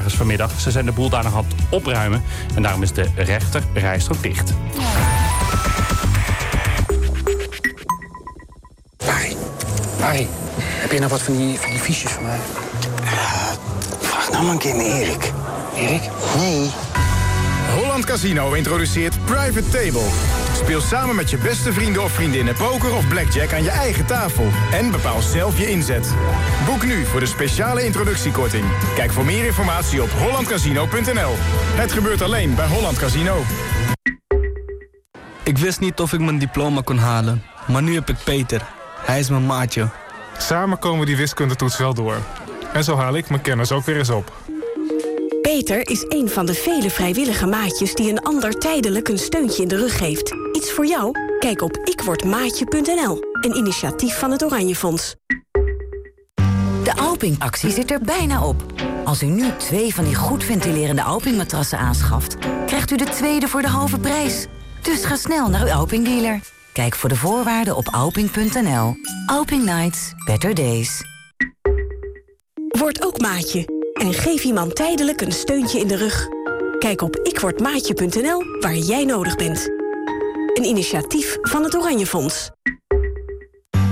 vanmiddag. Ze zijn de boel daar nog aan het opruimen. En daarom is de rechter rijstrook dicht. Barry, Barry, heb je nog wat van die, van die fiches voor mij? Vraag nou maar een keer naar Erik. Erik? Nee. Holland Casino introduceert Private Table. Speel samen met je beste vrienden of vriendinnen poker of blackjack aan je eigen tafel. En bepaal zelf je inzet. Boek nu voor de speciale introductiekorting. Kijk voor meer informatie op hollandcasino.nl. Het gebeurt alleen bij Holland Casino. Ik wist niet of ik mijn diploma kon halen. Maar nu heb ik Peter. Hij is mijn maatje. Samen komen die wiskundetoets wel door. En zo haal ik mijn kennis ook weer eens op. Peter is een van de vele vrijwillige maatjes... die een ander tijdelijk een steuntje in de rug geeft. Iets voor jou? Kijk op ikwordmaatje.nl. Een initiatief van het Oranje Fonds. De Alping-actie zit er bijna op. Als u nu twee van die goed ventilerende Alping-matrassen aanschaft... krijgt u de tweede voor de halve prijs. Dus ga snel naar uw Alping-dealer. Kijk voor de voorwaarden op alping.nl. Alping Nights, better days. Word ook maatje en geef iemand tijdelijk een steuntje in de rug. Kijk op ikwordmaatje.nl waar jij nodig bent. Een initiatief van het Oranje Fonds.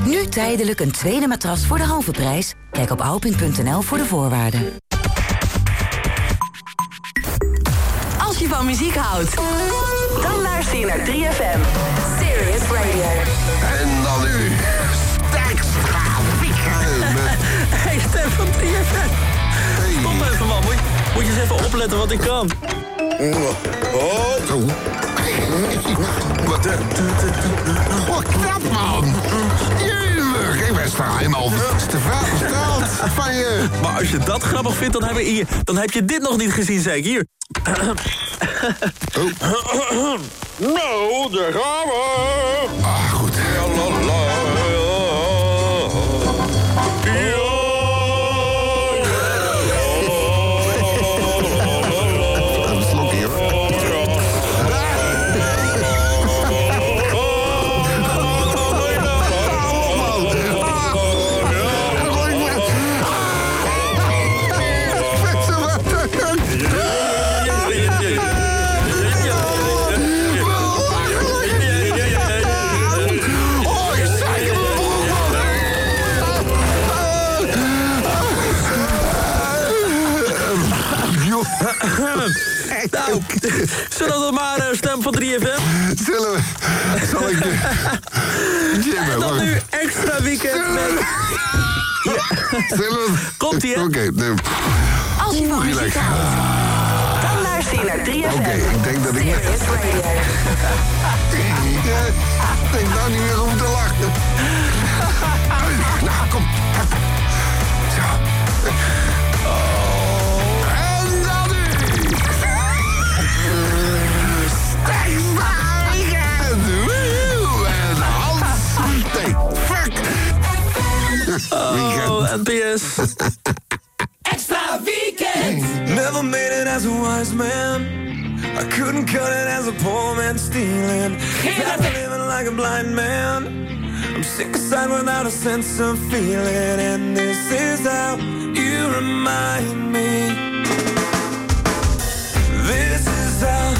Nu tijdelijk een tweede matras voor de halve prijs. Kijk op alping.nl voor de voorwaarden. Als je van muziek houdt, dan luister je naar 3FM. Serious Radio. En dan nu, Stijkstra Weekend. Hey, van 3FM. Man. Moet, moet je eens even opletten wat ik kan. Oh. Wat, uh, wat knap, man. Jemig, ik ben straks helemaal te verteld van je. Maar als je dat grappig vindt, dan heb, je, hier, dan heb je dit nog niet gezien, zeker? Hier. Nou, daar gaan we. Ah, goed. Nou, zullen we maar uh, stem van 3FM? Zullen we? Zal ik de... Jimmy, En dan nu extra weekend met... Zullen we... Komt-ie, hè? Oké, nee. Als je van muziek houdt, dan luister je naar 3FM. Oké, ik denk dat ik... Serious Radio. Ik denk nou niet meer om te lachen. Nou, kom. Zo. Oh, NPS. Extra weekend. Never made it as a wise man. I couldn't cut it as a poor man stealing. Tired of living like a blind man. I'm sick aside without a sense of feeling. And this is how you remind me. This is how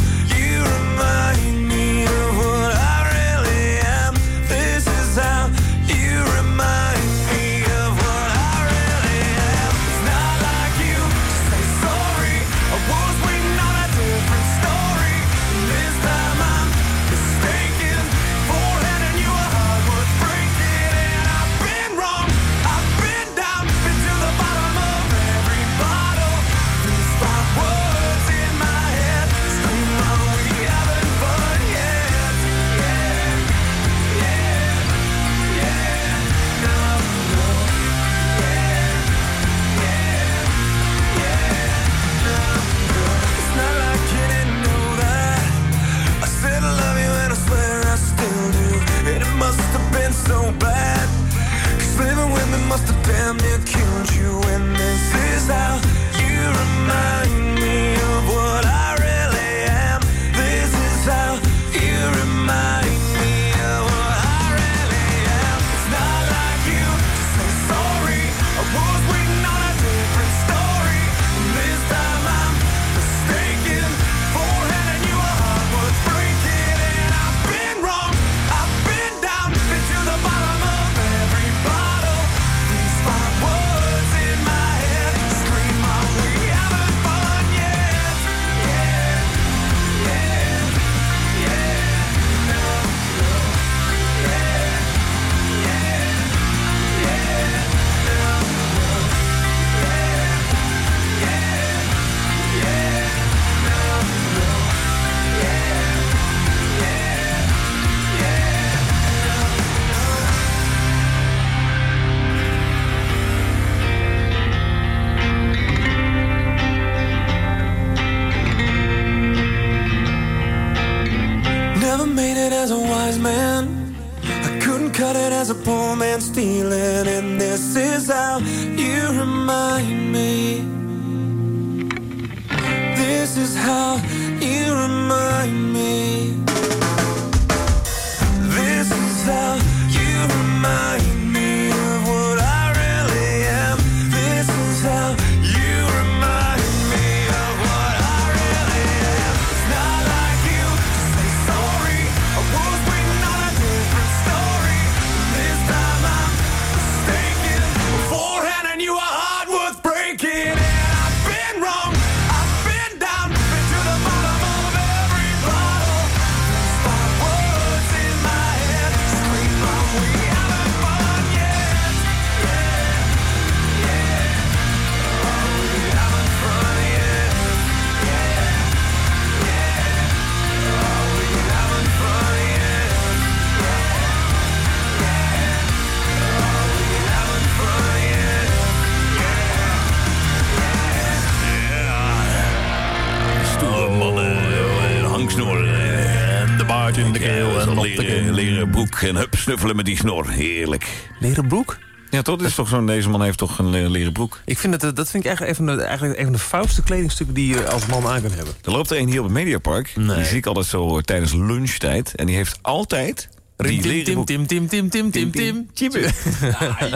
snuffelen met die snor. Heerlijk. Leren broek? Ja, toch? Is toch zo'n, deze man heeft toch een leren, broek. Ik vind dat, dat vind ik eigenlijk even, de, eigenlijk even de foutste kledingstukken die je als man aan kunt hebben. Er loopt er een hier op het Mediapark. Die zie ik altijd zo eh, tijdens lunchtijd. En die heeft altijd... Die Tim, Tim. Tim, Tim, Tim, Tim, Tim, Tim, Tim.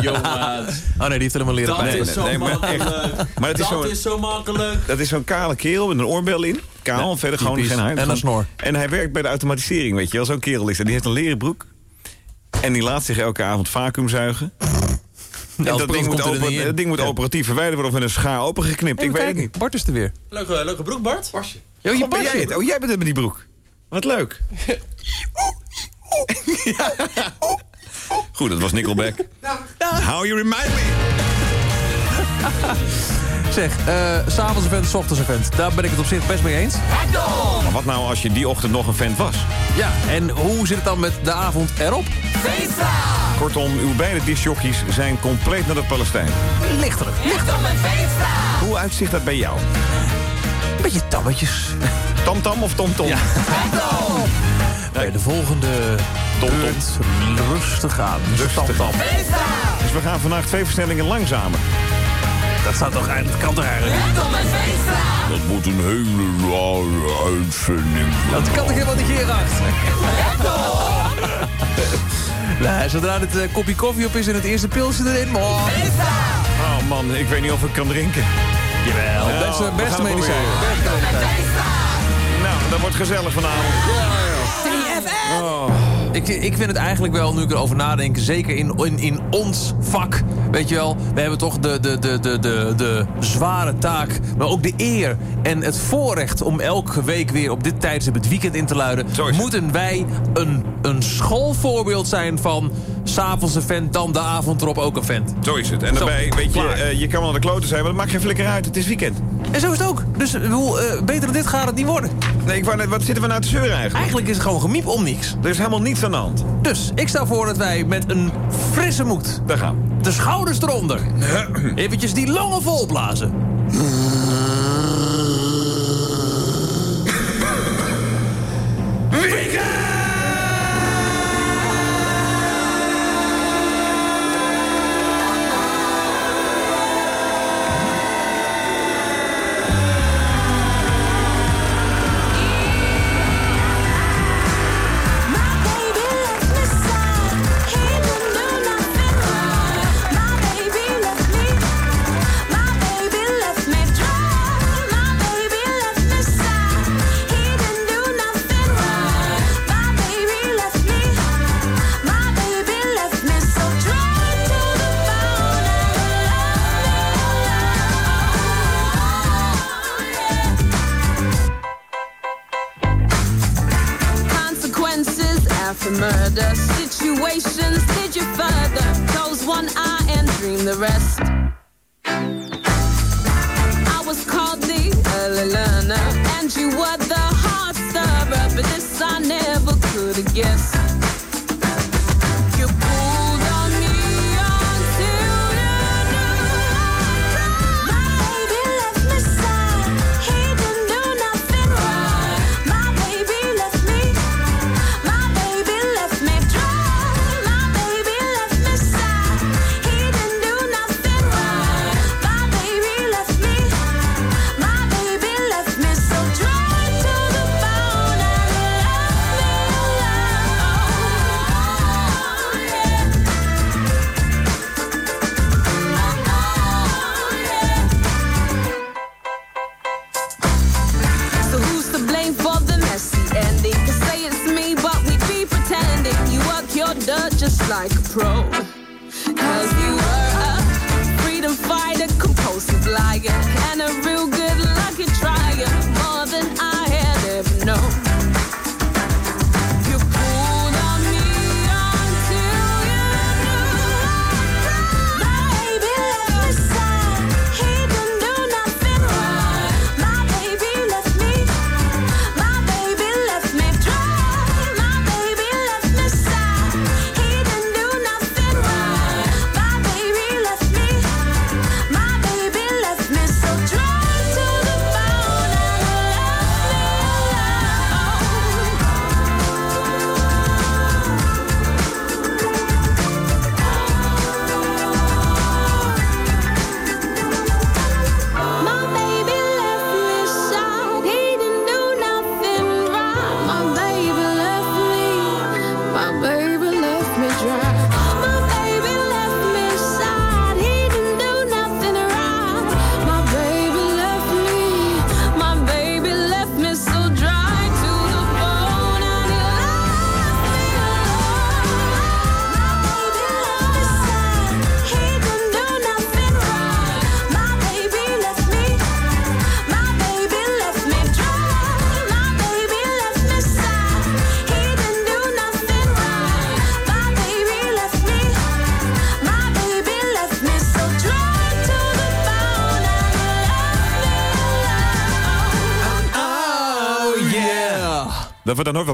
jongens. Oh nee, die heeft helemaal leren Dat is zo makkelijk. Maar het is dat zo- is zo makkelijk. Dat is zo'n kale kerel met een oorbel in. Kaal, Ja, verder gewoon geen haar. En een snor. En hij werkt bij de automatisering, weet je wel. Zo'n kerel is er. Die heeft een leren broek. En die laat zich elke avond vacuüm zuigen. En dat ding, moet, dat ding moet Ja. operatief verwijderd worden of met een schaar opengeknipt. Ik weet het niet. Bart is er weer. Leuke, leuke broek, Bart. Pasje. Yo, je God, ben jij pasje. het? Oh, jij bent het met die broek. Wat leuk. Ja. Goed, dat was Nickelback. How you remind me. Zeg, eh, s'avonds event, s ochtends event. Daar ben ik het op zich best mee eens. Maar wat nou als je die ochtend nog een vent was? Ja, en hoe zit het dan met de avond erop? Kortom, uw beide discjockeys zijn compleet naar de Palestijn. Lichtelijk. Hoe uitzicht dat bij jou? Een beetje tammetjes. Tamtam of tomtom? Ja. Bij de volgende Tom, tom. beurt rustig aan. Rustig. Tam, tam. Dus we gaan vandaag twee versnellingen langzamer. Dat zou toch dat kan toch eigenlijk niet? Dat moet een hele rare uitzending Dat kan toch helemaal niet, Gerard? Nee, zodra het eh, kopje koffie op is en het eerste pilsje erin... Oh, Oh man, ik weet niet of ik kan drinken. jawel, Ja, beste gaan het medicijn. Nou, dat wordt gezellig vanavond. Oh. Ik, ik vind het eigenlijk wel, nu ik erover nadenk... zeker in, in, in ons vak, weet je wel... we hebben toch de, de, de, de, de, de zware taak... maar ook de eer en het voorrecht om elke week weer... op dit tijdstip het weekend in te luiden... Moeten wij een, een schoolvoorbeeld zijn van... s'avonds een vent, dan de avond erop ook een vent. Zo is het. En daarbij, weet je, eh, je kan wel aan de kloten zijn, maar dat maakt geen flikker uit. Het is weekend. En zo is het ook. Dus eh, hoe, eh, beter dan dit gaat het niet worden. Nee, ik wou net, wat zitten we nou te zeuren eigenlijk? Eigenlijk is het gewoon gemiep om niks. Er is helemaal niets aan de hand. Dus ik stel voor dat wij met een frisse moed... Daar gaan we. de schouders eronder... eventjes die longen volblazen.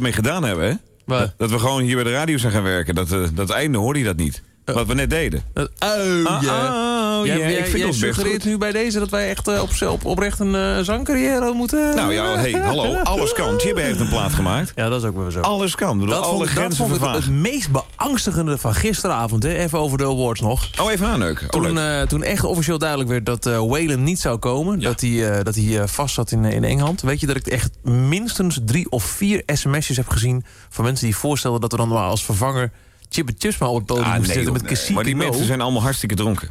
Wat mee gedaan hebben, hè? Dat, dat we gewoon hier bij de radio zijn gaan werken. Dat, eh, dat einde hoorde je dat niet. Wat we net deden. Oh Ah, ja. oh, jij- ik vind jij suggereert nu bij deze dat wij echt eh, op, op, oprecht een eh, zangcarrière moeten... Nou ja, hey, hallo, alles kan. Jibbe heeft een plaat gemaakt. Ja, dat is ook wel zo. Alles kan. Bedoel, Dat alle vond, dat grenzen vond ik het, meest beangstigende van gisteravond. Hè? Even over de awards nog. Oh, even aaneuken. Oh, Toen, leuk. eh, toen echt officieel duidelijk werd dat eh Waylon niet zou komen. Dat hij, eh, dat hij eh, vast zat in, in Engeland. Weet je dat ik echt minstens drie of vier sms'jes heb gezien... van mensen die voorstelden dat we dan maar als vervanger... Chipper Chipsma op het podium Ah, moesten nee, met nee. Maar die mensen zijn allemaal hartstikke dronken.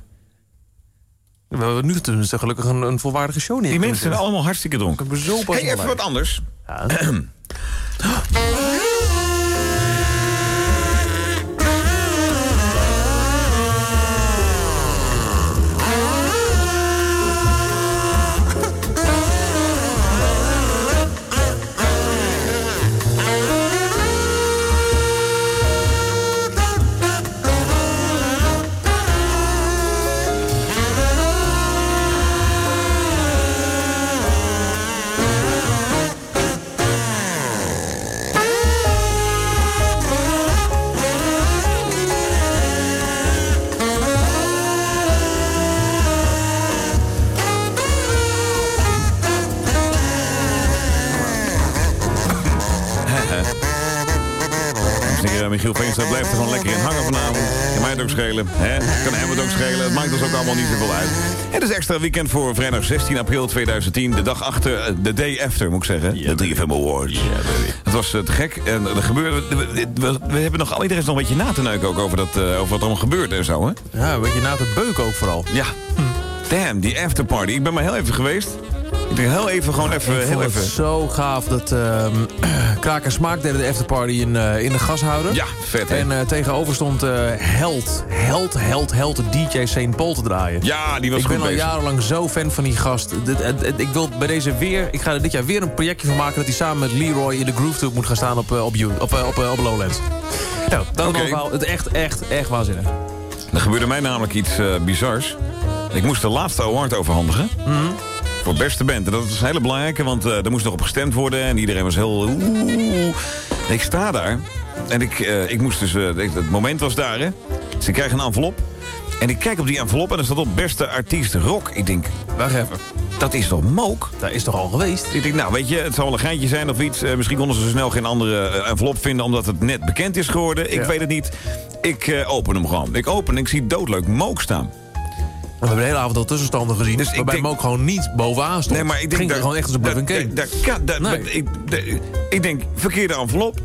We hebben nu tenminste gelukkig een, een volwaardige show neer. Die mensen zijn allemaal hartstikke dronken. Hey, even wat anders. Dames Veenstra blijft er gewoon lekker in hangen vanavond. Kan mij het ook schelen. Hè? Kan hem het ook schelen. Het maakt ons ook allemaal niet zoveel uit. Het is extra weekend voor vrijdag 16 april 2010. De dag achter, eh, de day after moet ik zeggen. de 3FM Awards. Het was eh, te gek. En er gebeurde... We, we- we hebben nog iedereen is nog een beetje na te neuken ook over, dat, eh, over wat er allemaal gebeurt en zo, hè? Ja, een beetje na te beuken ook vooral. Ja. Damn, die afterparty. Ik ben maar heel even geweest. Ik denk heel even, gewoon even... Ik heel vond het even. zo gaaf dat ehm Kraak en Smaak deden de afterparty in, eh, in de gashouder. Ja, vet hè? En eh, tegenover stond eh, Held, Held, Held, Held, de DJ St. Paul te draaien. Ja, die was ik goed ben al jarenlang zo fan van die gast. Dit- ik wil bij deze weer, ik ga er dit jaar weer een projectje van maken... dat hij samen met Leroy in de Groove Tube moet gaan staan op, op, op, op, op Lowlands. Nou, dat Oké. is wel het echt, echt, echt waanzinnig. Er gebeurde mij namelijk iets bizars. Ik moest de laatste award overhandigen. Voor beste band. En dat was een hele belangrijke, want eh er moest nog op gestemd worden. En iedereen was heel... oeh. Ik sta daar. En ik, eh, ik moest dus... eh, het moment was daar, hè. Dus ik krijg een envelop. En ik kijk op die envelop en er staat op beste artiest rock. Ik denk, wacht even. Dat is toch Mook? Dat is toch al geweest? Ik denk, nou weet je, het zal wel een geintje zijn of iets. Misschien konden ze zo snel geen andere envelop vinden... omdat het net bekend is geworden. Ik Ja. weet het niet. Ik open hem gewoon. Ik open en ik zie doodleuk Mook staan. We hebben de hele avond al tussenstanden gezien. Dus waarbij denk- hem ook gewoon niet bovenaan stond. Nee, maar ik denk Ging er dat- gewoon echt als een bluff en cake. ik denk, verkeerde envelop.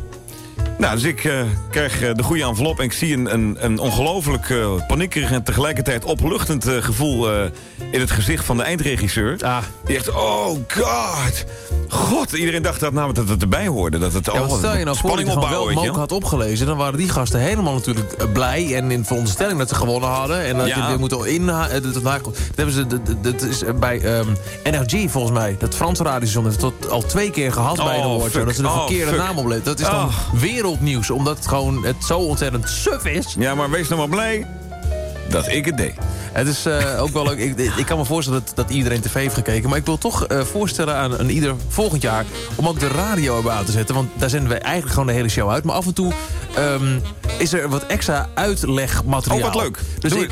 Nou, dus ik eh, krijg eh, de goede envelop en ik zie een, een, een ongelooflijk eh, paniekerig en tegelijkertijd opluchtend gevoel in het gezicht van de eindregisseur. Ah. Die echt, oh god, god. Iedereen dacht dat, nou, dat het erbij hoorde. Dat het Ja, oh, stel je nou voor dat opbouwen, wel had opgelezen... dan waren die gasten helemaal natuurlijk blij... en in veronderstelling dat ze gewonnen hadden. En dat Ja. je moet al in... Dat, dat, dat hebben ze, dat, dat- dat is bij ehm, NRG volgens mij. Dat Franse radiostation het tot al twee keer gehad bij Oh, awardshow. fuck. Dat ze de Oh, verkeerde fuck. naam opletten. Dat is dan Oh. Wereldnieuws. Omdat het gewoon het zo ontzettend suf is. Ja, maar wees nou maar blij dat ik het deed. Het is eh, ook wel leuk. Ik, ik kan me voorstellen dat, dat iedereen tv heeft gekeken. Maar ik wil toch eh, voorstellen aan, aan ieder volgend jaar... om ook de radio erbij aan te zetten. Want daar zenden we eigenlijk gewoon de hele show uit. Maar af en toe ehm, is er wat extra uitlegmateriaal. Oh, wat leuk. Dus ik-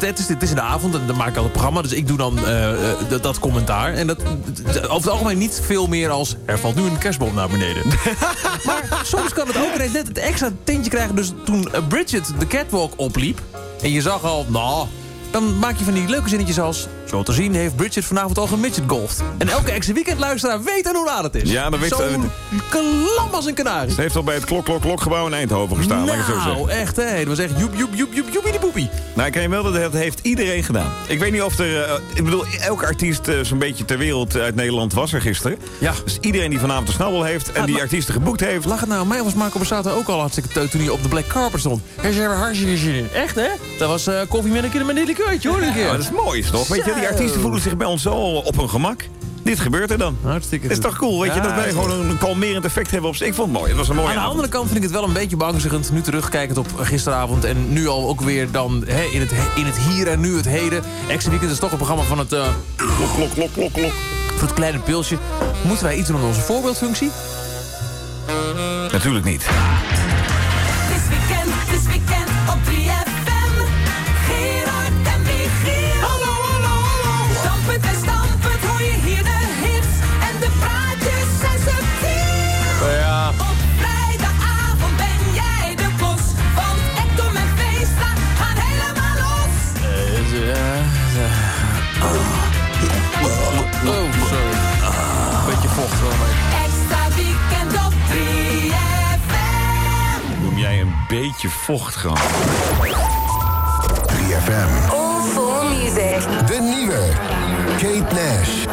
het, is, het is in de avond en dan maak ik al het programma. Dus ik doe dan eh, eh, dat, dat commentaar. En dat, over het algemeen niet veel meer als... er valt nu een kerstboom naar beneden. maar soms kan het ook ineens net het extra tintje krijgen. Dus toen eh, Bridget de catwalk opliep... en je zag al, nou... dan maak je van die leuke zinnetjes als... zo te zien heeft Bridget vanavond al gemidgetgolfd. En elke ex-weekendluisteraar weet dan hoe laat het is. Ja, dat weet- Zo'n klam als een kanarie. Ze heeft al bij het klok, klok, klokgebouw in Eindhoven gestaan. zo zeggen. Nou, echt hè. Dat was echt joep, joep, joep, joep, joepie de poepie. Nou, ik kan je melden, dat heeft iedereen gedaan. Ik weet niet of er... eh, ik bedoel, elke artiest eh, zo'n beetje ter wereld uit Nederland was er gisteren. Ja. Dus iedereen die vanavond een snabbel heeft en die artiesten geboekt heeft... Lag het nou mij was Marco Borsato ook al hartstikke teut toen hij op de black carpet stond. Hij zei hartstikke zin in. Echt hè? Dat was eh, koffie met een keer met een likeurtje hoor een keer. Ja, dat is mooi, toch? Weet je, die artiesten voelen zich bij ons zo op hun gemak. Dit gebeurt er dan. Hartstikke Dat is toch cool, weet je? Dat wij gewoon een kalmerend effect hebben op zich. Ik vond het mooi. Het was een mooie Aan de avond. andere kant vind ik het wel een beetje beangstigend. Nu terugkijkend op gisteravond. En nu al ook weer dan hè, in, het, in het hier en nu het heden. Extra Weekend is toch een programma van het... eh, Klok, klok, klok, klok, klok. voor het kleine pilsje. Moeten wij iets doen aan onze voorbeeldfunctie? Natuurlijk niet. Beetje vocht gewoon. 3FM. All for music. De nieuwe Kate Nash.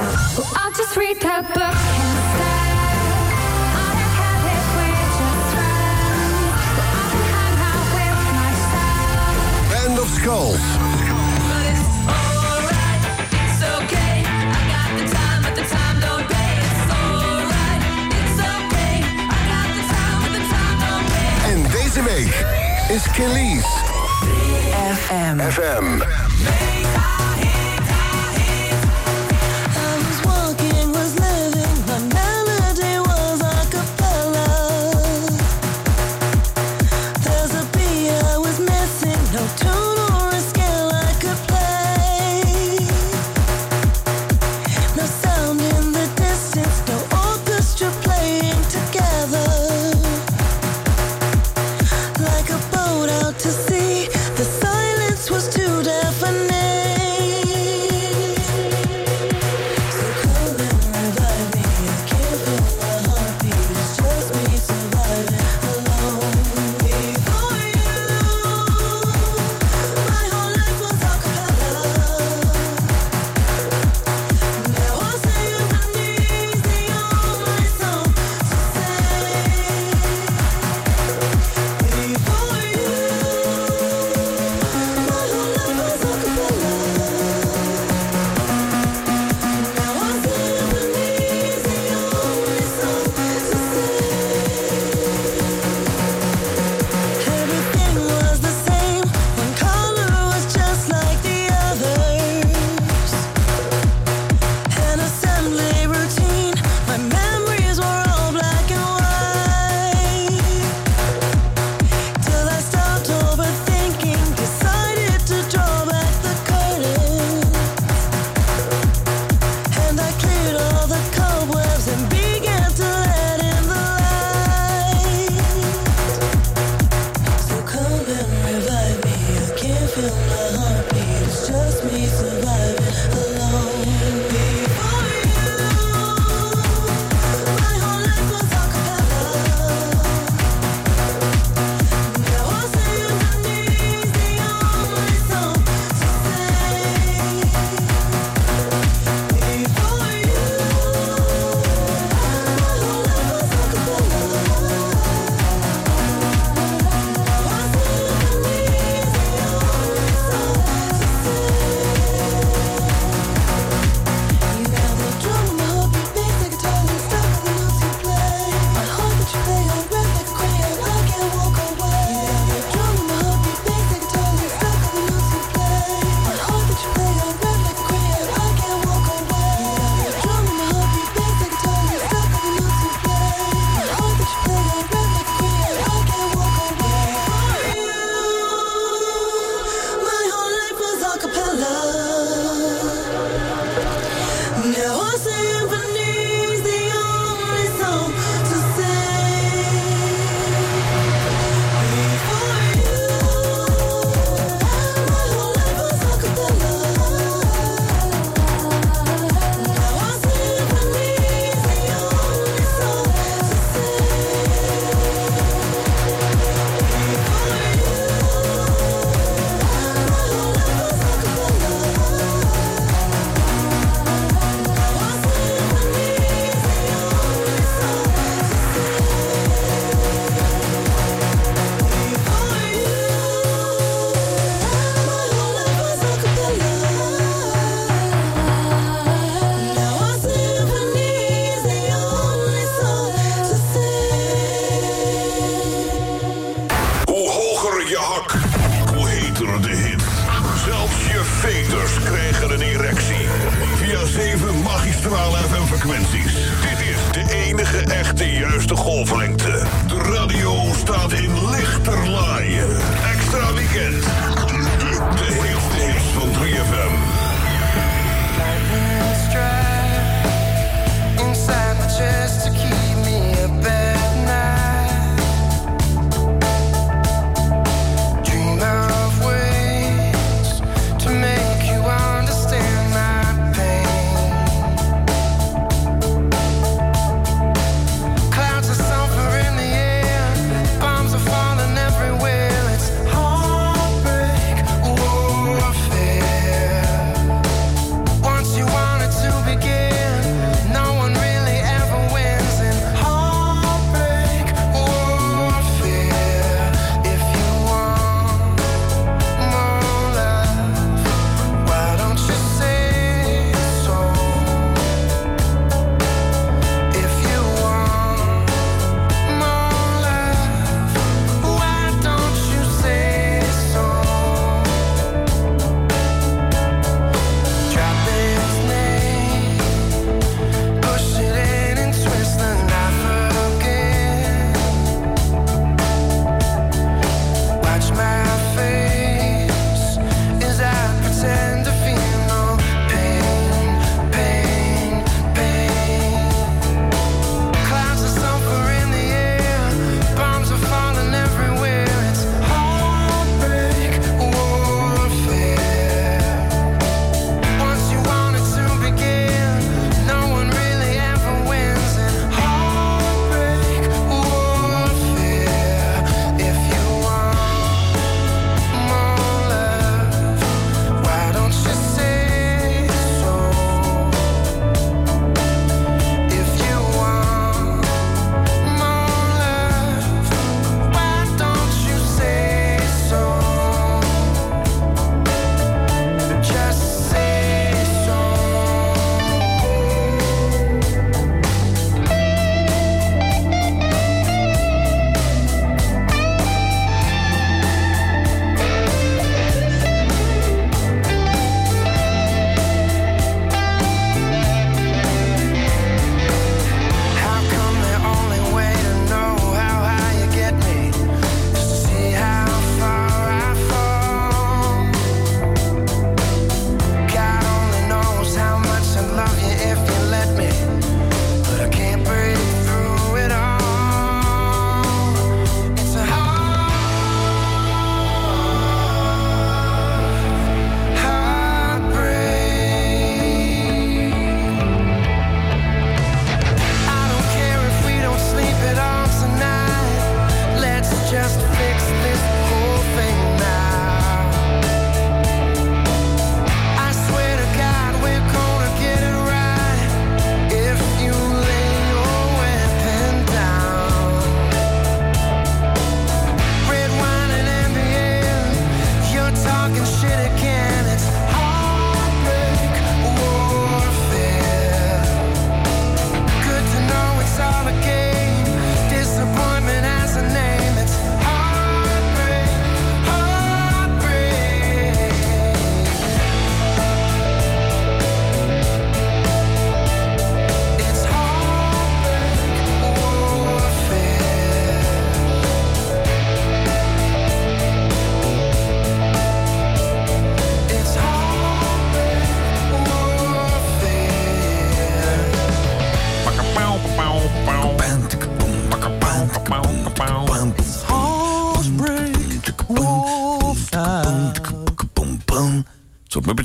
I'll just read her book of Skulls. But it's alright, it's okay. I got the time, but the time don't pay. It's alright, it's okay. I got the time, but the time don't pay. En deze week is Kelly's FM. FM.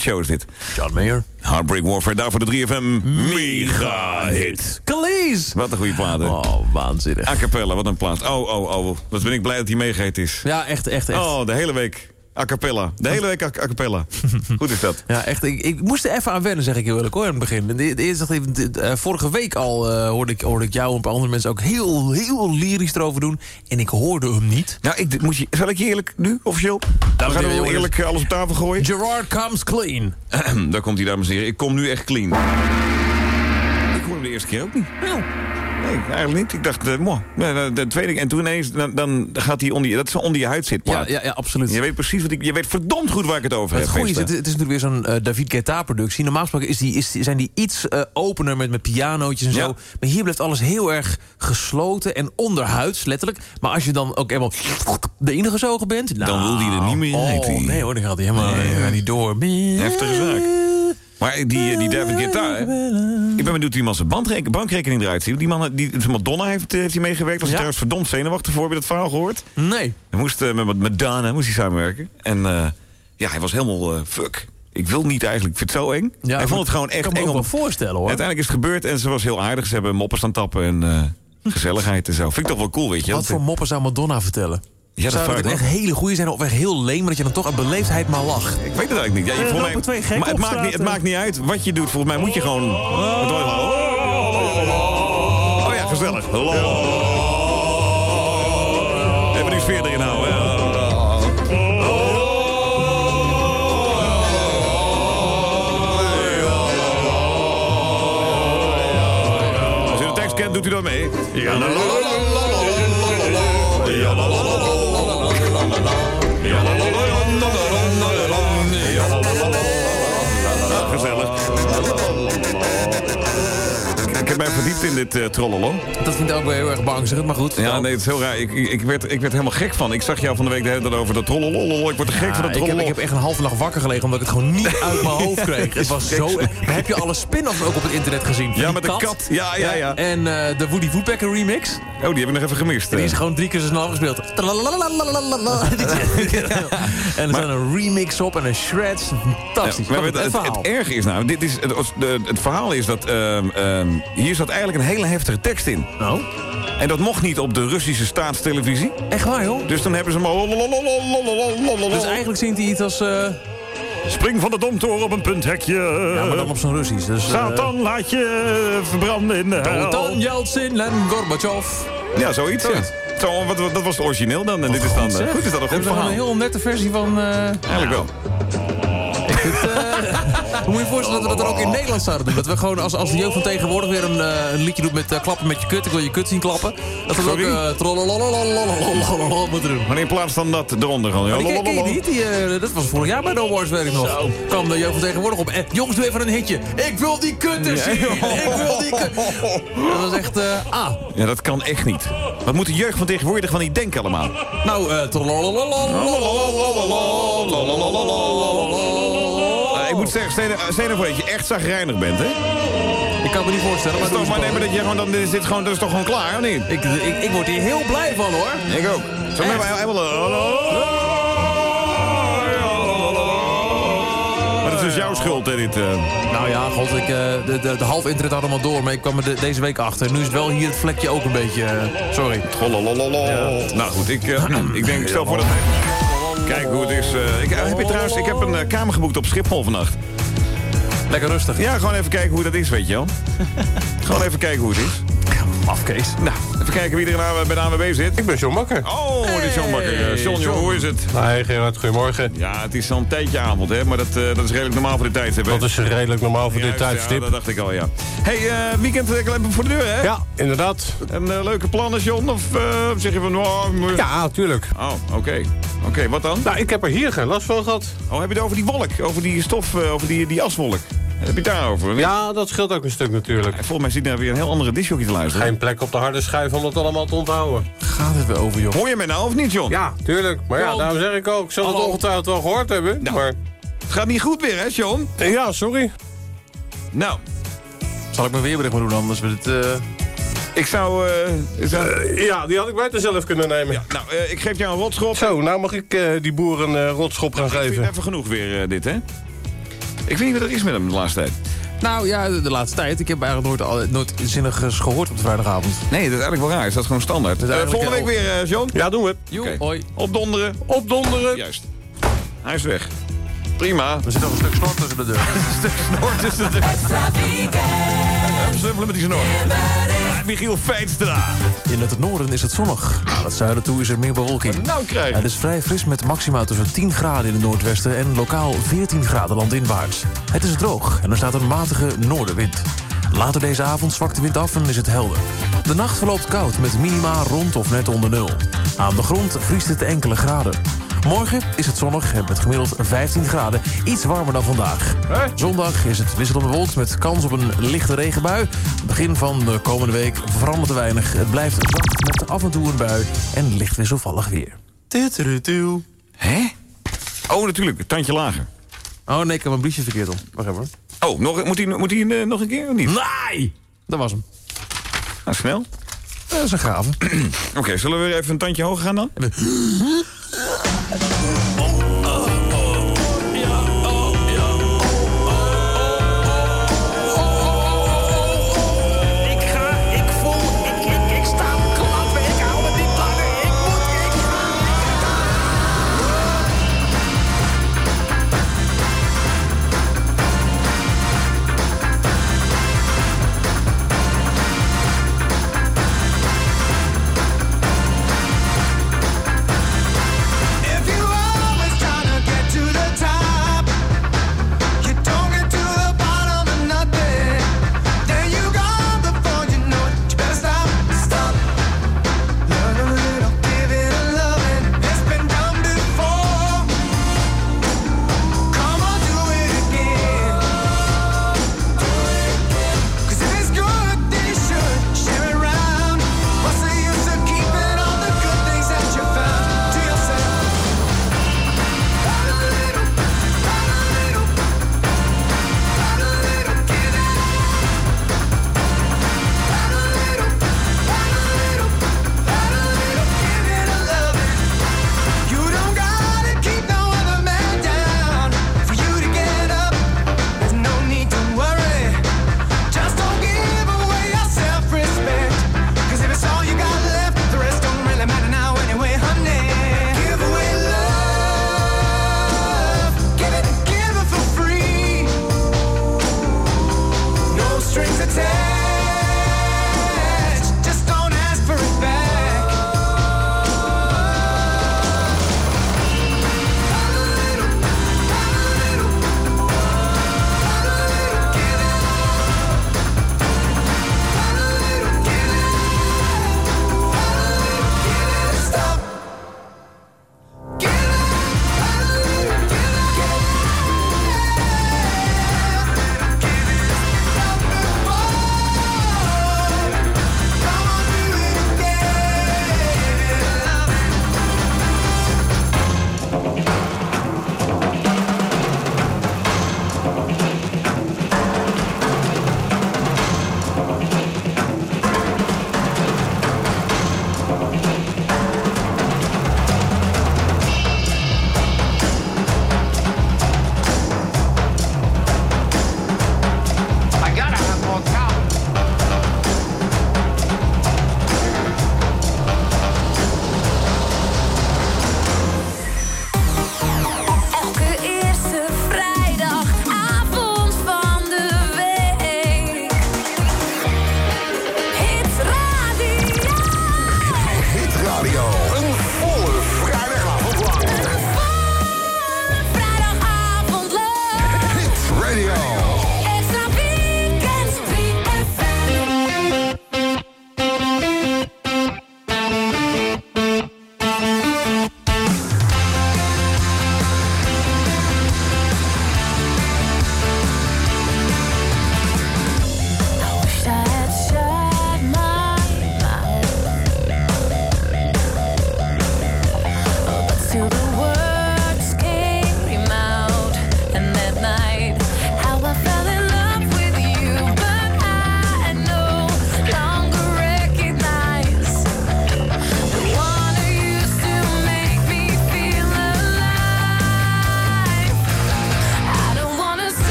Muppet Show is dit. John Mayer. Heartbreak Warfare, daarvoor de 3FM mega hit. Calees! Wat een goede plaat, hè? Oh, waanzinnig. A cappella, wat een plaat. Oh, oh, oh. Wat ben ik blij dat hij meegeet is. Ja, echt, echt, echt. Oh, de hele week. A cappella. De hele week a, a cappella. Goed is dat. Ja, echt. Ik, ik moest er even aan wennen, zeg ik heel eerlijk hoor, in het begin. De, de eerste, de- eh, vorige week al eh, hoorde, ik, hoorde ik jou en een paar andere mensen ook heel, heel lyrisch erover doen. En ik hoorde hem niet. Nou, ik, moet je, zal ik je eerlijk nu, officieel? Dan gaan we eerlijk eh, alles op tafel gooien. Gerard comes clean. Daar komt hij, dames en heren. Ik kom nu echt clean. Ik hoorde hem de eerste keer ook niet. Nee, eigenlijk niet. Ik dacht, eh, mooi. Ja, de, de tweede. En toen ineens, dan, dan gaat hij onder je... Dat is onder je huid zit, Ja, ja, ja, absoluut. Je weet precies wat ik... Je weet verdomd goed waar ik het over Het heb. goede is, het, het is natuurlijk weer zo'n eh, David Guetta-productie. Normaal gesproken is die, is, zijn die iets eh, opener met, met pianootjes en zo. Maar hier blijft alles heel erg gesloten en onderhuids, letterlijk. Maar als je dan ook eenmaal de enige zogen bent... Dan nou, wil hij er niet meer oh, uit, die. Nee hoor, dan gaat hij helemaal Nee, niet door. Heftige zaak. Maar die, die David Guetta, hè? ik ben benieuwd hoe die man zijn bandreken- bankrekening eruit ziet. Die man, die, Madonna heeft, eh, heeft hij meegewerkt. Was Ja. hij trouwens verdomd zenuwachtig voor. Heb je dat verhaal gehoord? Nee. Hij moest eh, met Madonna moest hij samenwerken. En eh, ja, hij was helemaal eh, fuck. Ik wil niet eigenlijk, ik vind het zo eng. Ja, hij vond het gewoon ik echt kan me eng. ook om- wel voorstellen, hoor. Uiteindelijk is het gebeurd en ze was heel aardig. Ze hebben moppen staan tappen en eh, gezelligheid en zo. Vind ik toch wel cool, weet je. Wat voor moppen zou Madonna vertellen? Ja, dat zou het echt hele goede zijn of echt heel leem... maar dat je dan toch uit beleefdheid maar lacht? Ik weet het eigenlijk niet. Ja, je, Er volgens lopen twee gekken maar het maakt, niet, het eh. maakt niet uit wat je doet. Volgens mij moet je gewoon... Nou? Oh ja, gezellig. Hallo. Even die sfeer erin houden. hè. Als u de tekst kent, doet u dan mee. Ja, la, la, la, Gezellig. Ik heb mij verdiept in dit uh, trollolo. Dat vind ik ook wel heel erg bangzig, maar goed. Ja, nee, het is heel raar. Ik, ik, werd, ik werd helemaal gek van. Ik zag jou van de week de hele tijd over dat trollololol. Ik word er gek van dat ik, heb, ik heb echt een halve nacht wakker gelegen omdat ik het gewoon niet uit mijn hoofd kreeg. Het was zo... Heb je alle spin-offs ook op het internet gezien? Ja, met de kat. Ja, ja, ja. En eh, de Woody Woodpecker remix. Oh, die heb ik nog even gemist. Die is eh. gewoon drie keer zo snel gespeeld. En er zijn een remix op en een shreds. Fantastisch. Ja, maar het, het, is nou, dit is, het, verhaal is dat ehm, ehm, hier zat eigenlijk een hele heftige tekst in. Oh? En dat mocht niet op de Russische staatstelevisie. Echt waar, joh? Dus dan hebben ze maar... Dus eigenlijk zingt hij iets als... eh, Spring van de domtoren op een punthekje. ja, maar dan op zo'n Russisch. Dus, eh, Satan, laat je verbranden in de hel. Dotan, Yeltsin en Gorbachev. Ja, zoiets. Ja. Zo, wat, wat- dat was het origineel dan. En dit is dan... eh, goed, is dat een goed verhaal? een heel nette versie van... eh, Eigenlijk wel moet je voorstellen dat we dat ook in Nederland zouden doen. Dat we gewoon als, als de jeugd van tegenwoordig weer een, eh, een liedje doen met eh, klappen met je kut. Ik wil je kut zien klappen. Dat we Sorry? Eh, ook uh, moeten. Maar in plaats van dat de ondergang, niet. Dat was vorig jaar bij No Wars, Kwam de jeugd van tegenwoordig op. Jongens, doe even een hitje. Ik wil die kut zien. Ik wil die kut. Dat was echt... ah. Ja, dat kan echt niet. Wat moet de jeugd van tegenwoordig van die denken allemaal? Nou, eh... Ik moet zeggen, stel je- je nou voor dat je echt zagrijnig bent, hè? Ik kan me niet voorstellen, maar toch maar dat je gewoon, dan is dit gewoon, dat is toch gewoon klaar, of niet? Ik, ik, ik word hier heel blij van, hoor. Ik ook. Zo hebben wij helemaal... Maar dat is dus jouw schuld, hè, dit... eh. Nou ja, god, ik, eh, de, de, de half internet had allemaal door, maar ik kwam er de- deze week achter. Nu is het wel hier het vlekje ook een beetje... eh, sorry. Gololololol. Nou goed, ik, eh, ik denk, ik stel voor dat... Kijk hoe het is. eh, ik, heb je trouwens, ik heb een eh, kamer geboekt op Schiphol vannacht. Lekker rustig. Ja, gewoon even kijken hoe dat is, weet je wel. gewoon even kijken hoe het is. Afkees. Nou, even kijken wie er nou bij de ANWB zit. Ik ben John Bakker. Oh, dit is John Bakker. Eh, John, joh, hoe is het? Hi Gerard, goedemorgen. Ja, het is al een tijdje avond, hè, maar dat, eh, dat is redelijk normaal voor dit tijdstip. hè? Dat is redelijk normaal voor dit Juist, Ja, tijdstip. dat dacht ik al, ja. hey, eh, weekend voor de deur, hè? Ja, inderdaad. En leuke plannen, John? Of eh, zeg je van... Oh, moet- Ja, tuurlijk. Oh, oké. Oké, wat dan? Nou, ik heb er hier geen last van gehad. Oh, heb je het over die wolk? Over die stof, eh, over die, die aswolk? Heb je daarover? Ja, dat scheelt ook een stuk natuurlijk. Volgens mij zit daar weer een heel andere disjockey te luisteren. Geen plek op de harde schijf om dat allemaal te onthouden. Gaat het weer over, joh? Hoor je mij nou of niet, John? Ja, tuurlijk. Maar ja, daarom zeg ik ook. Ik zal het ongetwijfeld wel gehoord hebben. Nou. Maar Het gaat niet goed weer, hè, John? ja, sorry. Nou, Zal ik mijn weerbericht maar doen anders? Met het, eh, ik zou... eh, Eh, ja, die had ik beter zelf kunnen nemen. Ja, nou, eh, ik geef jou een rotschop. Zo, nou mag ik eh, die boer een eh, rotschop gaan Ik vind geven. het even genoeg weer, dit, hè? Ik weet niet wat er is met hem de laatste tijd. Nou ja, de, de laatste tijd. Ik heb eigenlijk nooit, al- nooit zinnig eens gehoord op de vrijdagavond. Nee, dat is eigenlijk wel raar. Is dat gewoon standaard? Eh, volgende week weer, eh John? Ja, doen we hoi. Opdonderen. Opdonderen. Juist. Hij is weg. Prima. Er zit nog een stuk snor tussen de deur. een stuk snor tussen de deur. Snuffelen met die snor. Michiel Veenstra. In het noorden is het zonnig. Naar het zuiden toe is er meer bewolking. Nou krijg Het is vrij fris met maxima tussen 10 graden in het noordwesten... en lokaal 14 graden landinwaarts. Het is droog en er staat een matige noordenwind. Later deze avond zwakt de wind af en is het helder. De nacht verloopt koud met minima rond of net onder nul. Aan de grond vriest het enkele graden. Morgen is het zonnig en met gemiddeld 15 graden. Iets warmer dan vandaag. Zondag is het wisselend bewolkt met kans op een lichte regenbui. Begin van de komende week verandert er weinig. Het blijft zacht met af en toe een bui en licht wisselvallig weer. Tuturutu. Hè? Oh, natuurlijk. Een tandje lager. Oh nee, ik heb mijn briefje verkeerd om. Wacht even. Oh, nog, moet hij moet hij, eh, nog een keer of niet? Nee! Dat was hem. Nou, snel. Dat is een gave. Oké, zullen we weer even een tandje hoger gaan dan?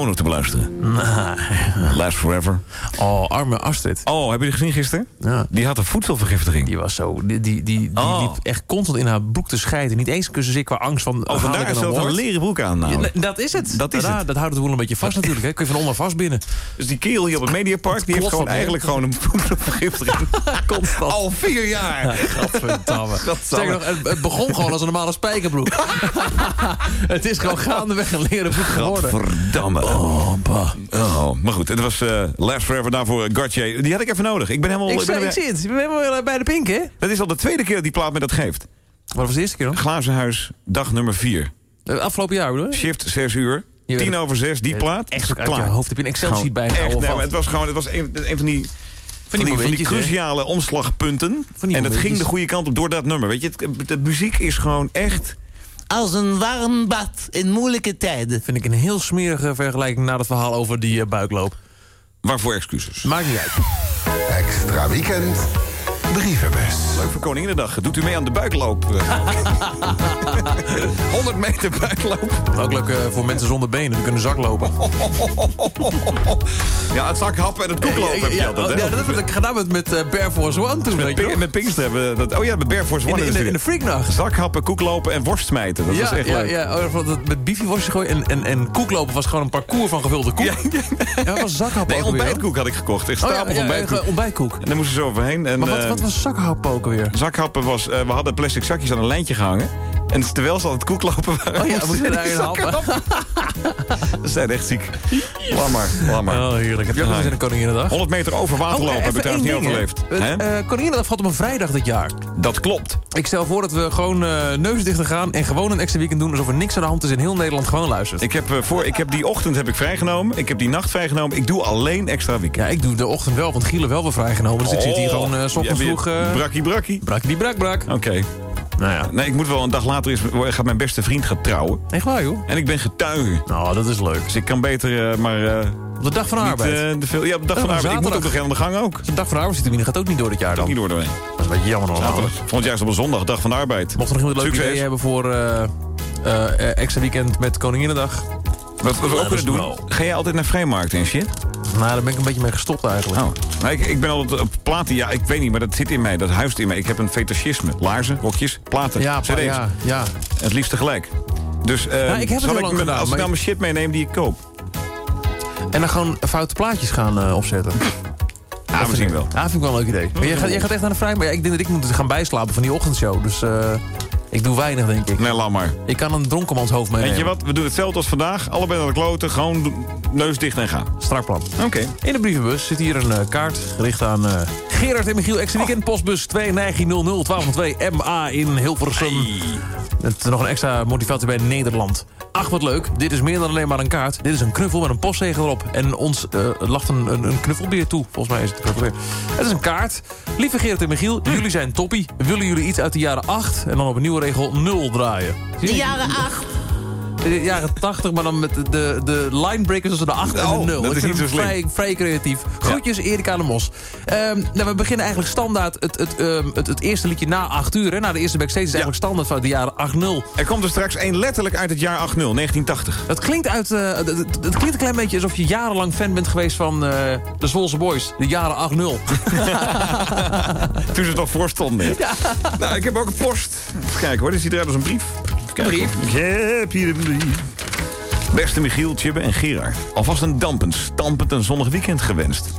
mono te beluisteren. Last Forever. Oh, arme Astrid. Oh, heb je die gezien gisteren? Ja. Die had een voedselvergiftiging. Die was zo... Die, die, die, die Oh. liep echt constant in haar broek te scheiden. Niet eens kussen ik qua angst van... Oh, vandaar is een dat een leren broek aan. Nou. Ja, dat is het. Dat is het. Dat houdt het woel een beetje vast natuurlijk. Hè. Kun je van onder vast binnen. Dus die kerel hier op het Mediapark, die heeft gewoon eigenlijk gewoon een voedselvergiftiging. Constant. Al vier jaar. Gadverdamme. Zeg nog, het, het begon gewoon als een normale spijkerbroek. het is gewoon gaandeweg een leren broek geworden. Verdamme. Oh, bah. Oh, maar goed, het was eh Last Forever daarvoor Gauthier. Die had ik even nodig. Ik ben helemaal... Ik, ben zei, er ik weer- bent helemaal weer bij de pink, hè? Dat is al de tweede keer dat die plaat me dat geeft. Wat was de eerste keer dan? Glazen huis, dag nummer 4. Eh, Afgelopen jaar, bedoel je? Shift 6 uur. Je weet 10 het. over 6, die plaat. Echt is uit je klaar. hoofd. Heb je een Excel-sheet bij echt, nee? Het was gewoon het was een, een van die... Van die, van die cruciale omslagpunten. die en dat ging de goede kant op door dat nummer. Weet je, het, de muziek is gewoon echt... Als een warm bad in moeilijke tijden. Vind ik een heel smerige vergelijking na het verhaal over die eh, buikloop. Waarvoor excuses. Maakt niet uit. Extra weekend. Brievenbus. Leuk voor Koninginnedag. Doet u mee aan de buikloop? 100 meter buikloop. Ook leuk eh, voor mensen zonder benen. Die kunnen zaklopen. Ja, het zakhappen en het koeklopen heb je ja, altijd, oh, ja, dat heb ik gedaan met, met eh, Bear Force One toen, met Pinkster hebben we dat. Oh ja, met Bear Force In One. de, in, de, in de freaknacht. Zakhappen, koeklopen en worst smijten. Dat ja, was echt ja, leuk. ja, oh, dat met biefie worstje gooien en, en, en koeklopen was gewoon een parcours van gevulde koek. Ja, dat was zakhap Nee, ontbijtkoek had ik gekocht. Echt Oh, ja, stapel ja, ontbijtkoek. ja, ontbijtkoek. En daar moesten ze overheen. En, Maar wat, eh, wat was weer? Zakhappen was... eh, we hadden plastic zakjes aan een lijntje gehangen. En terwijl ze aan het koeklopen waren... Oh ja, moesten happen. Ze zijn echt ziek. Laat maar. Oh, heerlijk. Heb je ook nog eens in de Koninginnedag? 100 meter over water lopen heb ik trouwens niet overleefd. Uh, Koninginnedag valt op een vrijdag dit jaar. Dat klopt. Ik stel voor dat we gewoon uh, neusdichter gaan... en gewoon een extra weekend doen alsof er niks aan de hand is... in heel Nederland gewoon luistert. Ik heb, eh, voor, ik heb die ochtend heb ik vrijgenomen. Ik heb die nacht vrijgenomen. Ik doe alleen extra weekend. Ja, ik doe de ochtend wel, want Gielen wel weer vrijgenomen. Dus ik zit hier gewoon uh, s ochtends vroeg... Uh, brakkie brakkie. Brakkie die brak brak. Oké. Nou ja. Nee, ik moet wel een dag later is, gaat mijn beste vriend gaan trouwen. Echt waar, joh? En ik ben getuige. Nou, dat is leuk. Dus ik kan beter, uh, maar... Uh, op de dag van de niet, arbeid? Uh, de veel, ja, op de dag van de arbeid. Ik moet ook nog aan de gang ook. De dag van de arbeidsvitamine gaat ook niet door dit jaar dan? niet door doorheen. Dat is een beetje jammer nog. Zaterdag. Volgend jaar is op een zondag, dag van de arbeid. Mocht er nog iemand leuk Succes. idee hebben voor uh, extra weekend met Koninginnedag... Wat, wat we ook kunnen doen, ga jij altijd naar vrijmarkten en shit? Nou, daar ben ik een beetje mee gestopt eigenlijk. Oh. Nou, ik, ik ben altijd op platen, ja, ik weet niet, maar dat zit in mij, dat huist in mij. Ik heb een fetischisme. Laarzen, rokjes, platen, ja, cd's. Ja, ja. Het liefst tegelijk. Dus uh, nou, ik heb zal het ik gedaan, als ik nou mijn shit meeneem die ik koop? En dan gewoon foute plaatjes gaan uh, opzetten. Ja, we zien wel. Ja, vind ik wel een leuk idee. Maar jij, gaat, jij gaat echt naar de vrij, maar ja, ik denk dat ik moet gaan bijslapen van die ochtendshow. Dus uh, ik doe weinig, denk ik. Nee, laat maar. Ik kan een dronkenmans hoofd meenemen. Weet je wat, we doen hetzelfde als vandaag. Allebei naar de kloten, gewoon neus dicht en gaan. Strak plan. Oké. Okay. In de brievenbus zit hier een uh, kaart gericht aan uh, Gerard en Michiel Extra Weekend. Postbus 2 Nijgie 00 1202 MA in Hilversum. Hey. Met nog een extra motivatie bij Nederland. Ach, wat leuk. Dit is meer dan alleen maar een kaart. Dit is een knuffel met een postzegel erop. En ons uh, lacht een, een, een, knuffelbeer toe. Volgens mij is het een knuffelbeer. Het is een kaart. Lieve Gerard en Michiel, hm. jullie zijn toppie. Willen jullie iets uit de jaren 8 en dan op een nieuwe regel 0 draaien? De jaren 8. De jaren 80, maar dan met de, de, de linebreakers tussen de 8 oh, en de 0. Dat is niet zo. Vrij, vrij creatief. Groetjes, ja. Erika de Mos. Um, nou, we beginnen eigenlijk standaard het, het, um, het, het, eerste liedje na 8 uur. Hè. Na de eerste backstage is ja. eigenlijk standaard van de jaren 8-0. Er komt er straks één letterlijk uit het jaar 8-0, 1980. Het klinkt, uit, uh, het, klinkt een klein beetje alsof je jarenlang fan bent geweest van uh, de Zwolse Boys. De jaren 8-0. Toen ze toch voor stonden. Ja. Nou, ik heb ook een post. Even kijken hoor, er ziet eruit als een brief. Brief? Ik heb hier een brief. Beste Michiel, Tjibbe en Gerard. Alvast een dampend, stampend en zonnig weekend gewenst.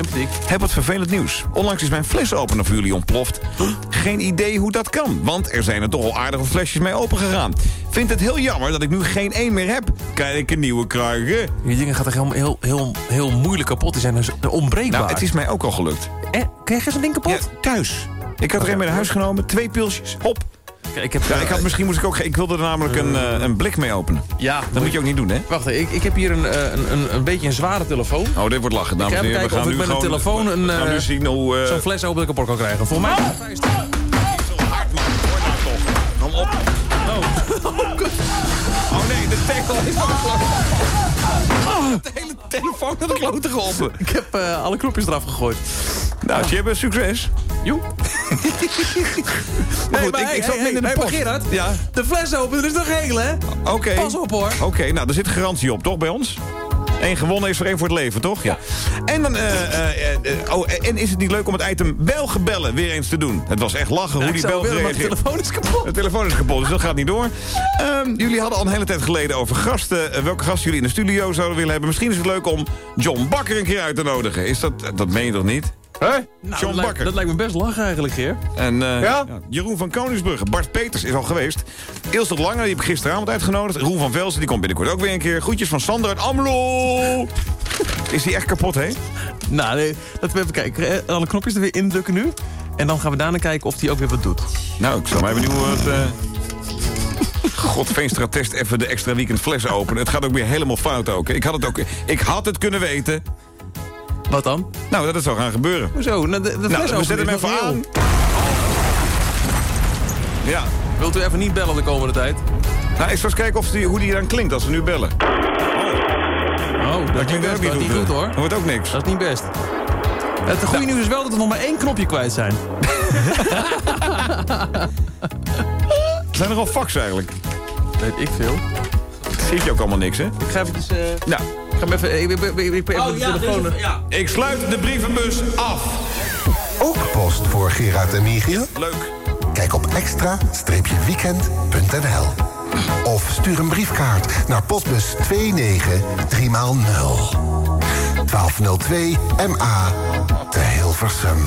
Heb wat vervelend nieuws. Onlangs is mijn flesopener voor jullie ontploft. Geen idee hoe dat kan, want er zijn er toch al aardige flesjes mee opengegaan. Vind het heel jammer dat ik nu geen één meer heb. Kan ik een nieuwe krijgen? Die dingen gaan toch heel, heel, heel, heel moeilijk kapot. Die zijn dus onbreekbaar. Nou, het is mij ook al gelukt. Eh, krijg je zo'n ding kapot? Ja, thuis. Ik had er een mee naar huis genomen, twee pilsjes, hop. Ik, heb, ja, ik had misschien moest ik ook. Ik wilde er namelijk een, uh, een blik mee openen. Ja, dat moet je ook niet doen, hè? Wacht, ik, ik heb hier een, een, een, een beetje een zware telefoon. Oh, dit wordt lachen, dames en heren. We gaan nu met een telefoon een, we gaan nu zien hoe. Uh... Zo'n fles open dat ik kapot kan krijgen. Voor mij. Oh! Kom op. Oh. oh nee, de tackle is van de oh. De hele telefoon naar de klote geholpen. Ik heb uh, alle knopjes eraf gegooid. Nou, je hebt succes. Joe. nee, goed, ik, ik zat hey, in de hey, post. Gerard, ja. de fles open, er is nog regel, hè? Oké. Okay. Pas op, hoor. Oké, okay, nou, er zit garantie op, toch, bij ons? Eén gewonnen is er één voor het leven, toch? Ja. En dan, eh, eh, eh, oh, en is het niet leuk om het item Belgebellen weer eens te doen? Het was echt lachen hoe die Belgen maar de reageert. telefoon is kapot. De telefoon is kapot, dus dat gaat niet door. Ehm, jullie hadden al een hele tijd geleden over gasten. welke gasten jullie in de studio zouden willen hebben. Misschien is het leuk om John Bakker een keer uit te nodigen. Is dat, dat meen je toch niet? Hè? Nou, John dat, lijkt, Bakker. dat lijkt me best lachen eigenlijk, Geer. En eh, Ja? Jeroen van Koningsbrugge. Bart Peters is al geweest. Ilse de Lange, die heb ik gisteravond uitgenodigd. Roel van Velsen, die komt binnenkort ook weer een keer. Groetjes van Sander uit Amlo. Is die echt kapot, hè? Nou, nee, laten we even kijken. Eh, Alle knopjes er weer indrukken nu. En dan gaan we daarna kijken of die ook weer wat doet. Nou, ik zou mij benieuwen wat... eh God, Veenstra test even de extra weekend flessen openen. Het gaat ook weer helemaal fout ook. Ik had het ook... Ik had het kunnen weten. Wat dan? Nou, dat het zou gaan gebeuren. Hoezo? Nou, de, de Nou, we zetten hem is even aan. Ja. Wilt u even niet bellen de komende tijd? Nou, eens eens kijken of die, hoe die dan klinkt als we nu bellen. Oh, dat, Dat klinkt ook niet dat is niet goed. goed hoor. Dat wordt ook niks. Dat is niet best. Het goede nieuws is wel dat we nog maar één knopje kwijt zijn. Zijn er al fax eigenlijk? Weet ik veel. Ziet je ook allemaal niks, hè? Ik ga eventjes... eh Nou, ik ga hem even... Ik, ik, ik, ik, ik even Oh de ja, telefoon... deze, ja. ik sluit de brievenbus af. Ook post voor Gerard en Michiel? Leuk. Kijk op extra-weekend.nl Of stuur een briefkaart naar postbus 293x0. 1202 MA te Hilversum.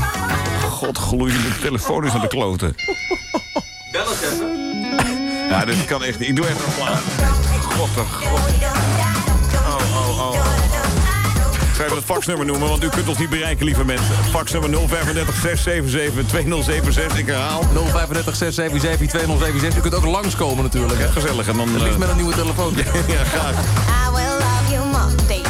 God, gloeiende telefoon is aan de kloten. Bel eens even. Ja, dit kan echt niet. Ik doe even een plaat. God, oh god. Even het faxnummer noemen, want u kunt ons niet bereiken, lieve mensen. Faxnummer 035 677 2076. Ik herhaal. 035 677 2076. U kunt ook langskomen natuurlijk. Hè? Gezellig. En dan... Het ligt eh, met een nieuwe telefoon. ja, graag. I will love you Monday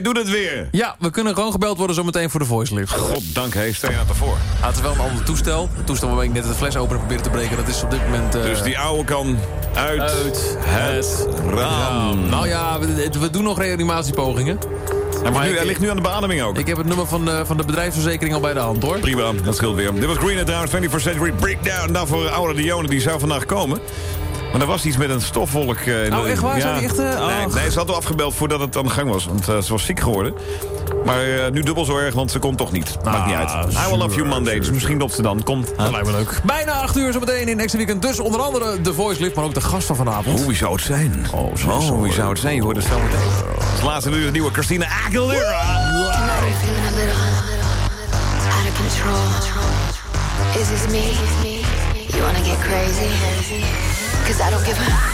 Hij doet het weer. Ja, we kunnen gewoon gebeld worden zometeen voor de voice lift. Goddank, hij stel je aan ervoor. Ah, het is wel een ander toestel. Het toestel waarmee ik net de fles open probeerde te breken... dat is op dit moment... eh, Dus die oude kan uit, het raam. Nou ja, we, we doen nog reanimatiepogingen. Hij, wordt nu, hij ligt nu aan de beademing ook. Ik heb het nummer van, de- van de bedrijfsverzekering al bij de hand, hoor. Prima, dat scheelt weer. Dit was Green at trouwens, 21st Century Breakdown. Daarvoor Oude Dione, die zou vandaag komen. Maar er was iets met een stofwolk. eh, in de- Oh, echt waar? Die echt, eh, nee, oh. nee, ze had al afgebeld voordat het aan de gang was. Want eh, ze was ziek geworden. Maar eh, nu dubbel zo erg, want ze komt toch niet. Maakt niet uit. I will love you Monday. Dus misschien dat ze dan komt. Dat lijkt me leuk. Bijna 8 uur zometeen in Extra Weekend. Dus onder andere de voice lift, maar ook de gast van vanavond. Hoe wie zou het zijn? Oh, zo, wie zou het zijn? Je hoort het zo meteen. Als laatste nu de nieuwe Christina Aguilera. Out of control. Is this me? You wanna get crazy? Cause I don't give a.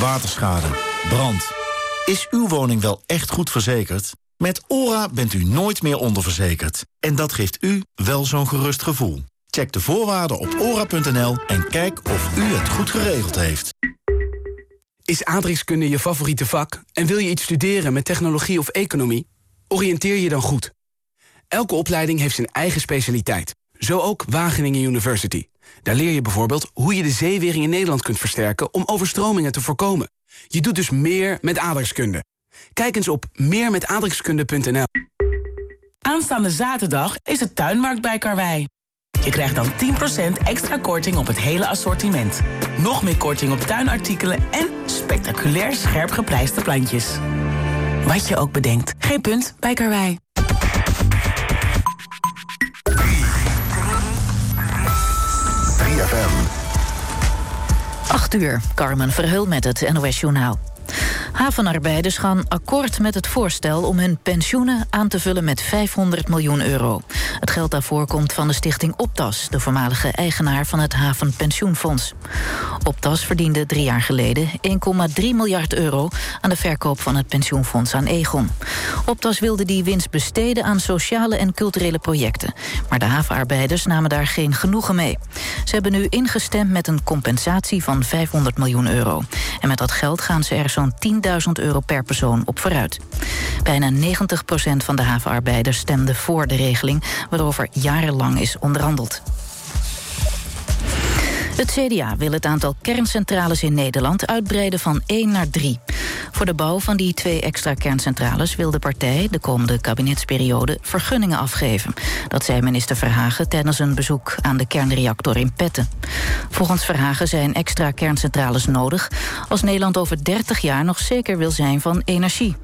waterschade, brand. Is uw woning wel echt goed verzekerd? Met ORA bent u nooit meer onderverzekerd. En dat geeft u wel zo'n gerust gevoel. Check de voorwaarden op ora.nl en kijk of u het goed geregeld heeft. Is aardrijkskunde je favoriete vak en wil je iets studeren met technologie of economie? Oriënteer je dan goed. Elke opleiding heeft zijn eigen specialiteit. Zo ook Wageningen University. Daar leer je bijvoorbeeld hoe je de zeewering in Nederland kunt versterken... om overstromingen te voorkomen. Je doet dus meer met aardrijkskunde. Kijk eens op meermetaardrijkskunde.nl. Aanstaande zaterdag is het tuinmarkt bij Karwei. Je krijgt dan 10% extra korting op het hele assortiment. Nog meer korting op tuinartikelen en spectaculair scherp geprijsde plantjes. Wat je ook bedenkt, geen punt bij Karwei. 3FM. 8 uur, Carmen Verheul met het NOS Journaal. Havenarbeiders gaan akkoord met het voorstel om hun pensioenen aan te vullen met 500 miljoen euro. Het geld daarvoor komt van de stichting Optas, de voormalige eigenaar van het Havenpensioenfonds. Optas verdiende drie jaar geleden 1,3 miljard euro aan de verkoop van het pensioenfonds aan Egon. Optas wilde die winst besteden aan sociale en culturele projecten. Maar de havenarbeiders namen daar geen genoegen mee. Ze hebben nu ingestemd met een compensatie van 500 miljoen euro. En met dat geld gaan ze er zo'n 10.000 euro per persoon op vooruit. Bijna 90% van de havenarbeiders stemde voor de regeling... waarover jarenlang is onderhandeld. Het CDA wil het aantal kerncentrales in Nederland uitbreiden van 1 naar 3. Voor de bouw van die twee extra kerncentrales wil de partij de komende kabinetsperiode vergunningen afgeven. Dat zei minister Verhagen tijdens een bezoek aan de kernreactor in Petten. Volgens Verhagen zijn extra kerncentrales nodig als Nederland over 30 jaar nog zeker wil zijn van energie.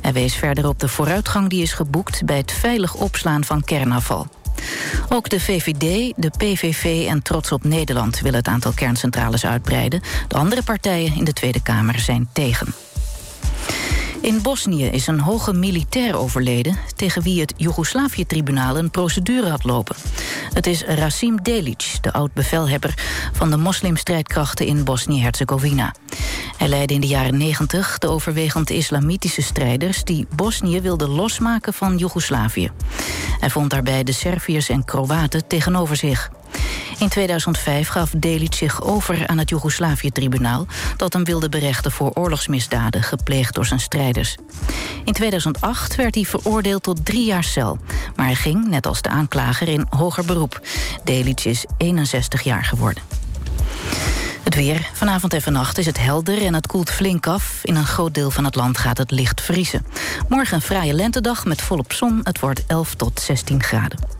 Hij wees verder op de vooruitgang die is geboekt bij het veilig opslaan van kernafval. Ook de VVD, de PVV en Trots op Nederland willen het aantal kerncentrales uitbreiden. De andere partijen in de Tweede Kamer zijn tegen. In Bosnië is een hoge militair overleden... tegen wie het Joegoslavië-tribunaal een procedure had lopen. Het is Rasim Delic, de oud-bevelhebber... van de moslimstrijdkrachten in Bosnië-Herzegovina. Hij leidde in de jaren 90 de overwegend islamitische strijders... die Bosnië wilden losmaken van Joegoslavië. Hij vond daarbij de Serviërs en Kroaten tegenover zich. In 2005 gaf Delic zich over aan het Joegoslavië-tribunaal... dat hem wilde berechten voor oorlogsmisdaden gepleegd door zijn strijders. In 2008 werd hij veroordeeld tot drie jaar cel. Maar hij ging, net als de aanklager, in hoger beroep. Delic is 61 jaar geworden. Het weer. Vanavond en vannacht is het helder en het koelt flink af. In een groot deel van het land gaat het licht vriezen. Morgen een fraaie lentedag met volop zon. Het wordt 11 tot 16 graden.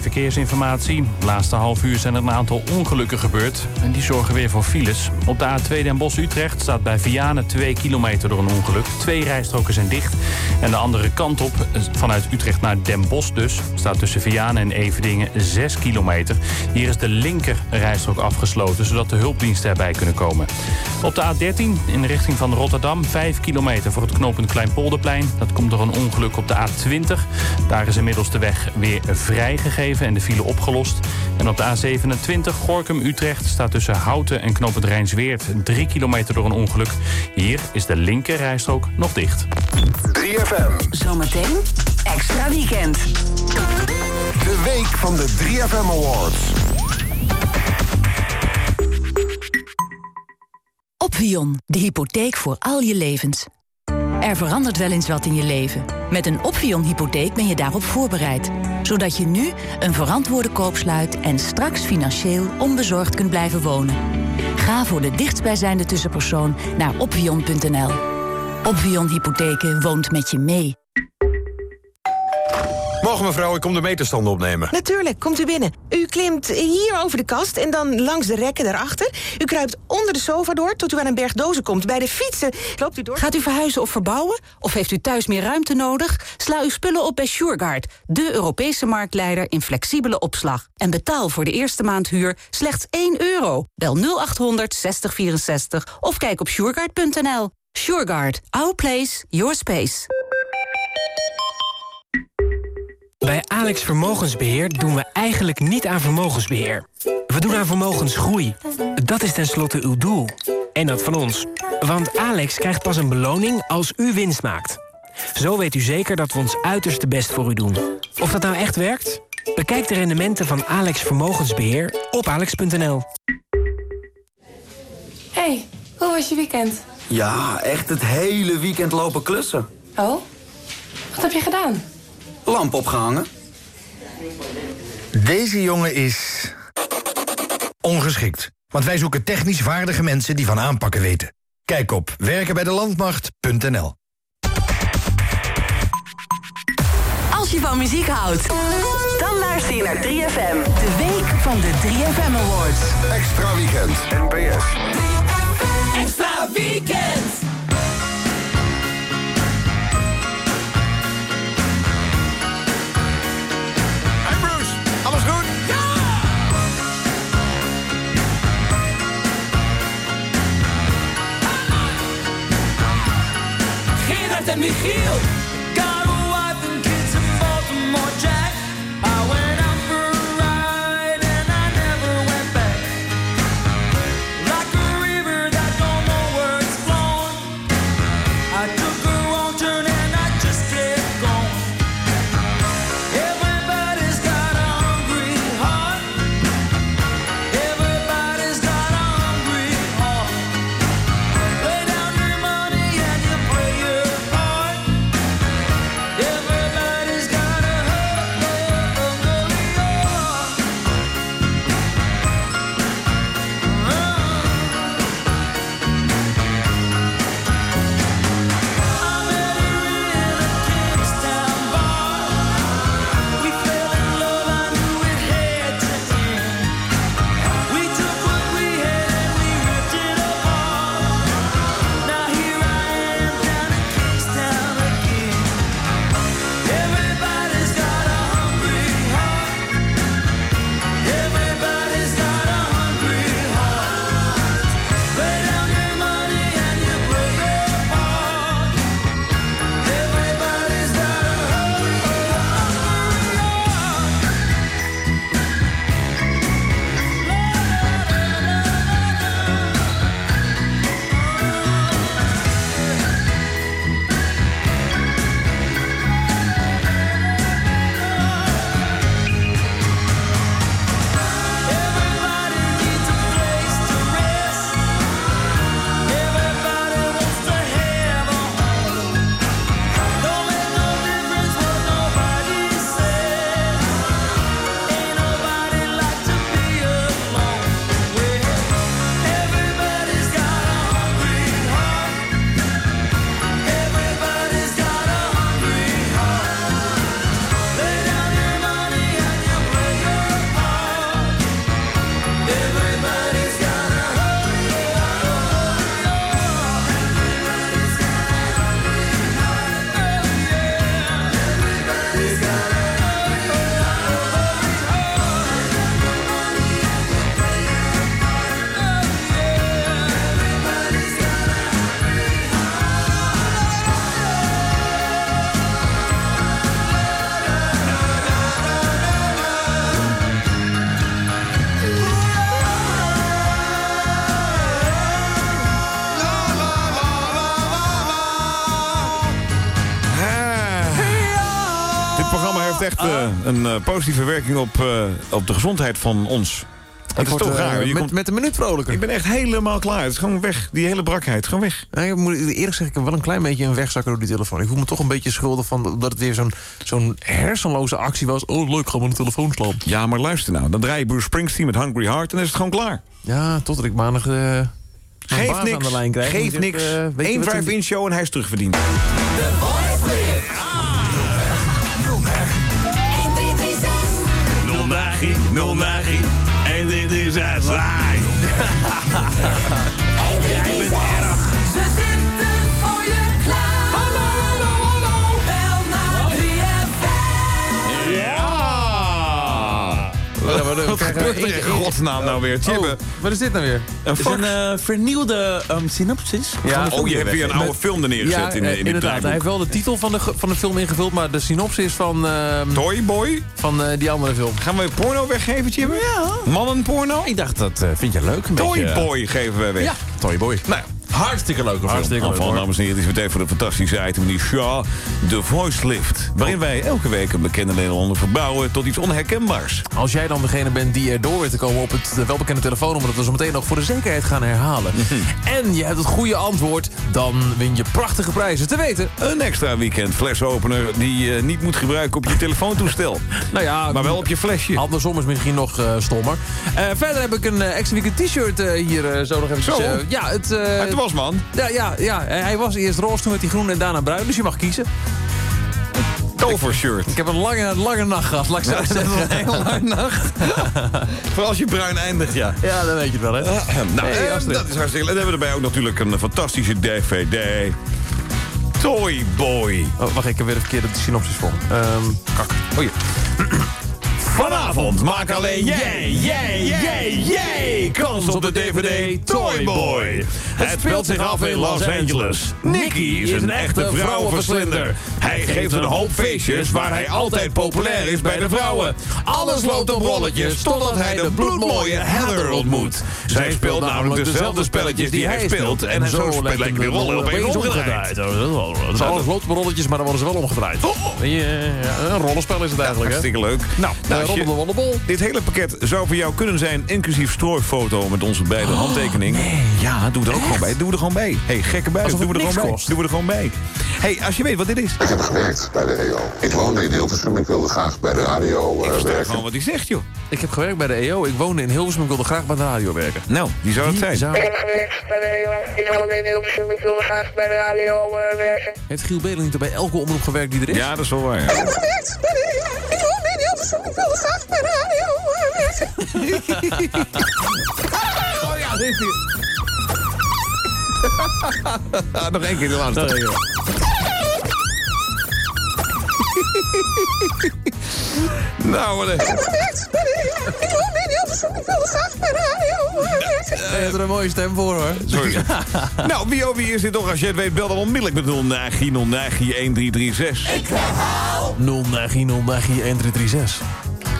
Verkeersinformatie. De laatste half uur zijn er een aantal ongelukken gebeurd. En die zorgen weer voor files. Op de A2 Den Bosch-Utrecht staat bij Vianen 2 kilometer door een ongeluk. Twee rijstroken zijn dicht. En de andere kant op, eh, vanuit Utrecht naar Den Bosch dus... staat tussen Vianen en Everdingen 6 kilometer. Hier is de linker rijstrook afgesloten... zodat de hulpdiensten erbij kunnen komen. Op de A13 in de richting van Rotterdam 5 kilometer voor het knooppunt Kleinpolderplein. Dat komt door een ongeluk op de A20. Daar is inmiddels de weg weer vrijgegeven en de file opgelost. En op de A27 Gorkum-Utrecht staat tussen Houten en knooppunt Rijnsweert 3 kilometer door een ongeluk. Hier is de linker rijstrook nog dicht. 3FM. Zometeen extra weekend. De week van de 3FM Awards. Opvion, de hypotheek voor al je levens. Er verandert wel eens wat in je leven. Met een Opvion-hypotheek ben je daarop voorbereid. Zodat je nu een verantwoorde koop sluit... en straks financieel onbezorgd kunt blijven wonen. Ga voor de dichtstbijzijnde tussenpersoon naar opvion.nl. Opvion Hypotheken woont met je mee. Morgen mevrouw, ik kom de meterstanden opnemen. Natuurlijk, komt u binnen. U klimt hier over de kast en dan langs de rekken daarachter. U kruipt onder de sofa door tot u aan een berg dozen komt. Bij de fietsen loopt u door... Gaat u verhuizen of verbouwen? Of heeft u thuis meer ruimte nodig? Sla uw spullen op bij Sureguard, de Europese marktleider in flexibele opslag. En betaal voor de eerste maand huur slechts 1 euro. Bel 0800 6064 of kijk op sureguard.nl. Sureguard, our place, your space. Bij Alex Vermogensbeheer doen we eigenlijk niet aan vermogensbeheer. We doen aan vermogensgroei. Dat is tenslotte uw doel. En dat van ons. Want Alex krijgt pas een beloning als u winst maakt. Zo weet u zeker dat we ons uiterste best voor u doen. Of dat nou echt werkt? Bekijk de rendementen van Alex Vermogensbeheer op alex.nl. Hey, hoe was je weekend? Ja, echt het hele weekend lopen klussen. Oh? Wat heb je gedaan? Lamp opgehangen. Deze jongen is... ongeschikt. Want wij zoeken technisch vaardige mensen die van aanpakken weten. Kijk op werkenbijdelandmacht.nl Als je van muziek houdt, dan luister je naar 3FM. De week van de 3FM Awards. Extra weekend. NPS. Extra weekend. Gerard en Michiel. Een eh, positieve werking op, eh, op de gezondheid van ons. Het is toch eh, raar. Je met- komt- met een minuut vrolijker. Ik ben echt helemaal klaar. Het is gewoon weg. Die hele brakheid, gewoon weg. Nou, ik moet eerlijk zeggen, ik heb wel een klein beetje een wegzakker door die telefoon. Ik voel me toch een beetje schuldig van dat het weer zo'n zo'n hersenloze actie was. Oh, leuk, gaan we de telefoon slaan. Ja, maar luister nou. Dan draai je Bruce Springsteen met Hungry Heart en dan is het gewoon klaar. Ja, totdat ik maandag eh mijn Geef baas niks. aan de lijn krijg. Geef niks. zegt, weet je Eén wat een- drive-in show en hij is terugverdiend. Nul nagie. En dit is het saai. Wat gebeurt er in godsnaam nou weer? Tjibbe. Wat is dit nou weer? Een eh, vernieuwde ehm, synopsis. Ja. Oh, je hebt weer een oude film er neergezet in, eh, in dit inderdaad. Hij heeft wel de titel van de, van de film ingevuld, maar de synopsis van, ehm, Toy Boy? van eh, die andere film. Gaan we porno weggeven, Tjibbe? Ja. Mannenporno? Ik dacht, dat eh, vind je leuk. Een Toy beetje, eh, Boy geven wij weg. Ja, Toy Boy. Nou, Hartstikke leuke film. Hartstikke leuk, hoor. dames en heren, het is tijd voor de fantastische item die Shaw, The Voice Lift. Waarin wij elke week een bekende Nederlander verbouwen tot iets onherkenbaars. Als jij dan degene bent die er door te komen op het eh, welbekende telefoonnummer... dat we zo meteen nog voor de zekerheid gaan herhalen. en je hebt het goede antwoord, dan win je prachtige prijzen. Te weten, Een extra weekend flesopener die je niet moet gebruiken op je telefoontoestel. nou ja... Maar wel op je flesje. Andersom is misschien nog eh, stommer. Eh, verder heb ik een eh, extra weekend t-shirt eh, hier eh, zo nog even. Zo? ja, het... Het was man. ja, ja, ja, hij was eerst roze, toen werd hij groen en daarna bruin. Dus je mag kiezen. Tovershirt. Ik heb een lange, lange nacht gehad, laat ik zo zeggen. een hele lange nacht. Vooral als je bruin eindigt, ja. Ja, dan weet je het wel, hè. Nou, Hey, eh, Astrid. dat is hartstikke. En hebben we erbij ook natuurlijk een fantastische DVD. Toy Boy. Oh, wacht, ik heb weer een verkeerde synopsis voor. Ehm kak. Oh ja. Vanavond maak alleen jij, jij, jij, jij kans op de DVD Toy Boy. Het speelt zich af in Los Angeles. Nicky is een echte vrouwenverslinder. Hij geeft een hoop feestjes waar hij altijd populair is bij de vrouwen. Alles loopt op rolletjes totdat hij de bloedmooie Heather ontmoet. Zij speelt namelijk dezelfde spelletjes die hij speelt. En zo lijken de rollen opeens omgedraaid. Dus alles loopt op rolletjes, maar dan worden ze wel omgedraaid. Ja, ja, een rollenspel is het eigenlijk, hè? Hartstikke leuk. Nou, Dit hele pakket zou voor jou kunnen zijn, inclusief strooifoto met onze beide handtekeningen. Ja, doe er ook gewoon bij. Doe er gewoon bij. hey, gekke buis, we er gewoon bij. kost. We er gewoon bij. hey, als je weet wat dit is. Ik heb gewerkt bij de EO. Ik woonde in Hilversum. Ik wilde graag bij de radio Vertel werken. gewoon wat hij zegt, joh. Ik heb gewerkt bij de EO. Ik woonde in Hilversum. Ik wilde graag bij de radio werken. Nou, wie zou dat zijn? Zou... Ik heb gewerkt bij de EO. Ik woonde in Hilversum. Ik wilde graag bij de radio eh, werken. Heeft Giel Belen niet bij elke omroep gewerkt die er is? Ja, dat is wel waar. ja. Ik heb gewerkt bij de EO. Ik woonde Oh ja, dit die. Nog één keer de laatste. Nou, een... Ik woonde in Hilversum. Ik wilde graag bij radio. Je hebt er een mooie stem voor, hoor. Sorry. nou, wie wie is dit toch? Als je het weet, bel dan onmiddellijk met 09 09 1336. Ik herhaal. 0 Nagi 0 Nagi 1336.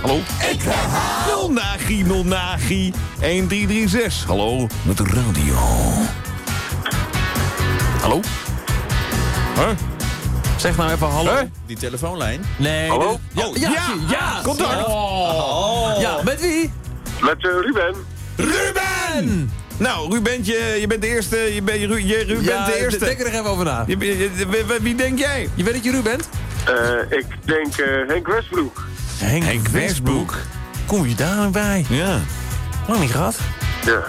Hallo? Ik herhaal. 09 09 1336. Hallo, met de radio. Hallo? Huh? Zeg nou even hallo. Die telefoonlijn. Nee. Hallo? dit- Ja, ja, ja, ja. Contact. Oh. Ja, met wie? Met eh, Ruben. Ruben! Nou, Rubentje, je bent de eerste. Je bent, je, Ru- je, Ruben Ja, bent de eerste. denk er nog even over na. Je, wie- wie denk jij? Je weet dat je Ruud bent? Eh, ik denk eh, Henk Westbroek. Henk, Henk Westbroek. Kom je daar nou bij? Ja, Lang niet gehad. Ja.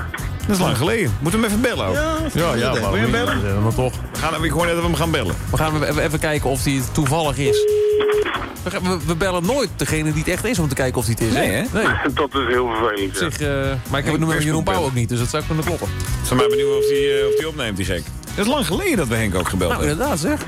Dat is lang geleden. Moeten we hem even bellen ook? Ja, ja, Wil je hem bellen? Ja, maar toch. We gaan, ik hoor net dat we hem gaan bellen. We gaan even, even kijken of hij het toevallig is. We, gaan- we, we bellen nooit degene die het echt is om te kijken of hij het is. Nee, hè? Nee. Dat is heel vervelend. Zich, eh, maar ik heb het nummer van Jeroen Pauw ook niet, dus dat zou kunnen kloppen. Zal maar benieuwd of hij eh, of die opneemt, die gek. Het is lang geleden dat we Henk ook gebeld Nou, hebben. inderdaad zeg.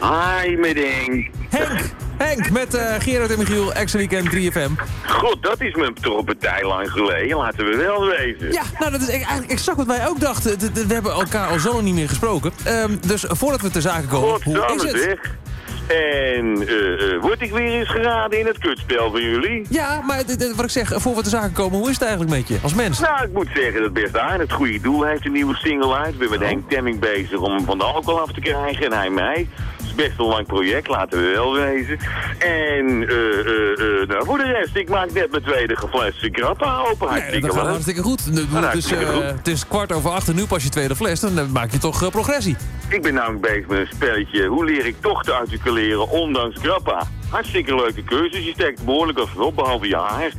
Hi, medding. Henk! Henk, met eh, Gerard en Michiel, Extra Weekend 3FM. God, dat is me toch een partij lang geleden. Laten we wel weten. Ja, nou dat is eigenlijk exact wat wij ook dachten. We hebben elkaar al zo lang niet meer gesproken. Ehm, dus voordat we ter zake komen, hoe is het? zeg. En eh, eh, word ik weer eens geraden in het kutspel van jullie? Ja, maar wat ik zeg, voor we ter zake komen, hoe is het eigenlijk met je als mens? Nou, ik moet zeggen dat best aan. Het goede doel heeft een nieuwe single uit. Ik ben met Oh. Henk Temming bezig om hem van de alcohol af te krijgen en hij mij. Is best een lang project, laten we wel wezen. En eh, eh, eh, nou, voor de rest, ik maak net mijn tweede fles grappa open. Nee, Hartstikke dat gaat hartstikke goed. Nu- Ja, Het is, hartstikke goed. het is kwart over acht en nu pas je tweede fles. Dan maak je toch progressie. Ik ben namelijk bezig met een spelletje. Hoe leer ik toch te articuleren ondanks grappa? Hartstikke leuke cursus. Je steekt behoorlijk wat op, behalve je haar.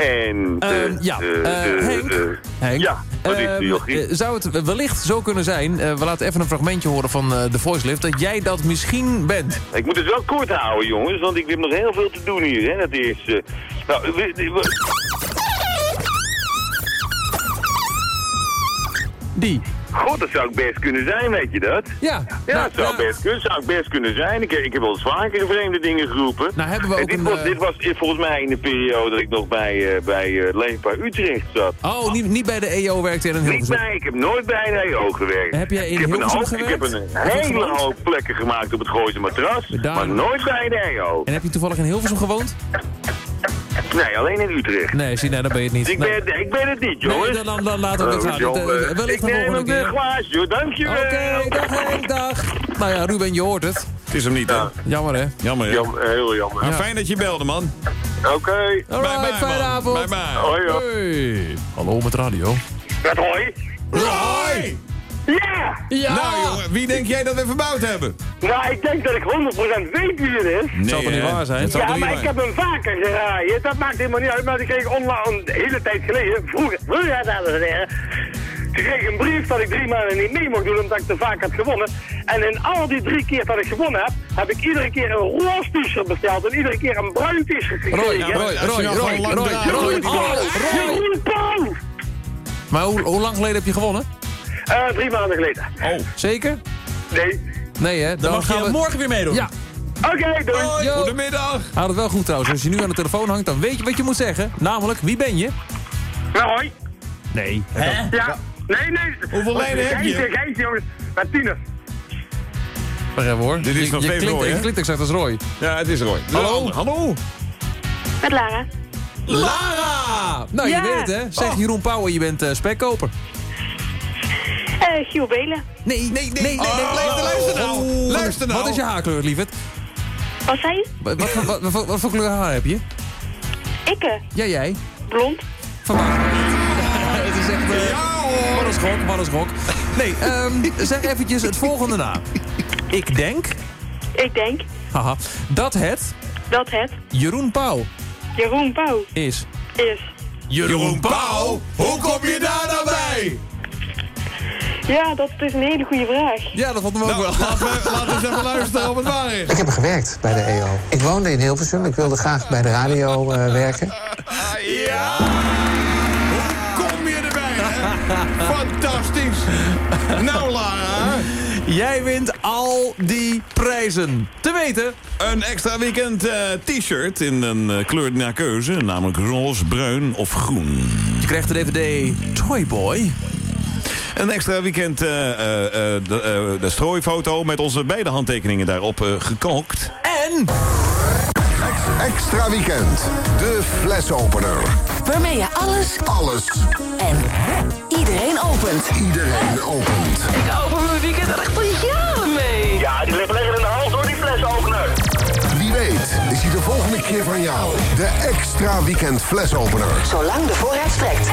En, eh, ja, eh, Henk? Henk, Ja, ehm, eh, zou het wellicht zo kunnen zijn... we laten even een fragmentje horen van de voice lift... dat jij dat misschien bent. Ik moet het wel kort houden, jongens, want ik heb nog heel veel te doen hier. Hè. Dat is... eh, nou, we- we- Die. God, dat zou ik best kunnen zijn, weet je dat? Ja. Ja, nou, dat zou, best, kunnen, zou ik best kunnen zijn. Ik, ik heb wel eens vaker vreemde dingen geroepen. Nou, hebben we En ook dit, een, was, eh, dit was volgens mij in de periode dat ik nog bij, eh bij eh, Leefbaar Utrecht zat. Oh, niet, niet bij de EO werkte in een Niet bij, ik heb nooit bij een EO gewerkt. Heb jij in ik heb een hoop, Ik heb gewerkt? een hele hoop plekken gemaakt op het Gooise matras, Daar- maar nooit bij een EO. En heb je toevallig in Hilversum gewoond? Nee, alleen in Utrecht. Nee, zie, nee, dan ben je het niet. Ik Nee. ben, ik ben het niet, jongens. Nee, dan, dan, dan laten we het Oh, gaan. John, Eh, wellicht ik de neem volgende keer. een glaasje, joh. Dankjewel. Oké, dag Henk, dag. Nou ja, Ruben, je hoort het. Het is hem niet, hè? Jammer, hè? Jammer, hè? Heel jammer. Maar Ja. fijn dat je belde, man. Oké. Alright, bye, fijne man. avond. Bye, bye. Hoi. Hey. Hallo met radio. Met hoi. Hoi! Ja! Ja! Nou, jongen, wie denk jij dat we verbouwd hebben? Nou, ik denk dat ik 100% weet wie het is. Nee, zal toch niet waar zijn? Ja, maar ik heb hem vaker geraaid. Dat maakt helemaal niet uit. Maar ik kreeg onla- een hele tijd geleden, vroeger, vroeger dames en heren, ik kreeg een brief dat ik drie maanden niet mee mocht doen omdat ik te vaak had gewonnen. En in al die drie keer dat ik gewonnen heb, heb ik iedere keer een roze t-shirt besteld en iedere keer een bruin t-shirt gekregen. Roy, Roy, als je Roy, nou Roy, gewoon lang Roy, draait, Roy. dan Oh, Roy. Jeroen Pauw! Maar hoe, hoe lang geleden heb je gewonnen? Eh, drie maanden geleden. Oh, Zeker? Nee. Nee, hè? Dan mag je morgen weer meedoen. Ja, Oké, doei. Hoi, goedemiddag. houd het wel goed trouwens. Als je nu aan de telefoon hangt, dan weet je wat je moet zeggen. Namelijk, wie ben je? Nou, hoi. Nee. Ja. Nee, nee. Hoeveel lijnen heb je? Geintje, geintje, jongens. Met tiener. Wacht even hoor. Dit is Je- nog je steeds klinkt, Roy, hè? Je klinkt exact als Roy. Ja, het is Roy. Hallo? Hallo? Met Lara. Lara! Nou, je weet het hè. Zeg Jeroen Pauwen, je bent eh, spekkoper. Eh, Giel Belen. Nee, nee, nee, nee. Oh, luister, luister nou. Luister nou. Wat is je haarkleur, lieverd? Wat zei je? Wat, wat, wat, wat, wat, wat voor kleur haar heb je? Ikke. Ja, jij? Blond. Van mij. Het is echt... eh, wat een schok, wat een schok. Nee, ehm, zeg eventjes het volgende na. Ik denk, Ik denk haha, dat het dat het Jeroen Pauw Jeroen Pauw is. is. Jeroen Pauw? Hoe kom je daar nou bij? Ja, dat is een hele goede vraag. Ja, dat vond hem ook Nou, wel. laten we, laten we eens even luisteren of het waar is. Ik heb gewerkt bij de EO. Ik woonde in Hilversum. Ik wilde graag bij de radio eh, werken. Ja! Hoe kom je erbij, hè? Fantastisch. Nou, Lara. Jij wint al die prijzen. Te weten. Een extra weekend eh, t-shirt in een eh, kleur naar keuze. Namelijk roze, bruin of groen. Je krijgt de DVD Toy Boy. Een extra weekend eh, eh, eh, de, de strooifoto met onze beide handtekeningen daarop eh, gekalkt. En... Extra weekend. De flesopener. Waarmee je alles, Alles. en iedereen opent. Iedereen opent. Ik open mijn weekend er echt al jaren mee. Ja, die ligt lekker in de hals door die flesopener. Wie weet is hij de volgende keer van jou. De extra weekend flesopener. Zolang de voorraad strekt.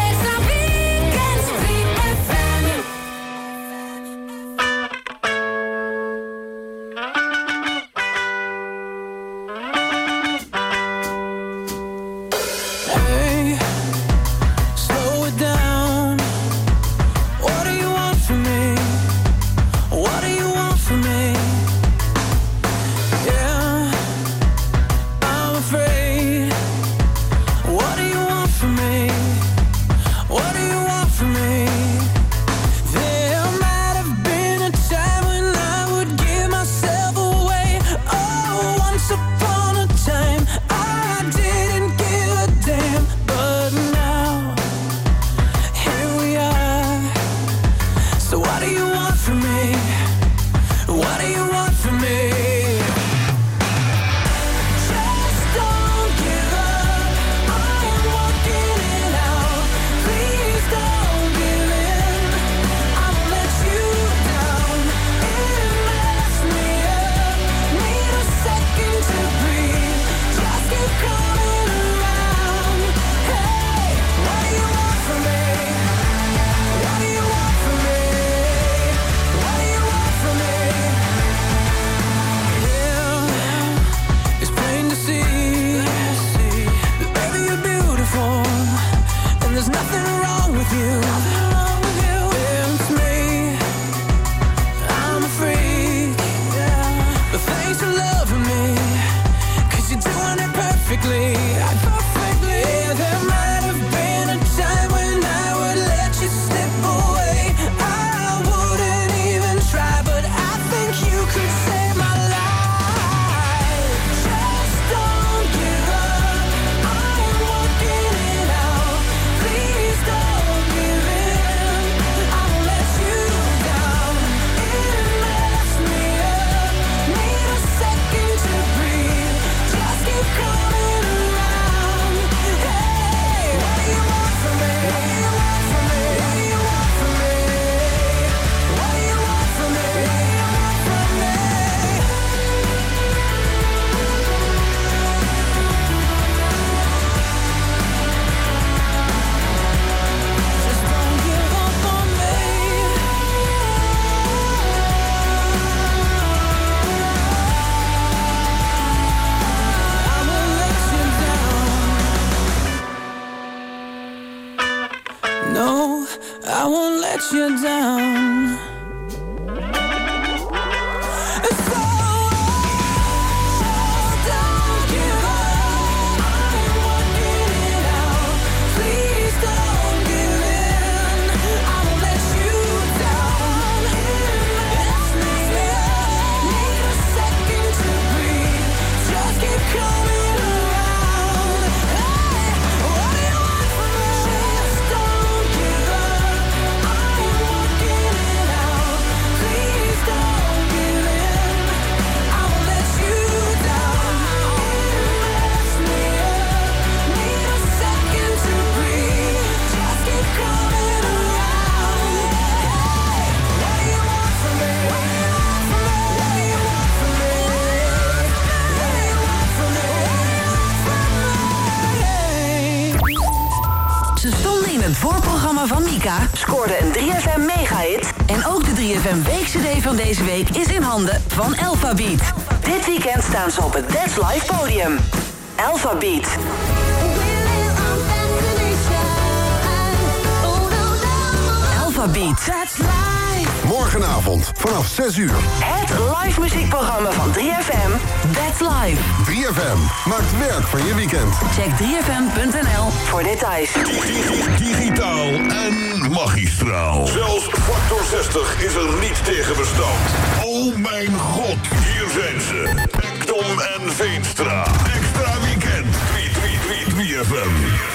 Scoorde een 3FM mega-hit. En ook de 3FM weekcd van deze week is in handen van Alphabeat. Dit weekend staan ze op het That's Live podium. Alphabeat. Alphabeat. Morgenavond vanaf 6 uur. Het live muziekprogramma van 3FM. That's live. 3FM maakt werk van je weekend. Check 3FM.nl voor details. Digitaal en magistraal. Zelfs Factor 60 is er niet tegen bestand. Oh mijn god, hier zijn ze. Tom en Veenstra. Extra weekend. 3, 3, 3, 3FM.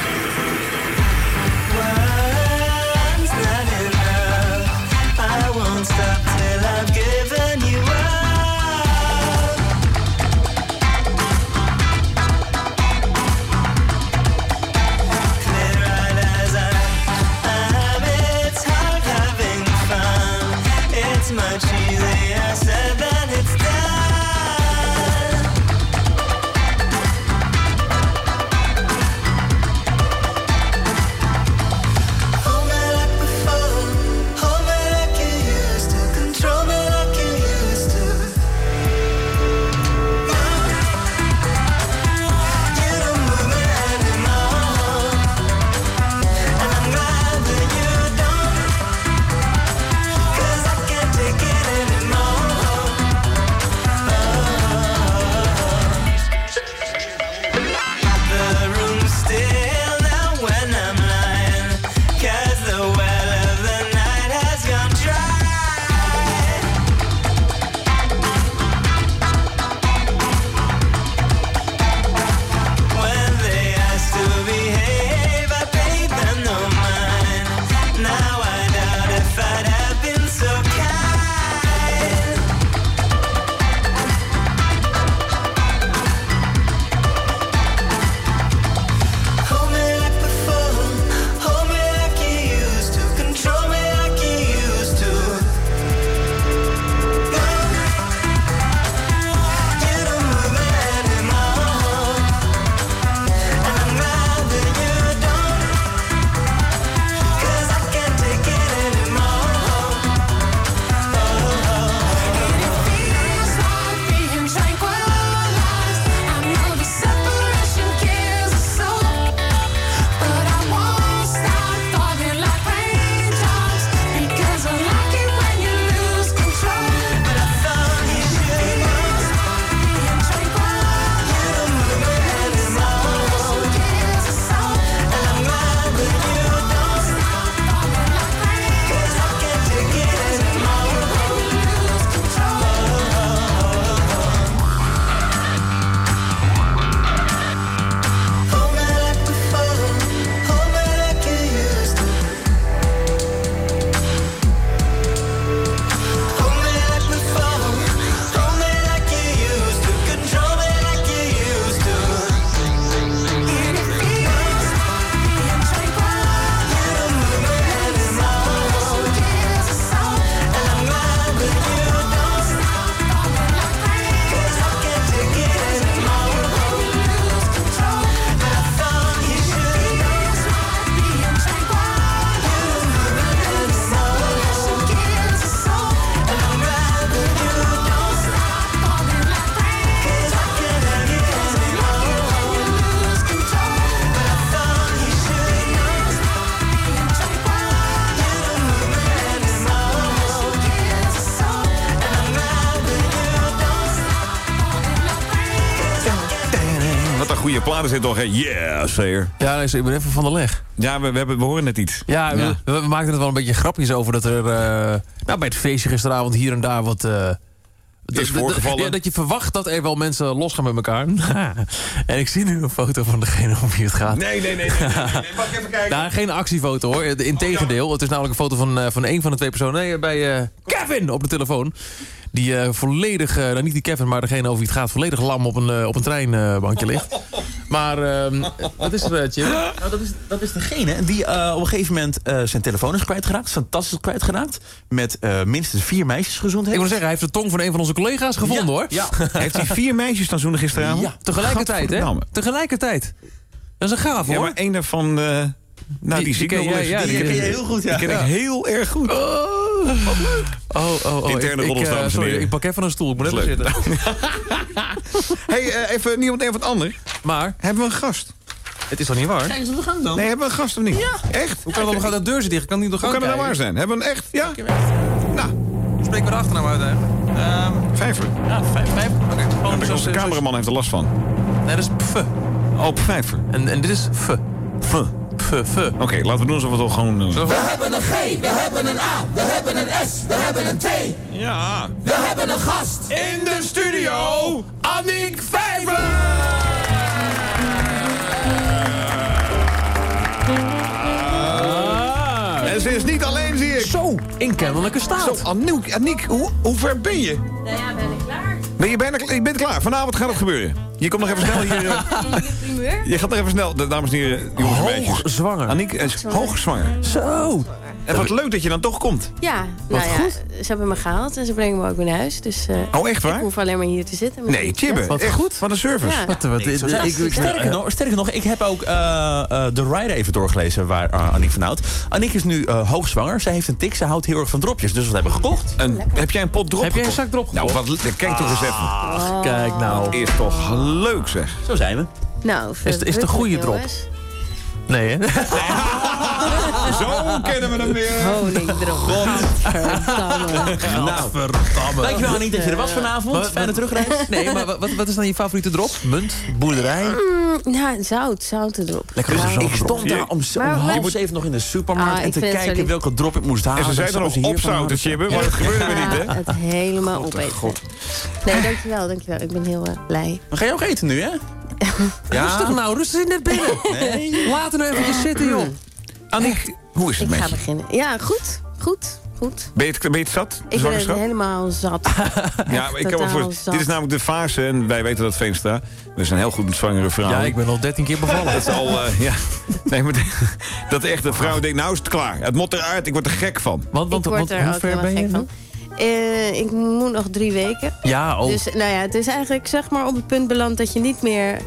stop till I give. given. Is dit toch, hè? Yeah. Ja, nee, ik ben even van de leg. Ja, we, we, hebben, we horen net iets. Ja, we, we, we maakten het wel een beetje grapjes over dat er... eh, nou, bij het feestje gisteravond hier en daar wat... eh, Is voorgevallen. Ja, dat je verwacht dat er wel mensen losgaan met elkaar. en ik zie nu een foto van degene om wie het gaat. Nee, nee, nee. nee, nee, nee. Mag ik even kijken? Nou, geen actiefoto hoor. Integendeel. Het is namelijk een foto van, eh, van een van de twee personen. Nee, bij Kevin op de telefoon. Die volledig, eh, nou niet die Kevin, maar degene over wie het gaat... volledig lam op een, op een treinbankje ligt. Maar ehm, wat is er, eh, Jim? Nou, dat is, dat is degene die eh, op een gegeven moment eh, zijn telefoon is kwijtgeraakt. Is kwijtgeraakt. Met eh, minstens vier meisjes gezoend heeft. Ik wil zeggen, hij heeft de tong van een van onze collega's gevonden hoor. Ja. Heeft hij vier meisjes dan zoenen gisteravond? Ja. Tegelijkertijd, hè? Tegelijkertijd. Dat is een gaaf, Ja, hoor. maar een daarvan... nou, die, Die- zie ik die nog ken wel jij, eens. ja, die, die ken je heel goed, ja. Die ken ik heel erg goed. Oh, oh, oh. Interne ik, roddels, eh, dames en sorry, heren. ik pak even een stoel. Ik moet even zitten. hey, eh, even niemand even wat anders. Maar, Hebben we een gast? het is toch niet waar? Kijk eens op de gang dan. Nee, hebben we een gast of niet? Ja. Echt? Hoe kan het dan? Gaat de deur zitten dicht? Ik kan niet door Hoe gaan kan het nou waar zijn? Hebben we een echt? Ja? Nou, Spreek we de achternaam uit, hè? Ehm, vijver. ja, vijf, vijf. Oké. De onze cameraman heeft er last van. Nee, dat is pf. Oh, op vijver. En, en dit is f. F. F. Oké, laten we doen alsof we het al gewoon doen. Zo- hebben een G, we hebben een A, we hebben een S, we hebben een T. Ja. We hebben een gast. In de studio, Annick Vijver! En ze is niet alleen, zie ik. Zo, in kennelijke staat. Zo, Annick, hoe, hoe ver ben je? Nou ja, ben ik klaar. Ben je, bijna, je bent klaar. Vanavond gaat het gebeuren. Je komt nog even snel hier. eh, je gaat nog even snel, de dames en heren, jongens en meisjes. Hoogzwanger. Annick is hoogzwanger. Zo. En wat leuk dat je dan toch komt. Ja, nou ja, ze hebben me gehaald en ze brengen me ook weer naar huis. Dus eh, Oh, echt ik waar? hoef alleen maar hier te zitten. Nee, Tjibbe. Wat echt goed. Van de service. Ja. Wat, wat, Nee, ik, ik, ik- sterker, nog, sterker nog, ik heb ook eh, eh, de rider even doorgelezen waar uh, Annick van houdt. Annick is nu eh, hoogzwanger. Zij heeft een tik. Ze houdt heel erg van dropjes. Dus wat hebben we gekocht? En heb jij een pot drop Heb jij een zak drop Nou, gekocht? wat, kijk toch eens even. Kijk nou. Is toch leuk zeg. Zo zijn we. Nou, Is het- is een goede drop? jongens. Nee, hè? Zo kennen we hem weer. Honingdrop. Godverdamme. Nou, Verdamme. dankjewel Annick dat je er was vanavond. Wat- Fijne terugreis. Nee, maar wat, wat is dan je favoriete drop? Munt? Boerderij? Mm, ja, zout, zout erop. Lekker Ja. zout. Ik stond daar om, om Maar- half zeven nog in de supermarkt Ah, en ik te kijken welke drop ik moest halen. En ze zei Dan er zou nog houden. Chibbe, maar dat gebeurde weer niet, hè? Het helemaal opeten. Nee, dankjewel, dankjewel. Ik ben heel eh, blij. Dan ga je ook eten nu, hè? Rustig nou, rustig in net binnen. Nee. Laat er nou even zitten, joh. Annick, hoe is het Ik met ga je? beginnen. Ja, goed, goed, goed. Ben je het, ben je het zat? de Ik ben het helemaal zat. Ja, maar ik kan me voor. zat. Dit is namelijk de fase, en wij weten dat Veenstra. We zijn heel goed met zwangere vrouwen. Ja, ik ben al 13 keer bevallen. Dat is al, eh, ja. Nee, maar dat de echte vrouw denkt, nou is het klaar. Het moet eruit, ik word er gek van. Want, want, ik word want er hoe ook ver helemaal ben je gek nu? van. Eh, ik moet nog drie weken. Ja, oh. Dus nou ja, het is eigenlijk zeg maar op het punt beland dat je niet meer...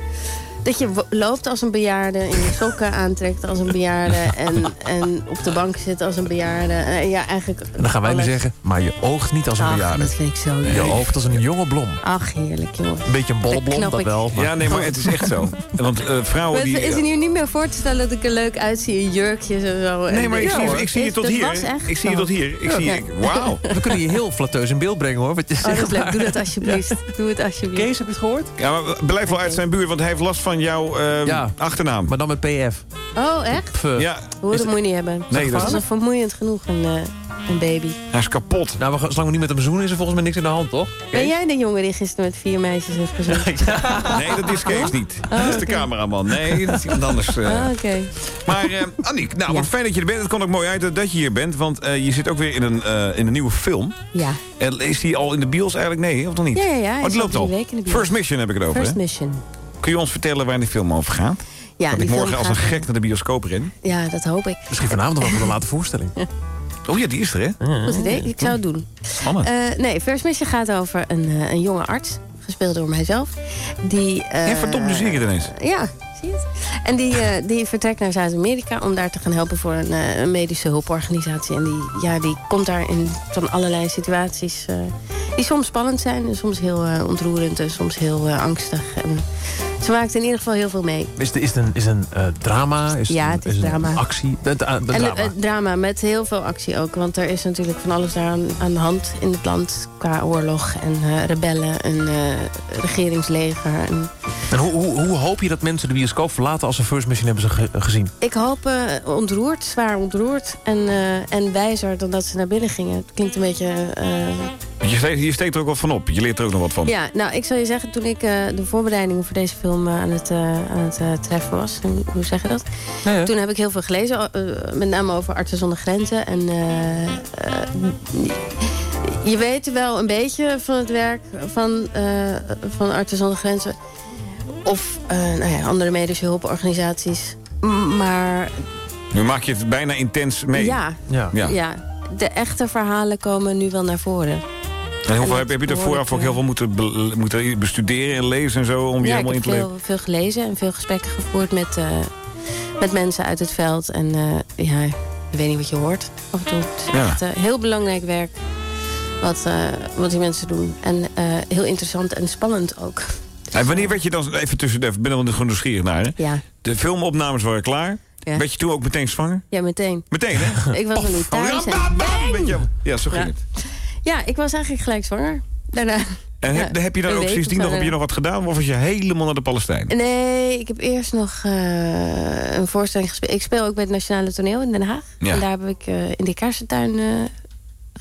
Dat je loopt als een bejaarde, in je sokken aantrekt als een bejaarde... en, en op de bank zit als een bejaarde. Eh, ja, eigenlijk En dan gaan wij nu zeggen, maar je oogt niet als een Ach, bejaarde. dat vind ik zo leuk. Je oogt als een jonge blom. Ach, heerlijk, jongen. Een beetje een bolle Dat dat wel. maar- Ja, nee, maar het is echt zo. Want eh, vrouwen Maar die... het is er nu niet meer voor te stellen dat ik er leuk uitzie in jurkjes en zo. Nee, maar ik Ja, zie, ik zie je tot hier. Ik zie je tot hier. Ik zie je... Wauw. We kunnen je heel flatteus in beeld brengen, hoor. Wat je Oh, dat zegt. is leuk. Doe dat alsjeblieft. Doe het alsjeblieft. Kees, heb je het gehoord? Ja, maar blijf wel uit zijn buurt, want hij heeft last van jouw eh, Ja. achternaam. Maar dan met PF. Oh, echt? Ja, Hoe dat moet je niet hebben. Nee, dat is- vermoeiend genoeg, een, eh, een baby. hij is kapot. Nou, we zolang we niet met hem zoenen, is er volgens mij niks in de hand, toch? Ben jij de jongen die gisteren met vier meisjes heeft gezoend? Nee, dat is Kees niet. Dat is de cameraman. Nee, dat is iemand anders. eh. Ah, oké. Maar eh Annick, nou, Ja. wat fijn dat je er bent. Het komt ook mooi uit dat je hier bent. Want eh, je zit ook weer in een, eh, in een nieuwe film. Ja. En is die al in de bios eigenlijk? Nee, of nog niet? Ja, ja, ja. Hij Oh, die loopt al. First Mission heb ik het over, First hè? Mission. Kun je ons vertellen waar die film over gaat? Ja, dat ik morgen als een gek naar de bioscoop ren. Ja, dat hoop ik. Misschien vanavond nog wel voor een late voorstelling. Oh ja, die is er, hè? Goed idee. Ik zou het doen. Spannend. Eh, nee, First Mission gaat over een, eh, een jonge arts. Gespeeld door mijzelf. Die... eh, Ja, verdomd, nu zie ik het ineens. Ja, En die, eh, die vertrekt naar Zuid-Amerika om daar te gaan helpen voor een, eh, een medische hulporganisatie. En die, ja, die komt daar in van allerlei situaties eh, die soms spannend zijn. Soms heel ontroerend en soms heel angstig. En Ze maakte in ieder geval heel veel mee. Is het, is het een, is een eh, drama? Is Ja, een- het is een drama. actie? De, de, de en drama. eh, drama met heel veel actie ook. Want er is natuurlijk van alles daar aan, aan de hand in het land. Qua oorlog en eh, rebellen en eh, regeringsleger. En En hoe, hoe, hoe hoop je dat mensen de bioscoop verlaten als ze First Mission hebben ze ge- gezien? ik hoop eh, ontroerd, zwaar ontroerd. En, eh, en wijzer dan dat ze naar binnen gingen. Het klinkt een beetje... Je steekt, je steekt er ook wat van op. Je leert er ook nog wat van. Ja, nou, ik zal je zeggen, toen ik eh, de voorbereidingen voor deze film eh, aan het, eh, aan het treffen was, en hoe zeg je dat? Toen heb ik heel veel gelezen, met name over Artsen zonder Grenzen. En je weet wel een beetje van het werk van, eh, van Artsen zonder Grenzen. Of eh, nou ja, andere medische hulporganisaties. Maar Nu maak je het bijna intens mee. ja, Ja. ja. de echte verhalen komen nu wel naar voren. En hoeveel heb, heb je er vooraf ook heel veel moeten, be- moeten bestuderen en lezen en zo... om je ja, helemaal in ik te heb leven? veel, veel gelezen en veel gesprekken gevoerd met, eh, met mensen uit het veld. En eh, ja, ik weet niet wat je hoort af en toe. Het is Ja. echt eh, heel belangrijk werk wat, eh, wat die mensen doen. En eh, heel interessant en spannend ook. En wanneer werd je dan, even tussen, ik ben er wel gewoon nieuwsgierig naar, hè? Ja, De filmopnames waren klaar. Ja. Werd je toen ook meteen zwanger? ja meteen. Meteen, hè? Ik was nog niet thuis. ja, en bam. Ja, zo ging Ja. het. Ja, ik was eigenlijk gelijk zwanger. Daarna. En heb, Ja, heb je dan ook sindsdien nog, heb je nog wat gedaan? Of was je helemaal naar de Palestijn? Nee, ik heb eerst nog eh, een voorstelling gespeeld. Ik speel ook bij het Nationale Toneel in Den Haag. Ja. En daar heb ik eh, in de kersentuin eh,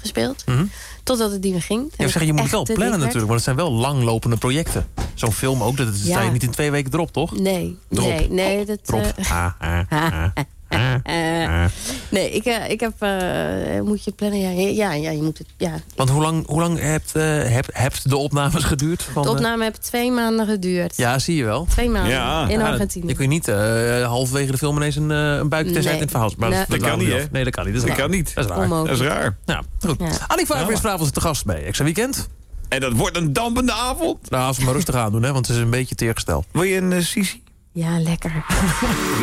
gespeeld. Mhm. Totdat het niet meer ging. Ja, ik zeg, je moet het wel plannen natuurlijk, want het zijn wel langlopende projecten. Zo'n film ook, dat sta je niet in twee weken erop, toch? Nee, Drop. nee, nee. Dat, Drop. eh, Ah, ah, ah, ah, eh, ah. nee, ik, eh, ik heb... eh, moet je plannen? Ja, ja, ja, je moet het... Ja. Want hoe lang, hoe lang hebt, eh, heb, hebt de opnames geduurd? Van, De opname heeft twee maanden geduurd. Ja, zie je wel. Twee maanden in Ja, Argentinië. Je kun je niet eh, halverwege de film ineens een, een buik Nee. in het verhaal. Maar Nee. Dat kan niet, hè? Nee, dat kan niet. Dat, is Dat raar. kan niet. Dat is raar. Onmogelijk. Dat is raar. Ja, goed. Ja. Annie Vijver is vanavond te gast bij Extra Weekend. En dat wordt een dampende avond. Nou, als we maar rustig aan doen, hè, want het is een beetje teergesteld. Wil je een uh, Sisi? Ja, lekker.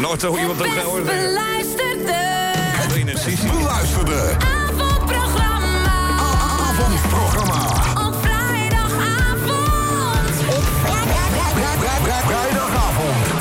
Lotto, iemand ook nou hoor. Beluisterde. Sissi. beluisterde. Avondprogramma. Avondprogramma. Op vrijdagavond. Op vrijdagavond.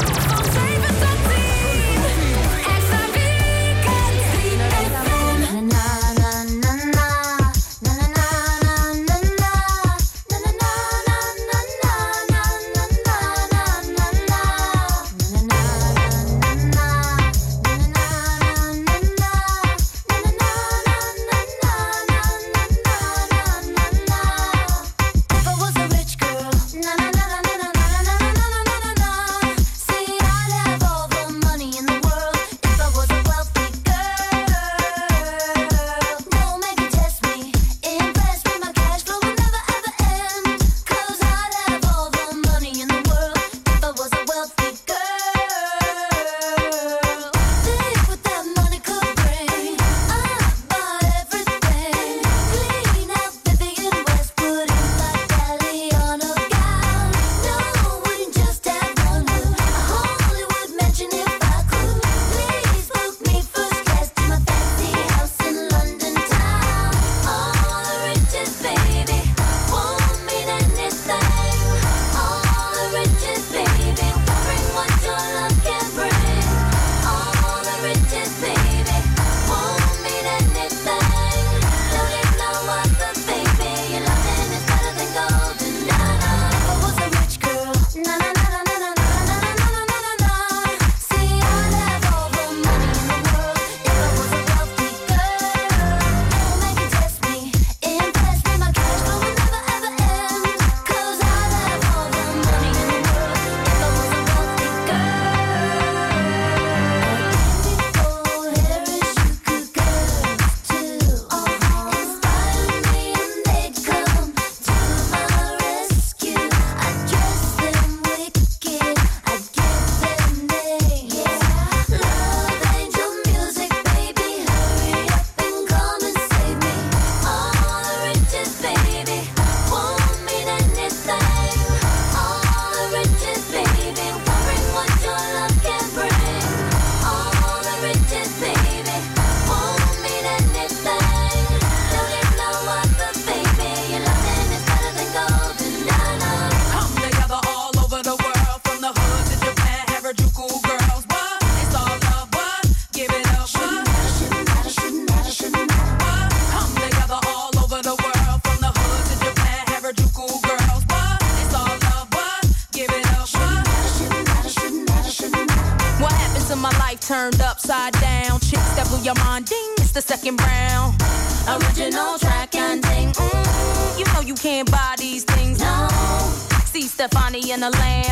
Stefani in the lane.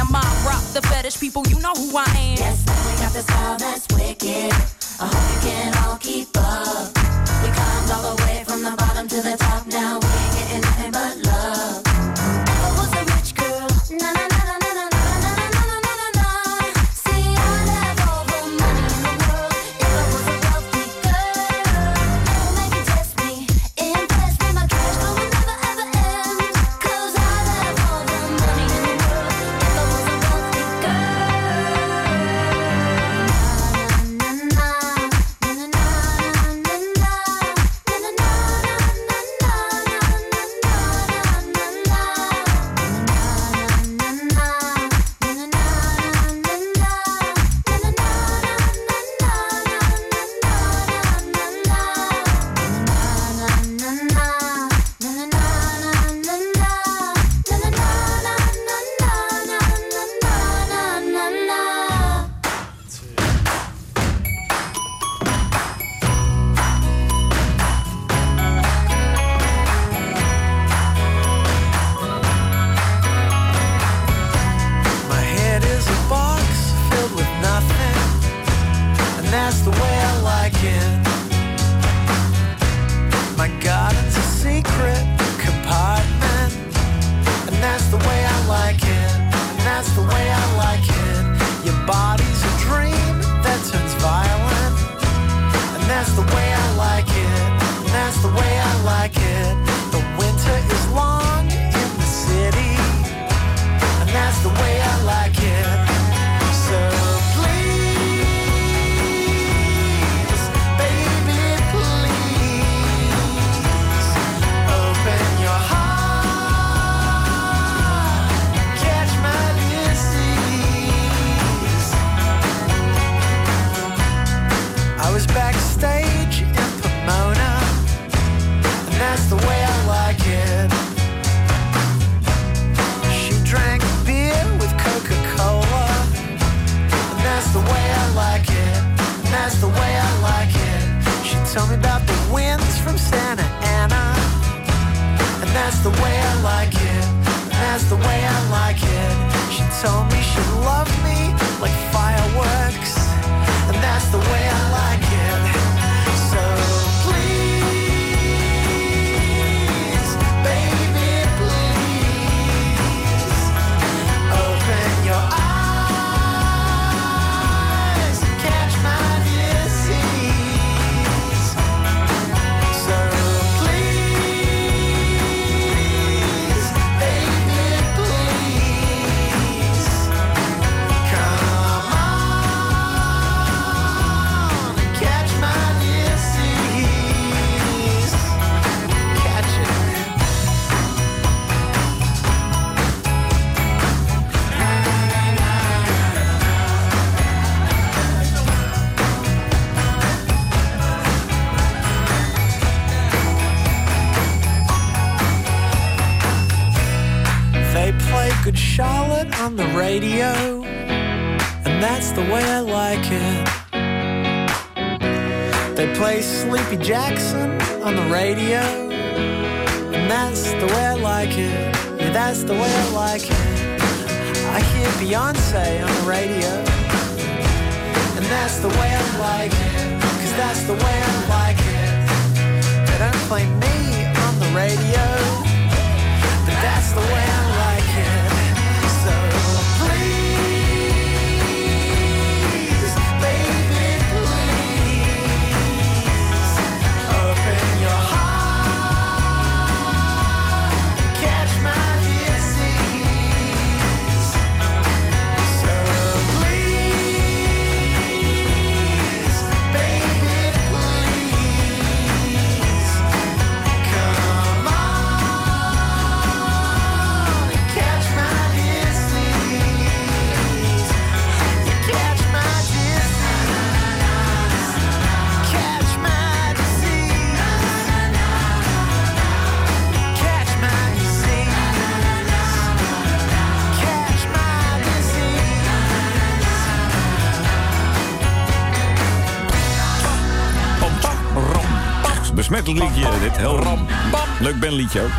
Bandliedje ook.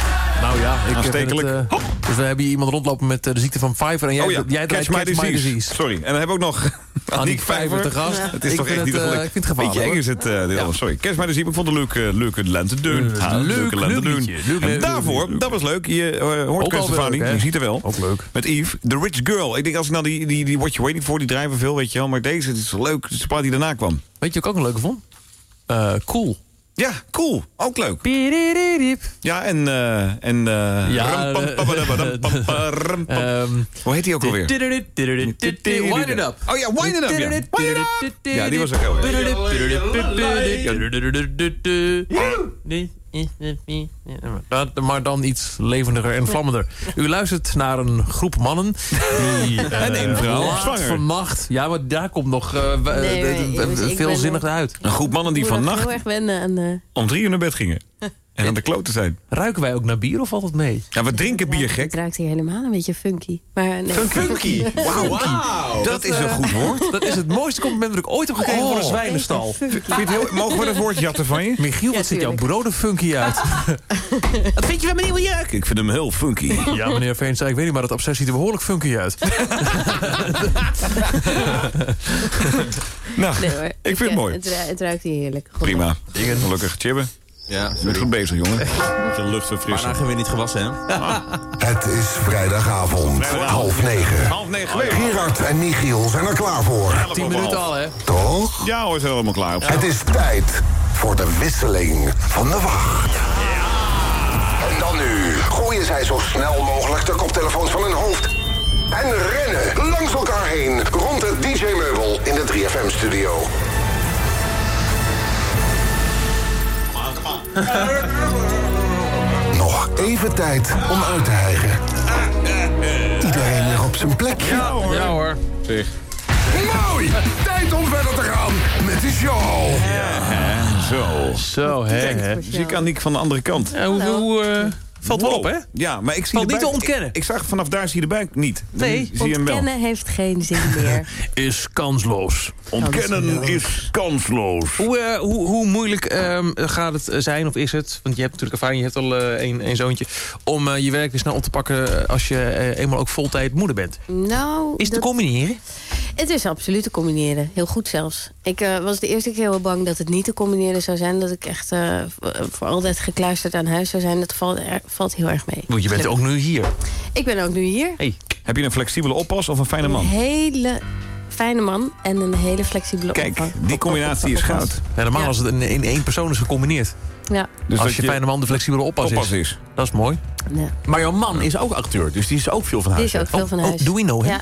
Nou ja, ik Aanstekelijk. het, eh, dus we hebben hier iemand rondlopen met eh, de ziekte van Pfeiffer. En jij, oh ja, jij draait Catch My Disease. Sorry. En dan hebben we ook nog Aniek Vijver. te gast. Het is Ik toch vind echt niet eh, gelukkig. ik vind het gevaarlijk, Beetje eng is het. dit alles. Sorry. Catch My Disease. Ik vond het een leuke, leuke lente doen. Ja, leuk, leuke leuk lente doen. liedje. Leuk, En leuk, daarvoor, leuk. dat was leuk. Je hoort alweer Stefani. leuk? Je ziet er wel. Ook leuk. Met Yves. The Rich Girl. Ik denk als ik nou die, die, die What You Waiting For, die drijven veel, weet je wel. Maar deze het is leuk. Het is die daarna kwam. Weet je wat ik ook een leuke vond? Cool. Ja, cool. Ook leuk. Ja, en... eh en Ja, ja, Hoe heet die ook alweer? Wind it up. Oh ja, Wind It Up, ja. Wind It Up. Ja, die was ook heel Dat- Maar dan iets levendiger en vlammender. U luistert naar een groep mannen die eh, En één vrouw, vannacht... Ja, maar daar komt nog Nee, eh, uit. Een groep mannen die vannacht heel erg wennen aan... eh, om drie uur naar bed gingen. En aan de kloten zijn. Ruiken wij ook naar bier of valt het mee? Ja, we drinken bier Het gek. ruikt hier helemaal een beetje funky. Maar nee. Funky. Wauw. Dat is een goed woord. Dat is het mooiste compliment dat ik ooit heb gekregen Oh. voor een zwijnenstal. Het heel, mogen we dat woord jatten van je? Michiel, wat ziet jouw er funky uit? Wat vind je van mijn nieuwe jurk? Ik vind hem heel funky. Ja, meneer Veenstra, ik weet niet, maar dat obsessie ziet er behoorlijk funky uit. Nou, Nee, hoor. ik vind het eh, mooi. Het, ru- het ruikt hier heerlijk. Prima. Gelukkig. Chibbe. Ja, Je bent goed bezig, jongen. De lucht Maar verfrissen. nou weer niet gewassen, hè? Het is vrijdagavond, half negen. Half negen. Gerard en Michiel zijn er klaar voor. Tien minuten al, hè? Toch? Ja hoor, zijn we helemaal klaar. Op Het is tijd voor de wisseling van de wacht. En dan nu gooien zij zo snel mogelijk de koptelefoons van hun hoofd. En rennen langs elkaar heen rond het DJ-meubel in de 3FM-studio. Nog even tijd om uit te hijgen. Iedereen weer op zijn plekje. Ja hoor. Mooi! Tijd om verder te gaan met de show. Zo. Zo, hè, ik Aniek van de andere kant. Ja, hoe, hoe, eh, valt wel op, hè? Ja, maar ik zie Valt de niet buik- te ontkennen. Ik, ik zag vanaf daar zie je de buik niet. Nee, zie je hem wel. Ontkennen heeft geen zin meer. Is kansloos. Ontkennen is kansloos. Hoe, eh, hoe, hoe moeilijk ehm, gaat het zijn, of is het... want je hebt natuurlijk ervaring, je hebt al eh, een, een zoontje... om eh, je werk weer snel op te pakken eh, als je eh, eenmaal ook voltijd moeder bent. Nou, Is het te dat- combineren? Het is absoluut te combineren. Heel goed zelfs. Ik eh, was de eerste keer heel bang dat het niet te combineren zou zijn. Dat ik echt eh, v- voor altijd gekluisterd aan huis zou zijn. Dat valt, er- valt heel erg mee. Want je bent ook nu hier. Ik ben ook nu hier. Hey. Heb je een flexibele oppas of een fijne Een man? hele fijne man en een hele flexibele Kijk, opvang. die combinatie is goud. Helemaal Ja. als het in, in één persoon is gecombineerd. Ja. Dus als je, je fijne man de flexibele oppas, oppas is. is. Dat is mooi. ja. Maar jouw man is ook acteur, dus die is ook veel van Die huis. is ook veel van oh, huis. do we know him? Ja.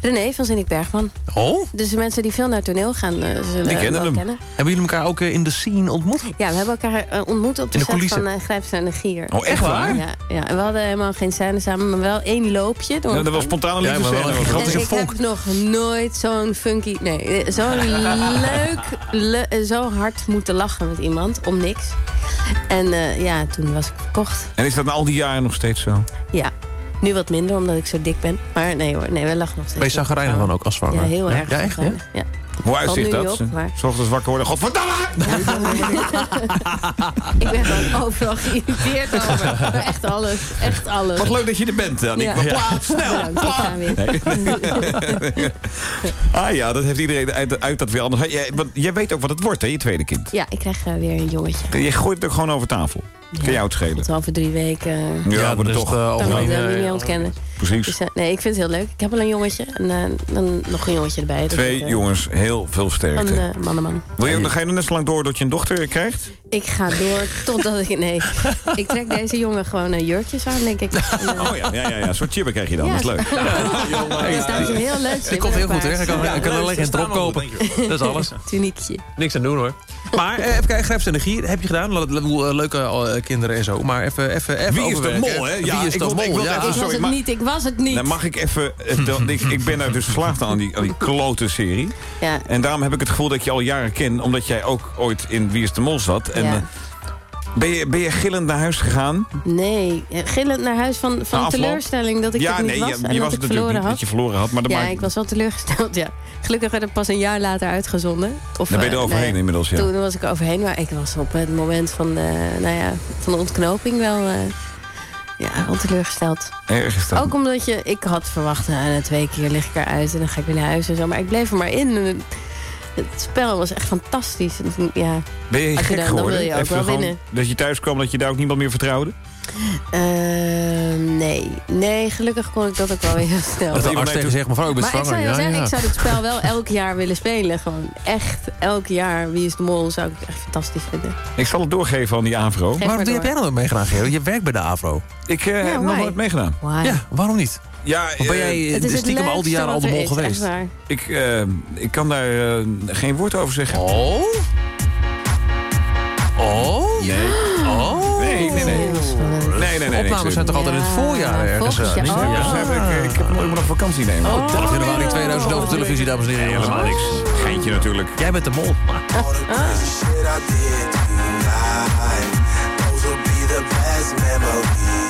René van Zinnik Bergman. Oh? Dus de mensen die veel naar toneel gaan, eh, zullen Die kennen wel hem. kennen. Hebben jullie elkaar ook eh, in de scene ontmoet? Ja, we hebben elkaar eh, ontmoet op de, In de set van uh, en de Gier. Oh, echt waar? Ja, ja, en we hadden helemaal geen scène samen, maar wel één loopje. Door Ja, dat was gang. spontane Ja, een gigantische En ik heb nog nooit zo'n funky... Nee, eh, zo leuk, le- zo hard moeten lachen met iemand, om niks. En eh, ja, toen was ik verkocht. En is dat na al die jaren nog steeds zo? Ja, nu wat minder, omdat ik zo dik ben. Maar nee hoor, nee, we lachen nog steeds. Ben je zagrijnig dan ook als zwanger? Ja, heel erg. Ja, echt, hè? Ja. Hoe uitzicht dat? niet op, maar- S ochtends wakker worden. Godverdamme! ik ben gewoon overal geïrriteerd over. Echt alles, echt alles. Wat leuk dat je er bent, Aniek. Ja. Plaats, snel! Weer. Ah ja, dat heeft iedereen uit, uit dat weer anders. Jij, want jij weet ook wat het wordt, hè, je tweede kind. Ja, ik krijg eh, weer een jongetje. Je gooit het ook gewoon over tafel. Kan jou het schelen? Tot over drie weken. Ja, Ja, maar is toch. eh, Dan ik dat eh, niet ontkennen. Precies. Dus, eh, nee, ik vind het heel leuk. Ik heb al een jongetje en dan nog een jongetje erbij. Dus Twee ik, jongens, heel veel sterkte. uh, mannenman. Wil je, dan ga je nog net zo lang door dat je een dochter krijgt? Ik ga door totdat ik... Nee, ik trek deze jongen gewoon uh, jurkjes aan, denk ik. En, Oh ja, ja, ja, ja. een soort chibben krijg je dan. Ja. Dat is leuk. er staat een heel leuk Het komt heel goed, hè? Ik kan, ik kan geen ze staan drop kopen. Dat is alles. Tuniekje. Niks aan doen, hoor. Maar eh, even kijken, Grijps Energie heb je gedaan. Le- le- le- Leuke eh, kinderen en zo. Maar even, even, even Wie is de mol, hè? Wie Ja, is ik de wil- mol? ik wil ja. Ik was sorry, het maar- niet, ik was het niet. Dan mag ik even... eh, dan- ik, ik ben daar dus verslaafd aan, die, aan die klote serie. Ja. En daarom heb ik het gevoel dat ik je al jaren ken. Omdat jij ook ooit in Wie is de Mol zat. En Ja. Eh, Ben je, ben je gillend naar huis gegaan? Nee, eh, gillend naar huis van, van teleurstelling dat ik ja, het niet nee, was je, en je was het natuurlijk niet had. dat je verloren had. Maar, ja, maakt- ik was wel teleurgesteld, ja. Gelukkig werd het pas een jaar later uitgezonden. Of, Daar ben je er eh, overheen inmiddels, ja. Toen was ik overheen, maar ik was op het moment van, de, nou ja, van de ontknoping wel, eh, ja, wel teleurgesteld. Erg is dat. Ook omdat je, ik had verwacht, nou, na twee keer lig ik eruit en dan ga ik weer naar huis en zo. Maar ik bleef er maar in. En het- spel was echt fantastisch. Ja, Ben je als gek dan, dan geworden? wil je ook wel gewoon winnen. Dat je thuis kwam, dat je daar ook niemand meer vertrouwde? Ehm, nee. nee, gelukkig kon ik dat ook wel weer heel snel. Dat de arts tegen zegt, mevrouw, u bent maar ik zwanger. zou je Ja, zeggen, ja. ik zou dit spel wel elk jaar willen spelen. Gewoon echt elk jaar. Wie is de mol zou ik echt fantastisch vinden. Ik zal het doorgeven aan die AVRO. Geef Waarom maar heb jij nooit meegedaan, Gero? Je werkt bij de AVRO. Ik eh, heb nog nooit meegedaan. Why? Ja, waarom niet? Ja, Of ben eh, jij Het is het stiekem al die jaren al de mol geweest? ik, eh, ik kan daar eh, geen woord over zeggen. Oh? Oh? Nee. Oh? Nee, nee, nee. Nee, nee, nee. Opnames zijn toch altijd in het voorjaar ergens? dus heb ik, ik heb nooit meer op vakantie nemen. Oh, 12 januari 2011 op televisie, dames en heren. Nee, helemaal niks. Geintje natuurlijk. Jij bent de mol. shit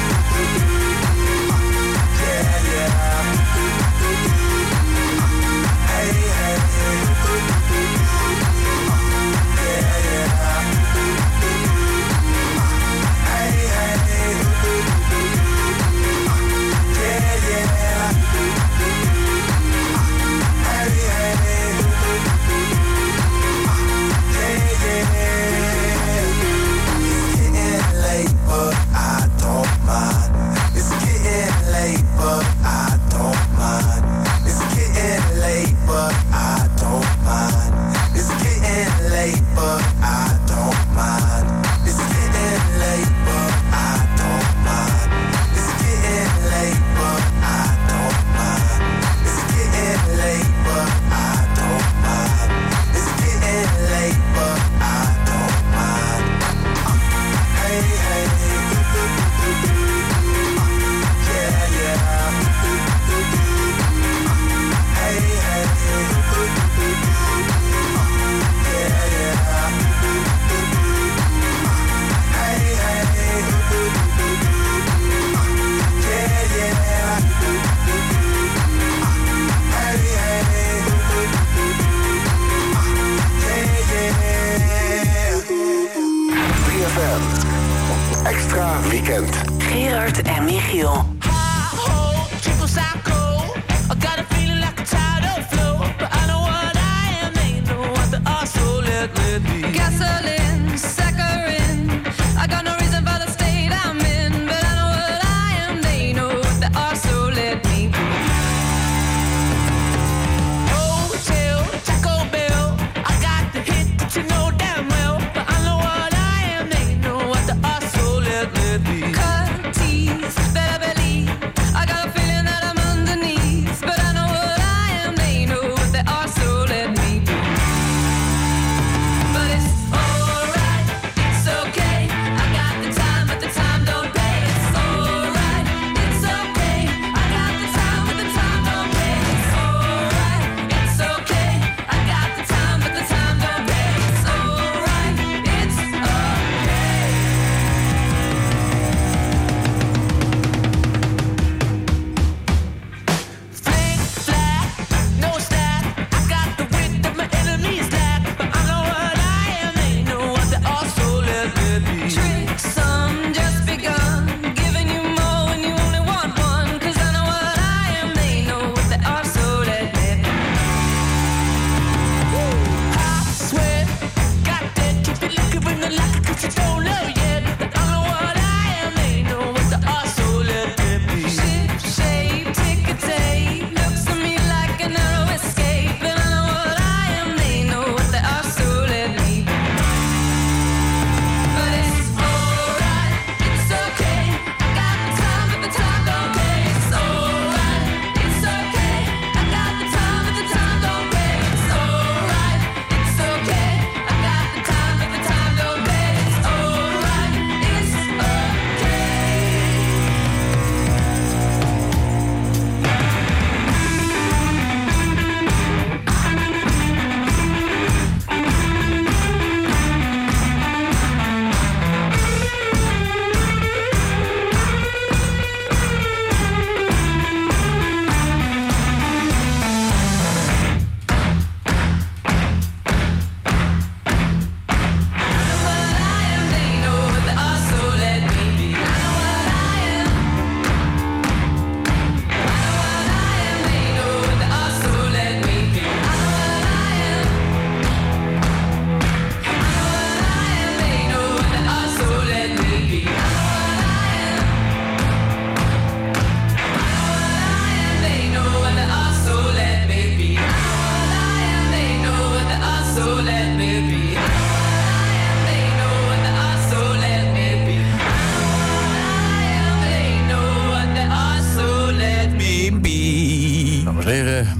Thank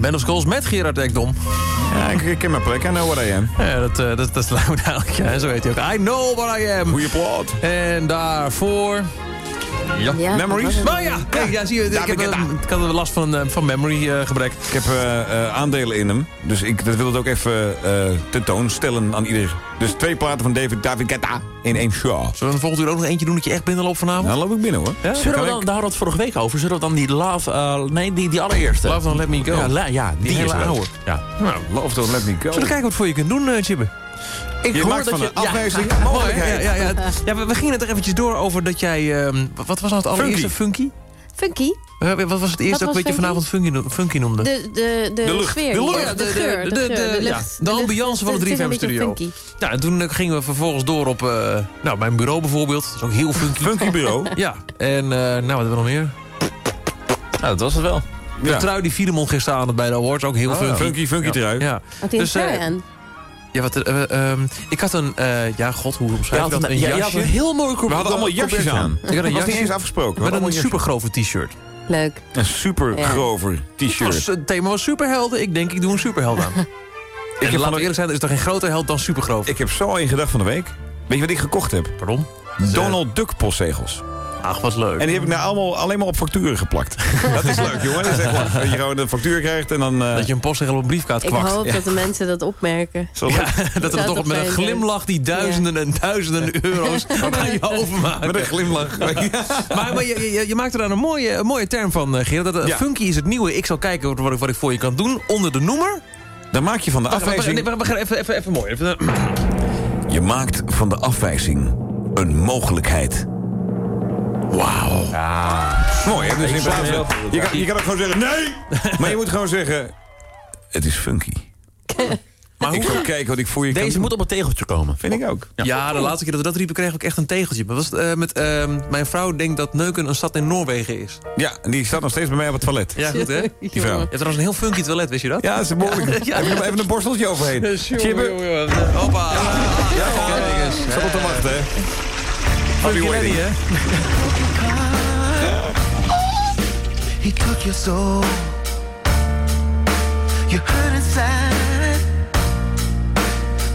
uh, Band of Skulls met Gerard Ekdom. Ja, ik, ik ken mijn plek. I know what I am. Ja, dat, uh, dat, dat lijkt me duidelijk. Ja, zo heet hij ook. I know what I am. Goeie plaat. En daarvoor... Ja, Ja, memories. Maar ja, kijk, ja, zie je, ik, heb, heb ik had last van, eh, van memory eh, gebrek. Ik heb eh, eh, aandelen in hem. Dus ik dat wil het ook even eh, tentoonstellen aan ieder. Dus twee platen van David, David Guetta in één show. Zullen we dan volgend uur ook nog eentje doen dat je echt binnen loopt vanavond? Dan loop ik binnen hoor. Ja? Zullen we dan, daar hadden we het vorige week over. Zullen we dan die Love, eh, nee, die, die allereerste. Love Don't Let Me Go. Ja, ja die, hele is oude. Ja. Nou, Love Don't Let Me Go. Zullen we kijken wat voor je kunt doen, uh, Ik je maakt dat van je... een afwijzing ja. Ja, ja, ja. We, we, gingen er eventjes door over dat jij... Ehm, wat was nou het allereerste? Funky? Funky. Eh, wat was het eerste ook wat je vanavond funky, funky noemde? De, de, de, de lucht. Sfeer, de, lucht. de, geur, de, de, ambiance van het 3FM-studio. Nou, en toen gingen we vervolgens door op eh, nou, mijn bureau bijvoorbeeld. Dat is ook heel funky. Funky bureau? Ja. En eh, nou, wat hebben we nog meer? Nou, dat was het wel. De ja. trui die Fiedemon gisteravond bij de Awards, ook heel oh, funky. Funky, funky trui. Ja. Wat dus, eh, trui aan? Ja, wat, ehm, ik had een... Ja, god, hoe omschrijf ik dat? Een, een jasje. Had een heel mooi We hadden allemaal jasjes aan. Ik had een jasje. eens afgesproken. Met een supergrove t-shirt. Leuk. Een supergrove t-shirt. Het thema was superhelden. Ik denk, ik doe een superheld aan. ik heb de- eerlijk zijn, er is toch geen groter held dan supergroot? Ik heb zo één gedacht van de week. Weet je wat ik gekocht heb? Pardon? Donald Duck postzegels. Ach, wat leuk. En die heb ik nou allemaal, alleen maar op facturen geplakt. dat is leuk, jongen. Dat is echt leuk. Dat je gewoon een factuur krijgt en dan... eh, Dat je een postzegel op een briefkaart Ik kwakt. hoop Ja. dat de mensen dat opmerken. Zo dat er toch met een glimlach die duizenden en duizenden euro's aan je overmaken. Met een glimlach. Maar, maar je, je, je maakt er daar een mooie, een mooie term van, eh, Gerard. Dat, eh, Ja. Funky is het nieuwe. Ik zal kijken wat, ik- wat ik voor je kan doen. Onder de noemer... Dan maak je van de Wacht, afwijzing... nee, we gaan even, even, even mooi. Even, Je maakt van de afwijzing een mogelijkheid. Wauw. Mooi, hè? Dus in plaats van- je, kan, je kan ook gewoon zeggen, nee! Maar je moet gewoon zeggen, het is funky. maar Ik hoe, kijken wat ik voor je kan Deze doen. moet op een tegeltje komen. Vind ik ook. ja. de laatste keer dat we dat riepen, kreeg ik ook echt een tegeltje. Maar was het, eh, met, ehm, mijn vrouw denkt dat Neuken een stad in Noorwegen is. Ja, en die staat nog steeds bij mij op het toilet. Ja, goed hè? Die vrouw. Je hebt trouwens een heel funky toilet, wist je dat? Ja, dat is behoorlijk. Ja. Even, even een borsteltje overheen. Chibbe, Hoppa. ja, Kijk eens. zat op te wachten, hè? Funky ready, hè? He took your soul. You.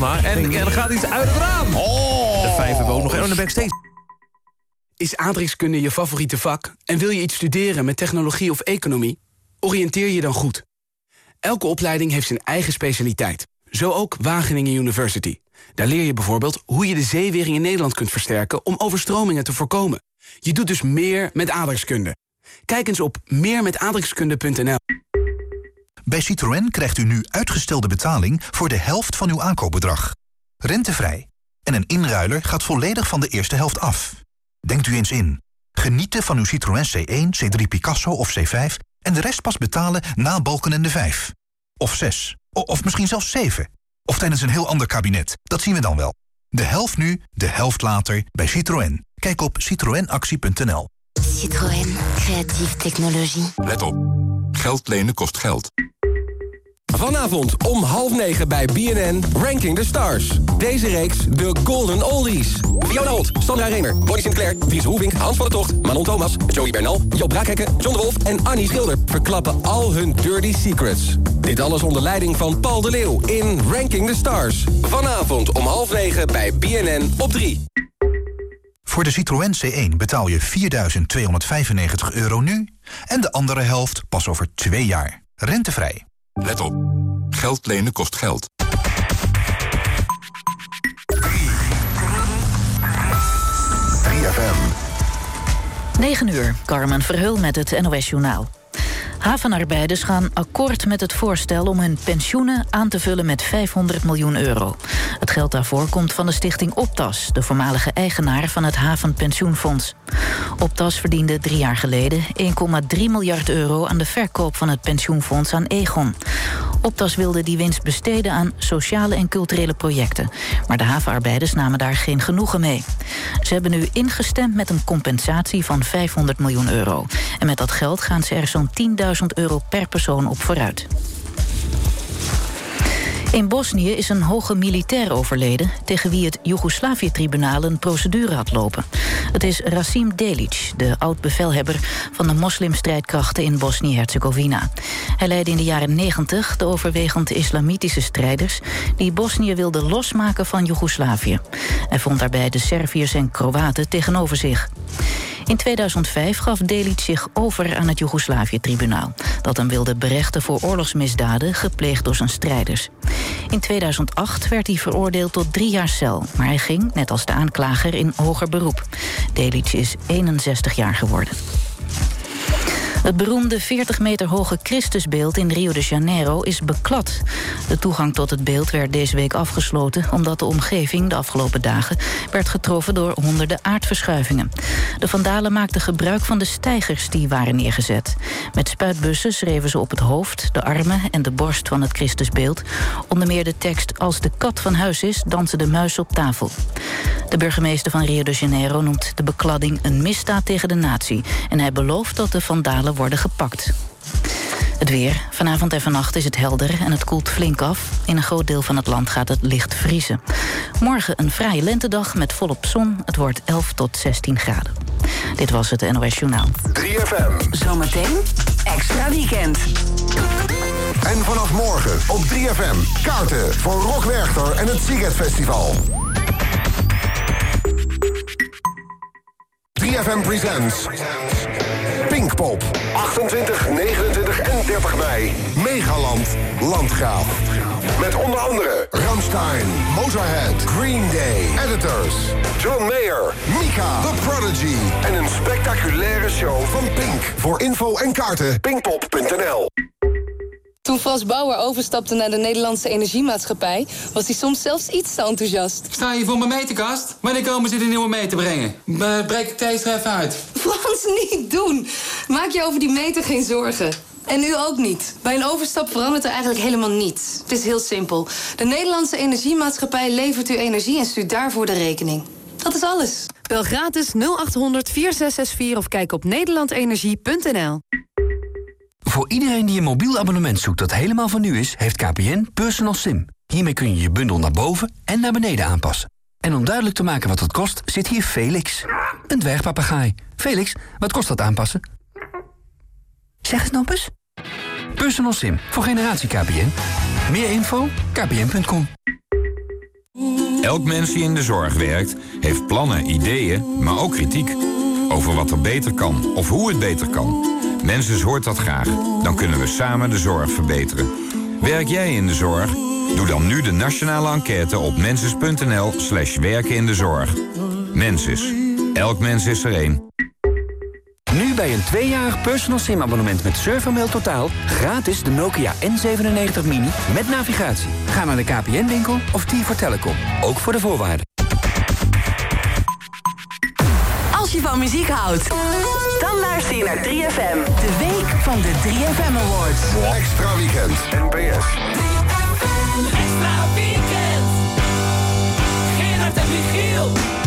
En, en er gaat iets uit het raam. De vijf hebben we ook nog. En backstage. Is aardrijkskunde je favoriete vak en wil je iets studeren met technologie of economie? Oriënteer je dan goed. Elke opleiding heeft zijn eigen specialiteit. Zo ook Wageningen University. Daar leer je bijvoorbeeld hoe je de zeewering in Nederland kunt versterken... om overstromingen te voorkomen. Je doet dus meer met aardrijkskunde. Kijk eens op meermetaardrijkskunde.nl. Bij Citroën krijgt u nu uitgestelde betaling voor de helft van uw aankoopbedrag. Rentevrij. En een inruiler gaat volledig van de eerste helft af. Denkt u eens in. Genieten van uw Citroën C1, C3 Picasso of C5... en de rest pas betalen na Balkenende 5. Of 6. O- Of misschien zelfs 7. Of tijdens een heel ander kabinet. Dat zien we dan wel. De helft nu, de helft later bij Citroën. Kijk op citroenactie.nl. Citroën. Creatieve technologie. Let op. Geld lenen kost geld. Vanavond om half negen bij BNN Ranking the Stars. Deze reeks de Golden Oldies. Fiona Holt, Sandra Remer, Bonnie Sinclair, Dries Roelvink, Hans van der Tocht... Manon Thomas, Joey Bernal, Joop Braakhekken, John de Wolf en Annie Schilder... verklappen al hun dirty secrets. Dit alles onder leiding van Paul de Leeuw in Ranking the Stars. Vanavond om half negen bij BNN op 3. Voor de Citroën C1 betaal je 4.295 euro nu... en de andere helft pas over twee jaar. Rentevrij. Let op. Geld lenen kost geld. 3FM. 9 uur, Carmen Verheul met het NOS-journaal. Havenarbeiders gaan akkoord met het voorstel om hun pensioenen aan te vullen met 500 miljoen euro. Het geld daarvoor komt van de stichting Optas, de voormalige eigenaar van het Havenpensioenfonds. Optas verdiende drie jaar geleden 1,3 miljard euro aan de verkoop van het pensioenfonds aan Egon. Optas wilde die winst besteden aan sociale en culturele projecten. Maar de havenarbeiders namen daar geen genoegen mee. Ze hebben nu ingestemd met een compensatie van 500 miljoen euro. En met dat geld gaan ze er zo'n 10.000 euro per persoon op vooruit. In Bosnië is een hoge militair overleden... tegen wie het Joegoslavië-tribunaal een procedure had lopen. Het is Rasim Delic, de oud-bevelhebber... van de moslimstrijdkrachten in Bosnië-Herzegovina. Hij leidde in de jaren 90 de overwegend islamitische strijders... die Bosnië wilden losmaken van Joegoslavië. Hij vond daarbij de Serviërs en Kroaten tegenover zich. In 2005 gaf Delic zich over aan het Joegoslavië-tribunaal... dat hem wilde berechten voor oorlogsmisdaden gepleegd door zijn strijders. In 2008 werd hij veroordeeld tot drie jaar cel... maar hij ging, net als de aanklager, in hoger beroep. Delic is 61 jaar geworden. Het beroemde 40 meter hoge Christusbeeld in Rio de Janeiro is beklad. De toegang tot het beeld werd deze week afgesloten... omdat de omgeving de afgelopen dagen werd getroffen door honderden aardverschuivingen. De vandalen maakten gebruik van de stijgers die waren neergezet. Met spuitbussen schreven ze op het hoofd, de armen en de borst van het Christusbeeld... onder meer de tekst Als de kat van huis is, dansen de muizen op tafel. De burgemeester van Rio de Janeiro noemt de bekladding een misdaad tegen de natie... en hij belooft dat de vandalen worden gepakt. Het weer. Vanavond en vannacht is het helder en het koelt flink af. In een groot deel van het land gaat het licht vriezen. Morgen een fraaie lentedag met volop zon. Het wordt 11 tot 16 graden. Dit was het NOS Journaal. 3FM. Zometeen extra weekend. En vanaf morgen op 3FM. Kaarten voor Rock Werchter en het Siget Festival. 3FM Presents. Pinkpop. 28, 29 en 30 mei. Megaland. Landgraaf. Met onder andere Ramstein, Motorhead, Green Day, Editors, John Mayer, Mika, The Prodigy. En een spectaculaire show van Pink. Voor info en kaarten pinkpop.nl. Toen Frans Bauer overstapte naar de Nederlandse Energiemaatschappij... was hij soms zelfs iets te enthousiast. Sta je voor mijn meterkast? Wanneer komen ze de nieuwe mee te brengen? Eh, breek ik deze er even uit. Frans, niet doen! Maak je over die meter geen zorgen. En u ook niet. Bij een overstap verandert er eigenlijk helemaal niets. Het is heel simpel. De Nederlandse Energiemaatschappij levert u energie en stuurt daarvoor de rekening. Dat is alles. Bel gratis 0800 4664 of kijk op nederlandenergie.nl. Voor iedereen die een mobiel abonnement zoekt dat helemaal van nu is, heeft KPN Personal SIM. Hiermee kun je je bundel naar boven en naar beneden aanpassen. En om duidelijk te maken wat dat kost, zit hier Felix. Een dwergpapegaai. Felix, wat kost dat aanpassen? Zeg het nog eens. Personal SIM voor generatie KPN. Meer info? kpn.com. Elk mens die in de zorg werkt, heeft plannen, ideeën, maar ook kritiek. Over wat er beter kan of hoe het beter kan. Mensens dus hoort dat graag. Dan kunnen we samen de zorg verbeteren. Werk jij in de zorg? Doe dan nu de nationale enquête op mensus.nl slash werken in de zorg. Mensus. Elk mens is er één. Nu bij een tweejarig personal sim abonnement met Surfermail Totaal... gratis de Nokia N97 Mini met navigatie. Ga naar de KPN-winkel of t voor Telecom. Ook voor de voorwaarden. Als je van muziek houdt luister je naar 3FM. De week van de 3FM Awards. Extra weekend. NPS. 3FM. Extra weekend. Geen hart en Michiel.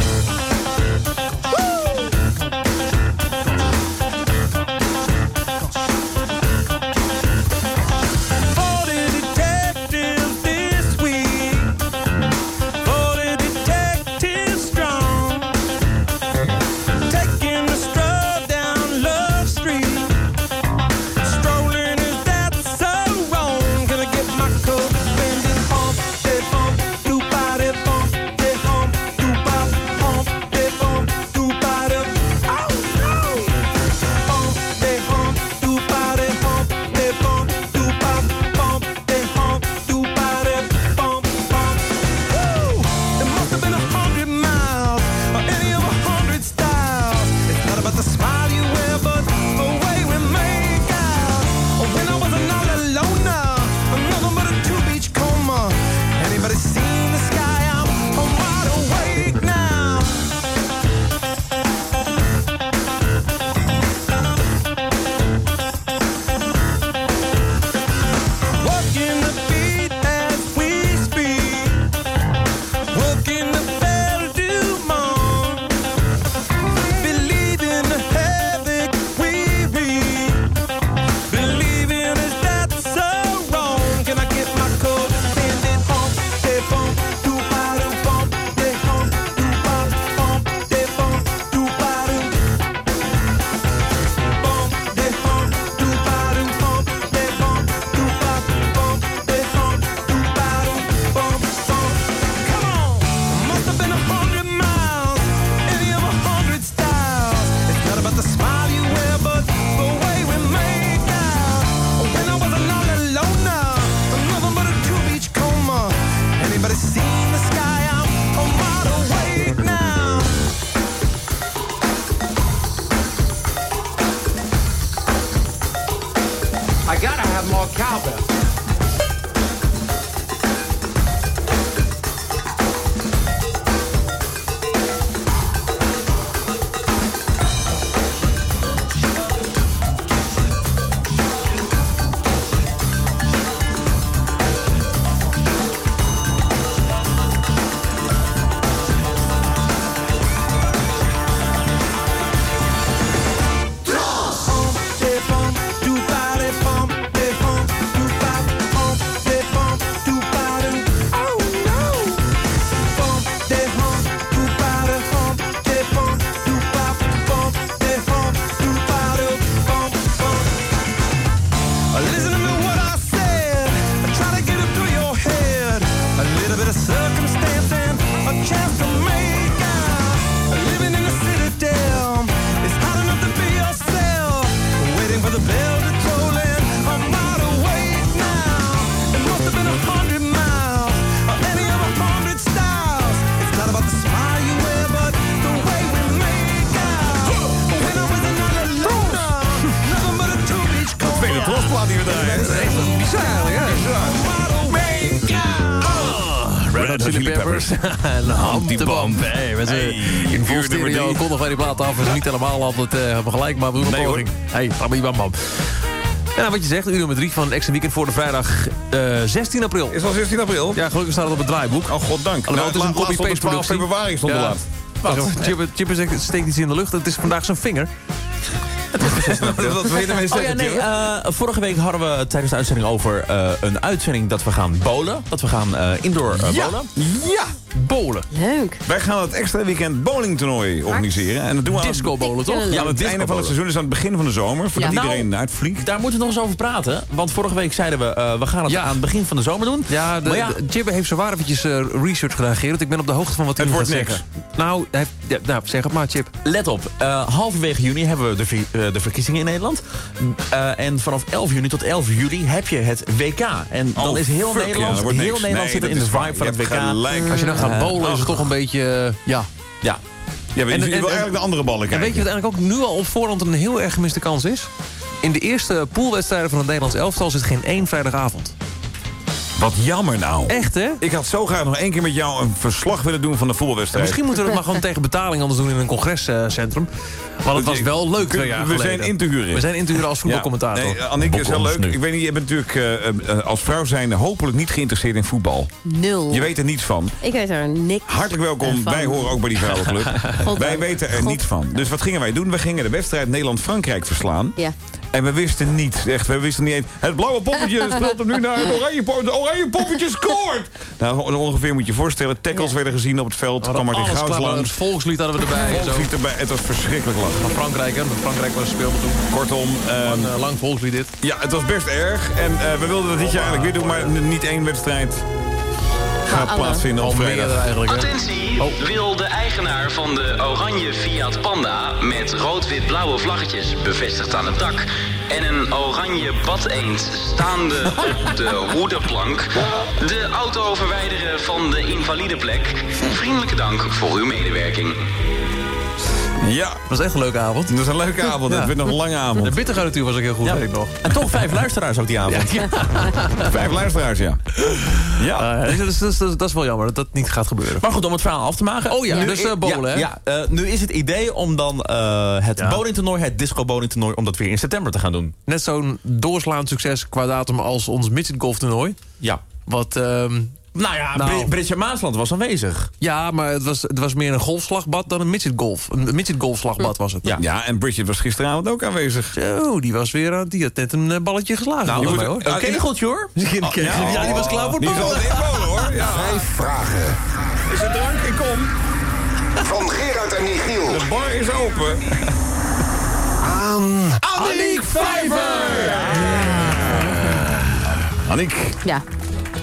een en Humpty Hey, we zijn hey, eh, in vol stereo. Konden van die plaat af. We zijn niet helemaal altijd eh, uh, gelijk, maar we doen een poging. Hey, Humpty Bump En wat je zegt, uur nummer drie van Extra Weekend voor de vrijdag eh, uh, 16 april. Is het al 16 april? Ja, gelukkig staat het op het draaiboek. Oh, goddank. Alhoewel, het is een copy-paste productie. 12 februari stond de laat. Chip, steekt iets in de lucht. Het is vandaag zijn vinger. wil je ermee Oh ja, zeggen, nee, Tjeu? eh, vorige week hadden we tijdens de uitzending over eh, een uitzending dat we gaan bowlen. Dat we gaan eh, indoor eh, Ja. bowlen. Ja! Bowlen. Leuk. Wij gaan het extra weekend bowlingtoernooi organiseren. En dat doen we aan het- Disco bowlen, toch? Ja, aan het einde van het seizoen is aan het begin van de zomer. Voordat Ja. iedereen Nou, uitvliegt. Daar moeten we nog eens over praten. Want vorige week zeiden we, eh, we gaan het Ja. aan het begin van de zomer doen. Ja, de, Maar ja, de- Jibbe heeft zowaar eventjes eh, research gedaan, Gerard. Ik ben op de hoogte van wat hij Het gaat niks. zeggen. Nou, hij heeft, ja, nou, zeg het maar, Chip. let op. eh, halverwege juni hebben we de, vi- eh, de verkiezingen in Nederland. Eh, en vanaf 11 juni tot 11 juli heb je het WK. En dan Oh, is heel fuck, ja, Nederland, dat wordt heel niks. Nederland Nee, zit in de vibe waar. van Je het WK. gelijk. Als je dan gaat Eh, bowlen, is het toch een beetje... ja. Ja. Ja, En- je en- wil en- eigenlijk de andere ballen En kijken. weet je wat eigenlijk ook nu al op voorhand een heel erg gemiste kans is? In de eerste poolwedstrijden van het Nederlands elftal zit geen één vrijdagavond. Wat jammer nou. Echt, hè? Ik had zo graag nog één keer met jou een verslag willen doen van de voetbalwedstrijd. Misschien moeten we het maar gewoon tegen betaling anders doen in een congrescentrum. Want het was wel leuk twee jaar We geleden. zijn in te huren. We zijn in te huren als voetbalcommentator. Ja, nee, Annick is heel leuk. nu. Ik weet niet, je bent natuurlijk eh, eh, als vrouw zijnde hopelijk niet geïnteresseerd in voetbal. Nul. Je weet er niets van. Ik weet er niks Hartelijk welkom. van. Wij horen ook bij die vrouwenclub. Wij dank. weten er God. niets van. Dus wat gingen wij doen? We gingen de wedstrijd Nederland-Frankrijk verslaan. Ja. En we wisten niet, echt, we wisten niet eens... Het blauwe poppetje speelt hem nu naar het oranje poppetje. Het oranje poppetje scoort! Nou, ongeveer moet je je voorstellen. Tackles werden gezien op het veld. Kwam Gauws klaar. Het langs. volkslied hadden we erbij. Volkslied erbij. Het was verschrikkelijk lachen. Van Frankrijk, hè? Frankrijk was speelde toen. Kortom, Een eh, lang volkslied dit. ja, het was best erg. En eh, we wilden dat dit jaar eigenlijk weer doen, maar niet één wedstrijd gaat plaatsvinden op vrijdag. eigenlijk. hè? Attentie! Oh. Wil de eigenaar van de oranje Fiat Panda met rood-wit-blauwe vlaggetjes bevestigd aan het dak en een oranje badeend staande op de hoedenplank de auto verwijderen van de invalideplek? Vriendelijke dank voor uw medewerking. Ja, Dat was echt een leuke avond. dat is een leuke avond. Ja. Het werd nog een lange De avond. bittergarnituur was ook heel goed, Ja. weet ik nog. En toch vijf luisteraars ook die avond. Vijf luisteraars, ja. Ja. Uh, dat, is, dat, is, dat is wel jammer dat dat niet gaat gebeuren. Maar goed, om het verhaal af te maken. Oh ja, Nu dus, eh, bowlen, ja, hè? Ja, eh, nu is het idee om dan eh, het Ja. bowlingtoernooi, het disco bowlingtoernooi, om dat weer in september te gaan doen. Net zo'n doorslaand succes qua datum als ons midget golftoernooi. Ja. Wat, ehm, Nou ja, Nou. Britje Maasland was aanwezig. ja, maar het was, het was meer een golfslagbad dan een midget golf. Een midget golfslagbad was het. Ja. Ja, en Bridget was gisteravond ook aanwezig. Zo, die was weer aan, die had net een eh, balletje geslagen. Nou, moet- hoor. Oké, in- goed hoor. ja, die was klaar voor het Die het inbouwen, hoor. Ja. Vijf vragen. Is er drank? Ik kom. Van Gerard en Michiel. De bar is open. Aan Annick Vijver! Annick, Ja.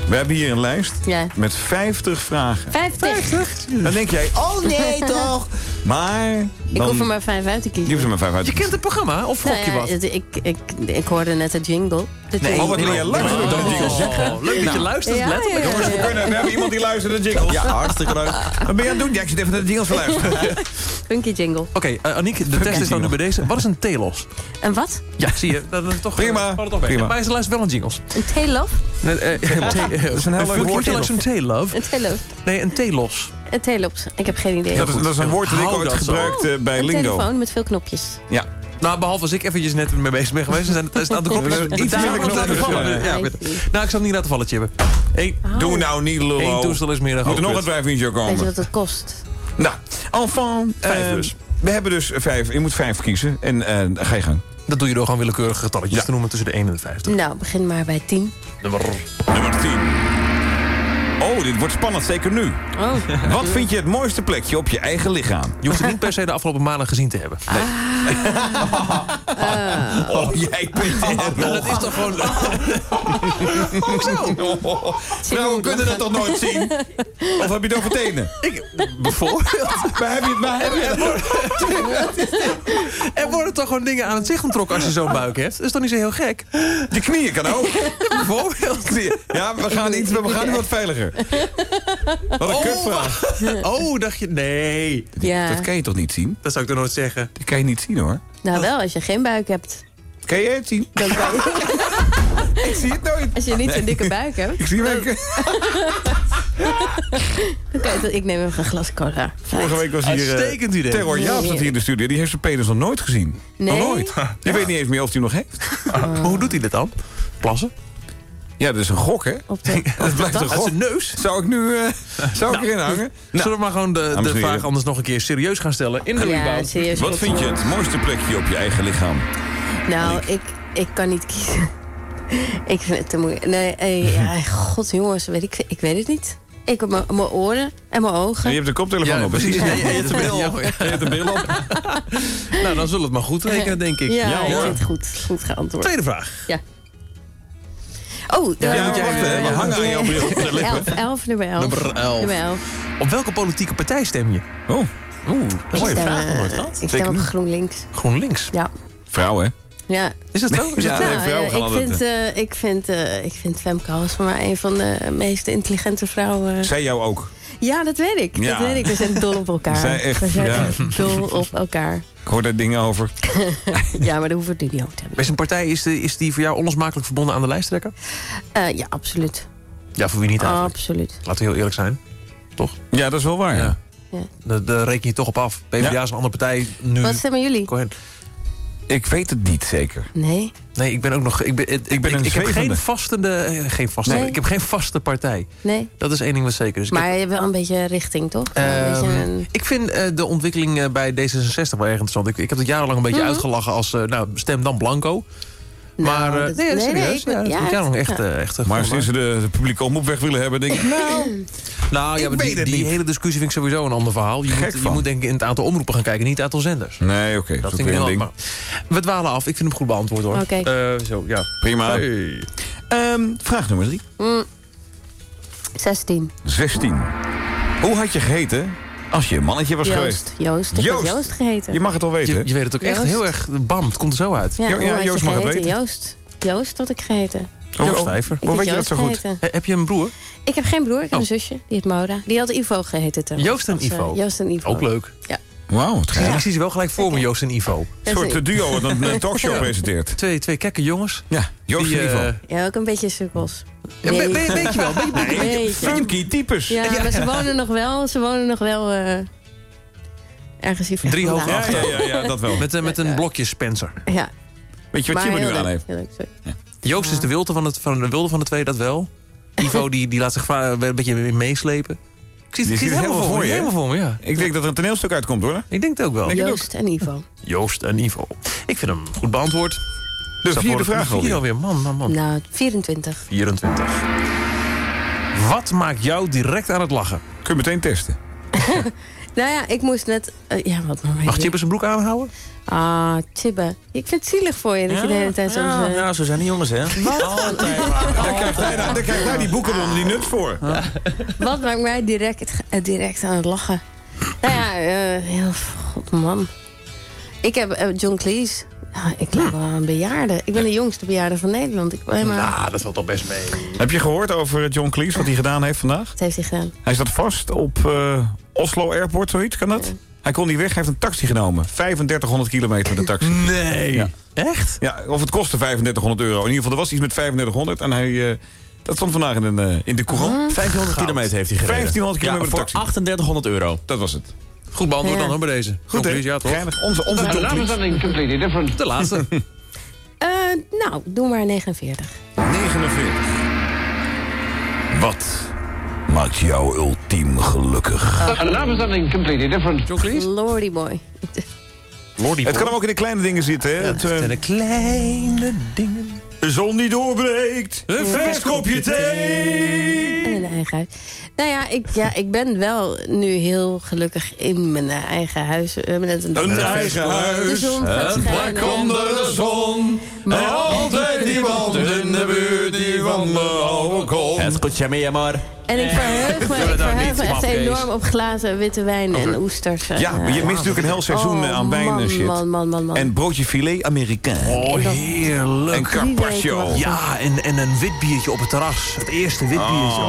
We hebben hier een lijst Ja. met 50 vragen. 50. Dan denk jij, oh nee toch? Maar Ik hoef er maar vijf uit te Je kiezen. hoeft er maar vijf uit te Je kent het programma, of Nou gok je ja, wat? het- ik, ik, ik hoorde net de jingle. De Nee, oh, wat wil je luisteren dan die Oh, leuk dat je luistert, Ja, letterlijk. ja, Jongens, we, kunnen, we hebben iemand die luistert naar de jingles. Ja, hartstikke leuk. Wat ben je aan het doen? Ja, ik zit even naar de jingles te luisteren. Funky jingle. Oké, eh, Aniek, de test is dan nu bij deze. Wat is een telos? En wat? Ja, zie je. Dat is toch, Prima, het toch prima. Maar ze luistert wel aan jingles. Een theelove? Nee, eh, een thee- Dat is een heel leuk woord. een theelove? Een? Nee, een theelos. Een theelops. Ik heb geen idee. Dat is, dat is een woord dat ik ooit dat zo. gebruikt eh, bij een Lingo. telefoon met veel knopjes. Ja. Nou, behalve als ik eventjes net mee bezig ben geweest. Dan zijn- staan de knopjes Ja, iets minder laten vallen. ja. Het. Nou, ik zal het niet laten vallen, Chibbe. Eén, Doe nou niet, één lullo. toestel is meer dan Moet er nog een drijfwindje Weet je komen. wat het kost? Nou, enfin. Vijf eh, dus. We hebben dus vijf. Je moet vijf kiezen. En eh, ga je gang. Dat doe je door gewoon willekeurige getalletjes Ja. te noemen tussen de 1 en de 50. Nou, begin maar bij 10. Nummer. Nummer 10. Oh, dit wordt spannend, zeker nu. Oh. Wat vind je het mooiste plekje op je eigen lichaam? Je hoeft het niet per se de afgelopen maanden gezien te hebben. Oh, jij bent Nou, dat is toch gewoon... Hoezo? Vrouwen kunnen dat toch nooit zien? Of heb je het over tenen? Ik, bijvoorbeeld. Waar heb je het? Heb je het? Er worden toch gewoon dingen aan het zicht ontrokken als je zo'n buik hebt? Dat is toch niet zo heel gek? Je knieën kan ook. Bijvoorbeeld. Ja, we gaan, iets, we gaan nu wat veiliger. Wat een Oh. kutvraag. Oh, dacht je... Nee. Ja. Dat kan je toch niet zien? Dat zou ik toch nooit zeggen. Dat kan je niet zien hoor. Nou wel, als je geen buik hebt. Kan je het zien? Dan kan je, Ik zie het nooit. als je niet zo'n Nee. dikke buik hebt. Ik zie. Dan je, het- ik neem even een glas cola. Vorige week was hier... eh, Uitstekend idee. Terror Jaap zat hier in de studio. Die heeft zijn penis nog nooit gezien. Nee? Nog nooit. Je weet niet eens meer of hij nog heeft. Maar hoe doet hij dit dan? Plassen? Ja, dat is een gok, hè? Op de, Dat blijft een gok. zijn neus? Zou ik nu... eh, zou ik erin hangen? Nou, Zullen we maar gewoon de, Dames de vraag anders nog een keer serieus gaan stellen in de ja, rebound? serieus. wat vind je het mooiste plekje op je eigen lichaam? Nou, ik, ik kan niet kiezen. ik vind het te moeilijk. Nee, eh, ja, god jongens, weet ik, ik weet het niet. Ik heb mijn oren en mijn ogen. En je hebt de koptelefoon Ja, op. precies. Ja, je hebt de bril op. Je hebt de bril op. Nou, dan zullen we het maar goed rekenen, denk ik. Ja, ik hoor. goed, goed geantwoord. Tweede vraag. Ja. Oh, Ja, eh, moet jij even ja, hangen aan jouw bril op de lippen. Elf, elf, nummer elf. Nummer 11. Nummer elf. Op welke politieke partij stem je? Oh. Oeh, dat is een mooie Ik stem, vraag. eh, dat? Ik stem op GroenLinks. GroenLinks. Ja. Vrouw, hè? Ja. Is dat zo? Is Ja, dat Nou, eh, ik, vind, eh, ik, vind, eh, ik vind Femke Halsema een van de meest intelligente vrouwen. Zij jou ook. Ja, dat weet ik. Ja. Dat weet ik. We zijn dol op elkaar. Echt, We zijn ja. echt dol op elkaar. Ik hoor daar dingen over. ja, maar daar hoeven we het nu niet over te hebben. Bij zijn partij, is, de, is die voor jou onlosmakelijk verbonden aan de lijsttrekker? Eh, ja, absoluut. Ja, voor wie niet eigenlijk? Absoluut. Laten we heel eerlijk zijn. Toch? Ja, dat is wel waar. Ja. Ja. Daar, daar reken je toch op af. PvdA Ja. is een andere partij nu. Wat stemmen jullie? Cohen. Ik weet het niet zeker. Nee. Nee, ik ben ook nog. Ik, ben, ik, Ik ben een ik, heb geen zwevende. vaste, eh, geen vaste. Nee. Ik heb geen vaste partij. Nee. Dat is één ding wat zeker is. Ik Maar heb- je hebt wel een beetje richting, toch? een Ehm, beetje een... Ik vind eh, de ontwikkeling eh, bij D66 wel erg interessant. Ik, ik heb het jarenlang een beetje Mhm. uitgelachen als... nou, stem dan blanco. Maar Nou, eh, dat- nee, nee, serieus. nee, ik ja, dat echt, ja. eh, echt eh, Maar sinds ze de, de publieke omroep weg willen hebben, denk ik... Nou, Nou ja, maar die, hele discussie vind ik sowieso een ander verhaal. Je, moet, je moet denk ik in het aantal omroepen gaan kijken, niet het aantal zenders. nee, oké. Dat dat is vind ik weer een heel ding. maar We dwalen af. Ik vind hem goed beantwoord hoor. Oké. Eh, zo, ja. Prima. Hey. Ehm, vraag nummer drie. Mm. 16. 16. Hoe had je geheten als je een mannetje was geweest? Joost. Joost. Ik Joost. had Joost geheten. Je mag het al weten. Je, weet het ook echt Joost. heel erg... Bam, het komt er zo uit. Ja, Jo- Joost mag het weten. Joost. Joost had ik geheten. Hoe- Joost hoe- Stijver. Hoe weet je dat Joost zo goed? Eh, heb je een broer? Ik heb geen broer, ik heb Oh. een zusje. Die heet Maura. Die had Ivo geheten trouwens. Joost en is, eh, Ivo. Joost en Ivo. Ook leuk. Ja. Wauw, wat Ja. Ik zie ze wel gelijk voor me, Joost en Ivo. Een soort duo dat een talkshow presenteert. Twee, twee kekke jongens. Ja, Joost Die, en Ivo. eh, Ja, ook een beetje sukkels. Ja, be- be- weet je wel, be- be- be- Beetje. Funky types. Ja, maar ze wonen nog wel, ze wonen nog wel eh, ergens hier Drie hoog achter. Ja, ja, ja, dat wel. Met, eh, met een blokje Spencer. Ja. Weet je wat Jimmy nu aan heeft? heel leuk. Joost is de wilde van, het, van, de wilde van de twee, dat wel. Ivo die, die laat zich een beetje meeslepen. Ik zie, het helemaal voor me. Helemaal voor me, ja. Ik denk dat er een toneelstuk uitkomt, hoor. Ik denk het ook wel. Joost en Ivo. Joost en Ivo. Ik vind hem goed beantwoord. De vierde vraag alweer. alweer. Man, man, man. Nou, 24. 24. Wat maakt jou direct aan het lachen? Kun je meteen testen. Nou ja, ik moest net... eh, ja, wat maar Mag Chipper zijn broek aanhouden? Ah, Tibbe. Ik vind het zielig voor je dat je de hele tijd zo... ja, eh, ja, zo zijn die jongens, hè? Altijd. Daar krijgt hij, daar krijgt hij die boeken onder die nut voor. Wat maakt mij direct, eh, direct aan het lachen? Nou ja, eh, heel... God, man. Ik heb John Cleese. Ja, ik lijk wel een bejaarde. Ik ben de jongste bejaarde van Nederland. Ik ben helemaal... Ah, dat valt toch best mee. Heb je gehoord over John Cleese, wat hij gedaan heeft vandaag? Wat heeft hij gedaan? Hij zat vast op eh, Oslo Airport, zoiets, kan dat? Hij kon niet weg, hij heeft een taxi genomen. 3500 kilometer met de taxi. Nee. Ja. Echt? Ja, of het kostte 3500 euro. In ieder geval, er was iets met 3500 en hij... eh, dat stond vandaag in, een, eh, in de courant. 1500 kilometer heeft hij gereden. 1500 kilometer ja, voor taxi. 3800 euro. Dat was het. Goed beantwoord Ja. dan hoor bij deze. Goed, hè? Ja toch? Geinig. Onze, onze completely different. De laatste. Eh, nou, doe maar 49. 49. Wat maakt jou ultiem gelukkig? And now for something completely different. Lordy boy. Lordy Het kan hem ook in de kleine dingen zitten. Hè? Het, eh, de kleine dingen. de zon die doorbreekt. Een vers kopje thee. En een eigen huis. Nou ja ik, ja, ik ben wel nu heel gelukkig in mijn eigen huis. We hebben net een, Een eigen huis. De zon gaat Een plek onder de zon. En altijd iemand in de buurt die van me houden komt. Escucha mi amor. En ik verheug me, ik dat verheug niet, me echt enorm op glazen witte wijn en oesters. Ja, maar je eh, mist natuurlijk een heel seizoen oh, eh, aan wijn en man, shit. Man, man, man, man. En broodje filet Amerikaan. Oh, heerlijk. En carpaccio. Ja, en, en een wit biertje op het terras. Het eerste wit biertje.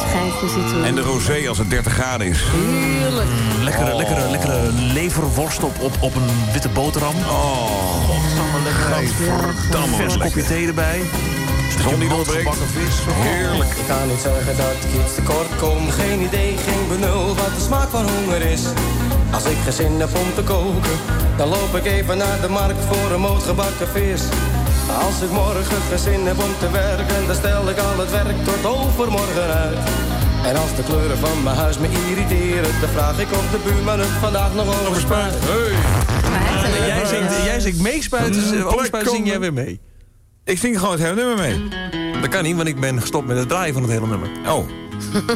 Een. En de rosé als het 30 graden is. Heerlijk. Lekkere, Oh. lekkere, lekkere leverworst op, op, op een witte boterham. Oh, Een vers kopje thee erbij. zon die. Gebakken vis. Heerlijk. Ik kan niet zeggen dat ik iets tekort kom. Geen idee, geen benul wat de smaak van honger is. Als ik geen zin heb om te koken, dan loop ik even naar de markt voor een moot gebakken vis. Als ik morgen geen zin heb om te werken, dan stel ik al het werk tot overmorgen uit. En als de kleuren van mijn huis me irriteren, dan vraag ik of de buurman het vandaag nog overspuit. Hey. Maar jij zingt, jij zingt meespuiten, overspuiten zing jij weer mee. Ik zing gewoon het hele nummer mee. Dat kan niet, want ik ben gestopt met het draaien van het hele nummer. Oh.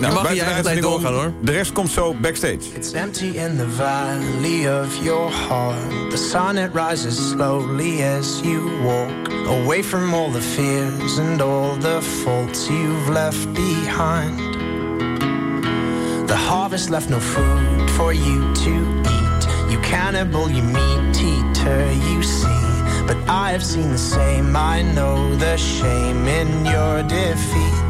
Je mag je de eigen tijd doorgaan hoor. De rest komt zo backstage. It's empty in the valley of your heart. The sun it rises slowly as you walk away from all the fears and all the faults you've left behind. The harvest left no food for you to eat. You cannibal, you meat eater, you see. But I have seen the same. I know the shame in your defeat.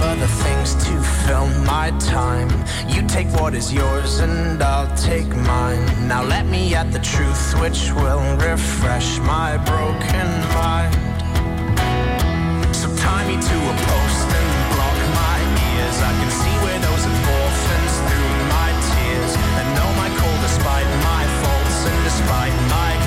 Other things to fill my time. You take what is yours and I'll take mine. Now let me at the truth which will refresh my broken mind. So tie me to a post and block my ears. I can see where those orphans through my tears. And know my call despite my faults and despite my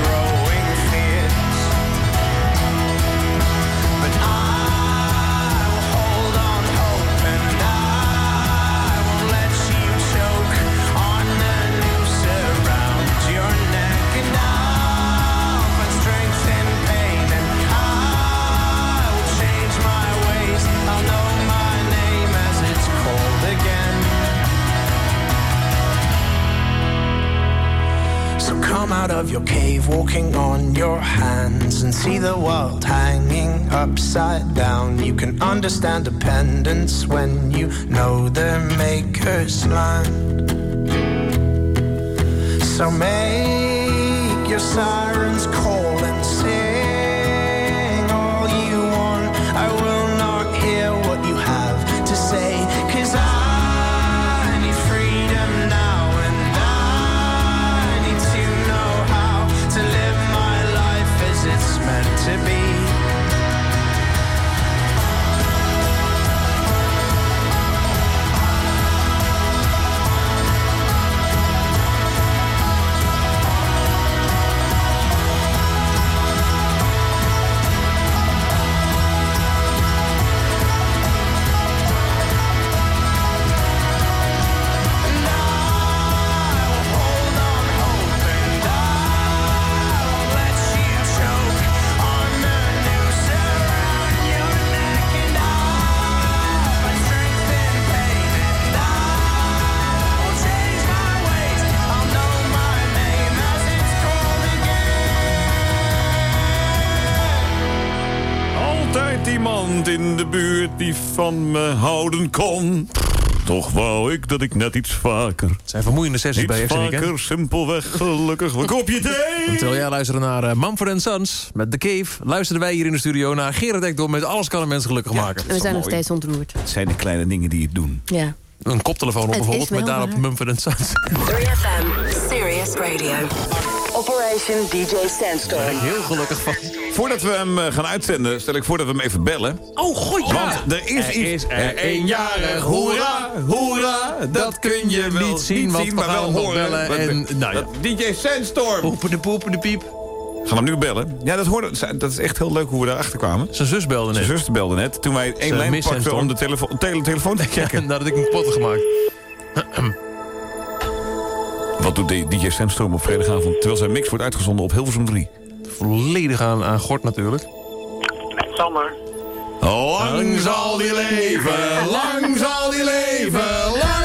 come out of your cave, walking on your hands, and see the world hanging upside down. You can understand dependence when you know their maker's land. So make your sirens call van me houden kon. Toch wou ik dat ik net iets vaker. Het zijn vermoeiende sessies bij Iets vaker, simpelweg gelukkig. Een kopje thee! En terwijl jij luisterde naar uh, Mumford Sons met The Cave... luisterden wij hier in de studio naar Gerard Ekdom... met Alles kan een mens gelukkig maken. En we zijn nog steeds ontroerd. Het zijn de kleine dingen die het doen. Ja. Een koptelefoon op bijvoorbeeld, met daarop. Mumford Sons. 3FM, Serious Radio. DJ Sandstorm. Heel gelukkig van. Voordat we hem eh, gaan uitzenden, stel ik voor dat we hem even bellen. Oh, gooi ja. Want er is Er iets... is er eenjarig, hoera, hoera. Dat kun je wel niet zien, want we maar gaan wel horen. bellen Wat- en- nou ja. dat DJ Sandstorm. Poepen de poepen de piep. Gaan hem nu bellen. Ja, dat, hoorde, dat is echt heel leuk hoe we daarachter kwamen. Zijn zus belde net. Zijn zus belde net. Toen wij één lijn pakten om de telefo tele telefoon te checken. Nadat ik hem kapot gemaakt. Wat doet de DJ Sandstorm op vrijdagavond... terwijl zijn mix wordt uitgezonden op Hilversum 3? Volledig aan, aan gort natuurlijk. Sander. Lang zal die leven, lang zal die leven, lang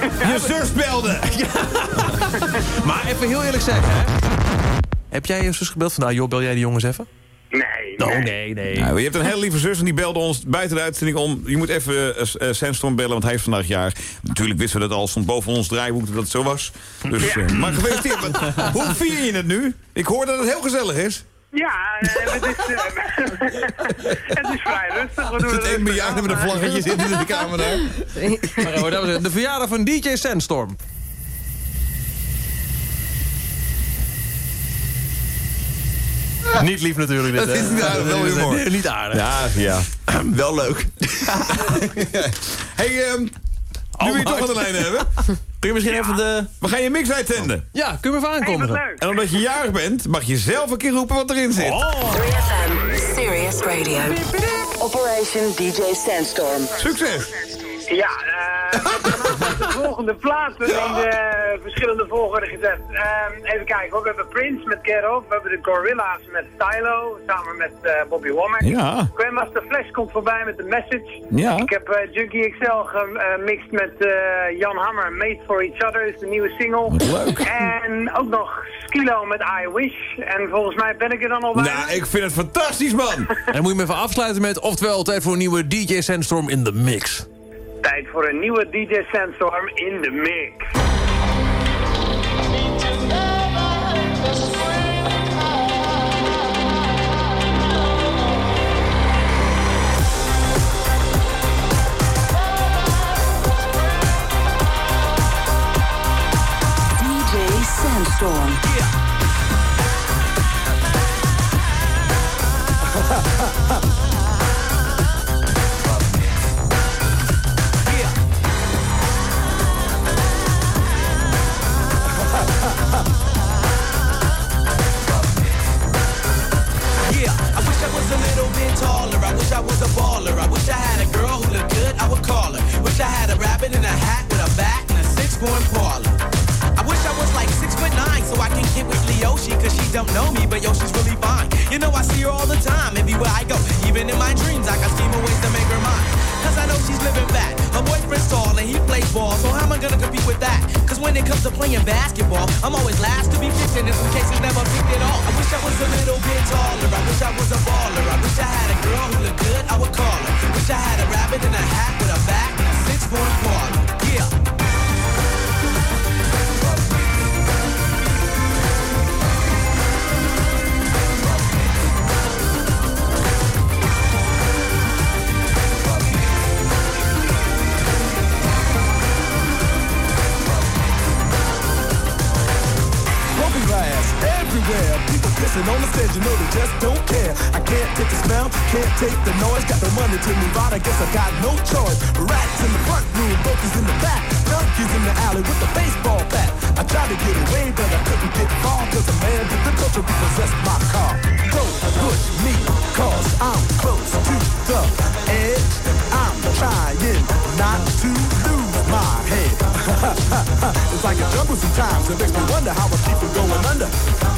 Je zus belde. Maar even heel eerlijk zeggen, hè. Heb jij je zus gebeld van, nou joh, bel jij die jongens even? Nee. Oh, nee, nee. Nou, je hebt een hele lieve zus en die belde ons buiten de uitzending om. Je moet even eh, Sandstorm bellen, want hij is vandaag jaar. Natuurlijk wisten we dat al, stond boven ons draaiboek dat het zo was. Dus, eh, maar gefeliciteerd. Hoe vier je het nu? Ik hoor dat het heel gezellig is. Ja, eh, het is, eh, het is vrij rustig. We Er doen zit het één bejaarde met een vlaggetje zitten in de kamer daar. Maar, eh, de verjaardag van DJ Sandstorm. Niet lief natuurlijk dit, Dat hè? is niet aardig, wel humor. Niet aardig. Ja, ja. Wel leuk. hey, ehm nu we je toch aan de lijn hebben. Kun je misschien even de... We gaan je mix uitzenden. Ja, kun je me even aankondigen? En omdat je jarig bent, mag je zelf een keer roepen wat erin zit. 3FM, Serious Radio. Operation DJ Sandstorm. Succes! Ja, eh, de volgende plaatsen in de verschillende volgorde gezet. Ehm, even kijken hoor, we hebben Prince met Get Off, we hebben de Gorilla's met Stylo, samen met eh, Bobby Womack. Ja. Grandmaster Flash komt voorbij met The Message. Ja. Ik heb eh, Junkie XL gemixt met eh, Jan Hammer, Made for Each Other is de nieuwe single. leuk. En ook nog Skilo met I Wish. En volgens mij ben ik er dan al bij. Nou, ik vind het fantastisch, man. En dan moet je me even afsluiten met... oftewel, tijd voor een nieuwe DJ Sandstorm in de mix. Tijd voor een nieuwe DJ Sandstorm in de mix. DJ Sandstorm. Yeah, taller. I wish I was a baller. I wish I had a girl who looked good, I would call her. Wish I had a rabbit in a hat with a bat and a six-point parlor. I wish I was like six foot nine so I can get with Leoshi, cause she don't know me, but yo, she's really fine. You know, I see her all the time, everywhere I go. Even in my dreams, I got scheme ways to make her mine. Cause I know she's living fat. Her boyfriend's tall and he plays ball, so how am I gonna compete with that? Cause when it comes to playing basketball, I'm always last to be picked, and in some cases never picked at all. I wish I was a little bit taller. I wish I was a baller. I wish I had a girl who looked good, I would call her. Wish I had a rabbit in a hat with a bat on the stage, you know they just don't care. I can't take the smell, can't take the noise. Got the money to move out, I guess I got no choice. Rats in the front room, brokers in the back. Junkies in the alley with the baseball bat. I tried to get away, but I couldn't get far. Cause a man with the culture repossessed my car. Don't push me, cause I'm close to the edge. I'm trying not to lose my head. it's like a jungle sometimes. It makes me wonder how I keep from going under.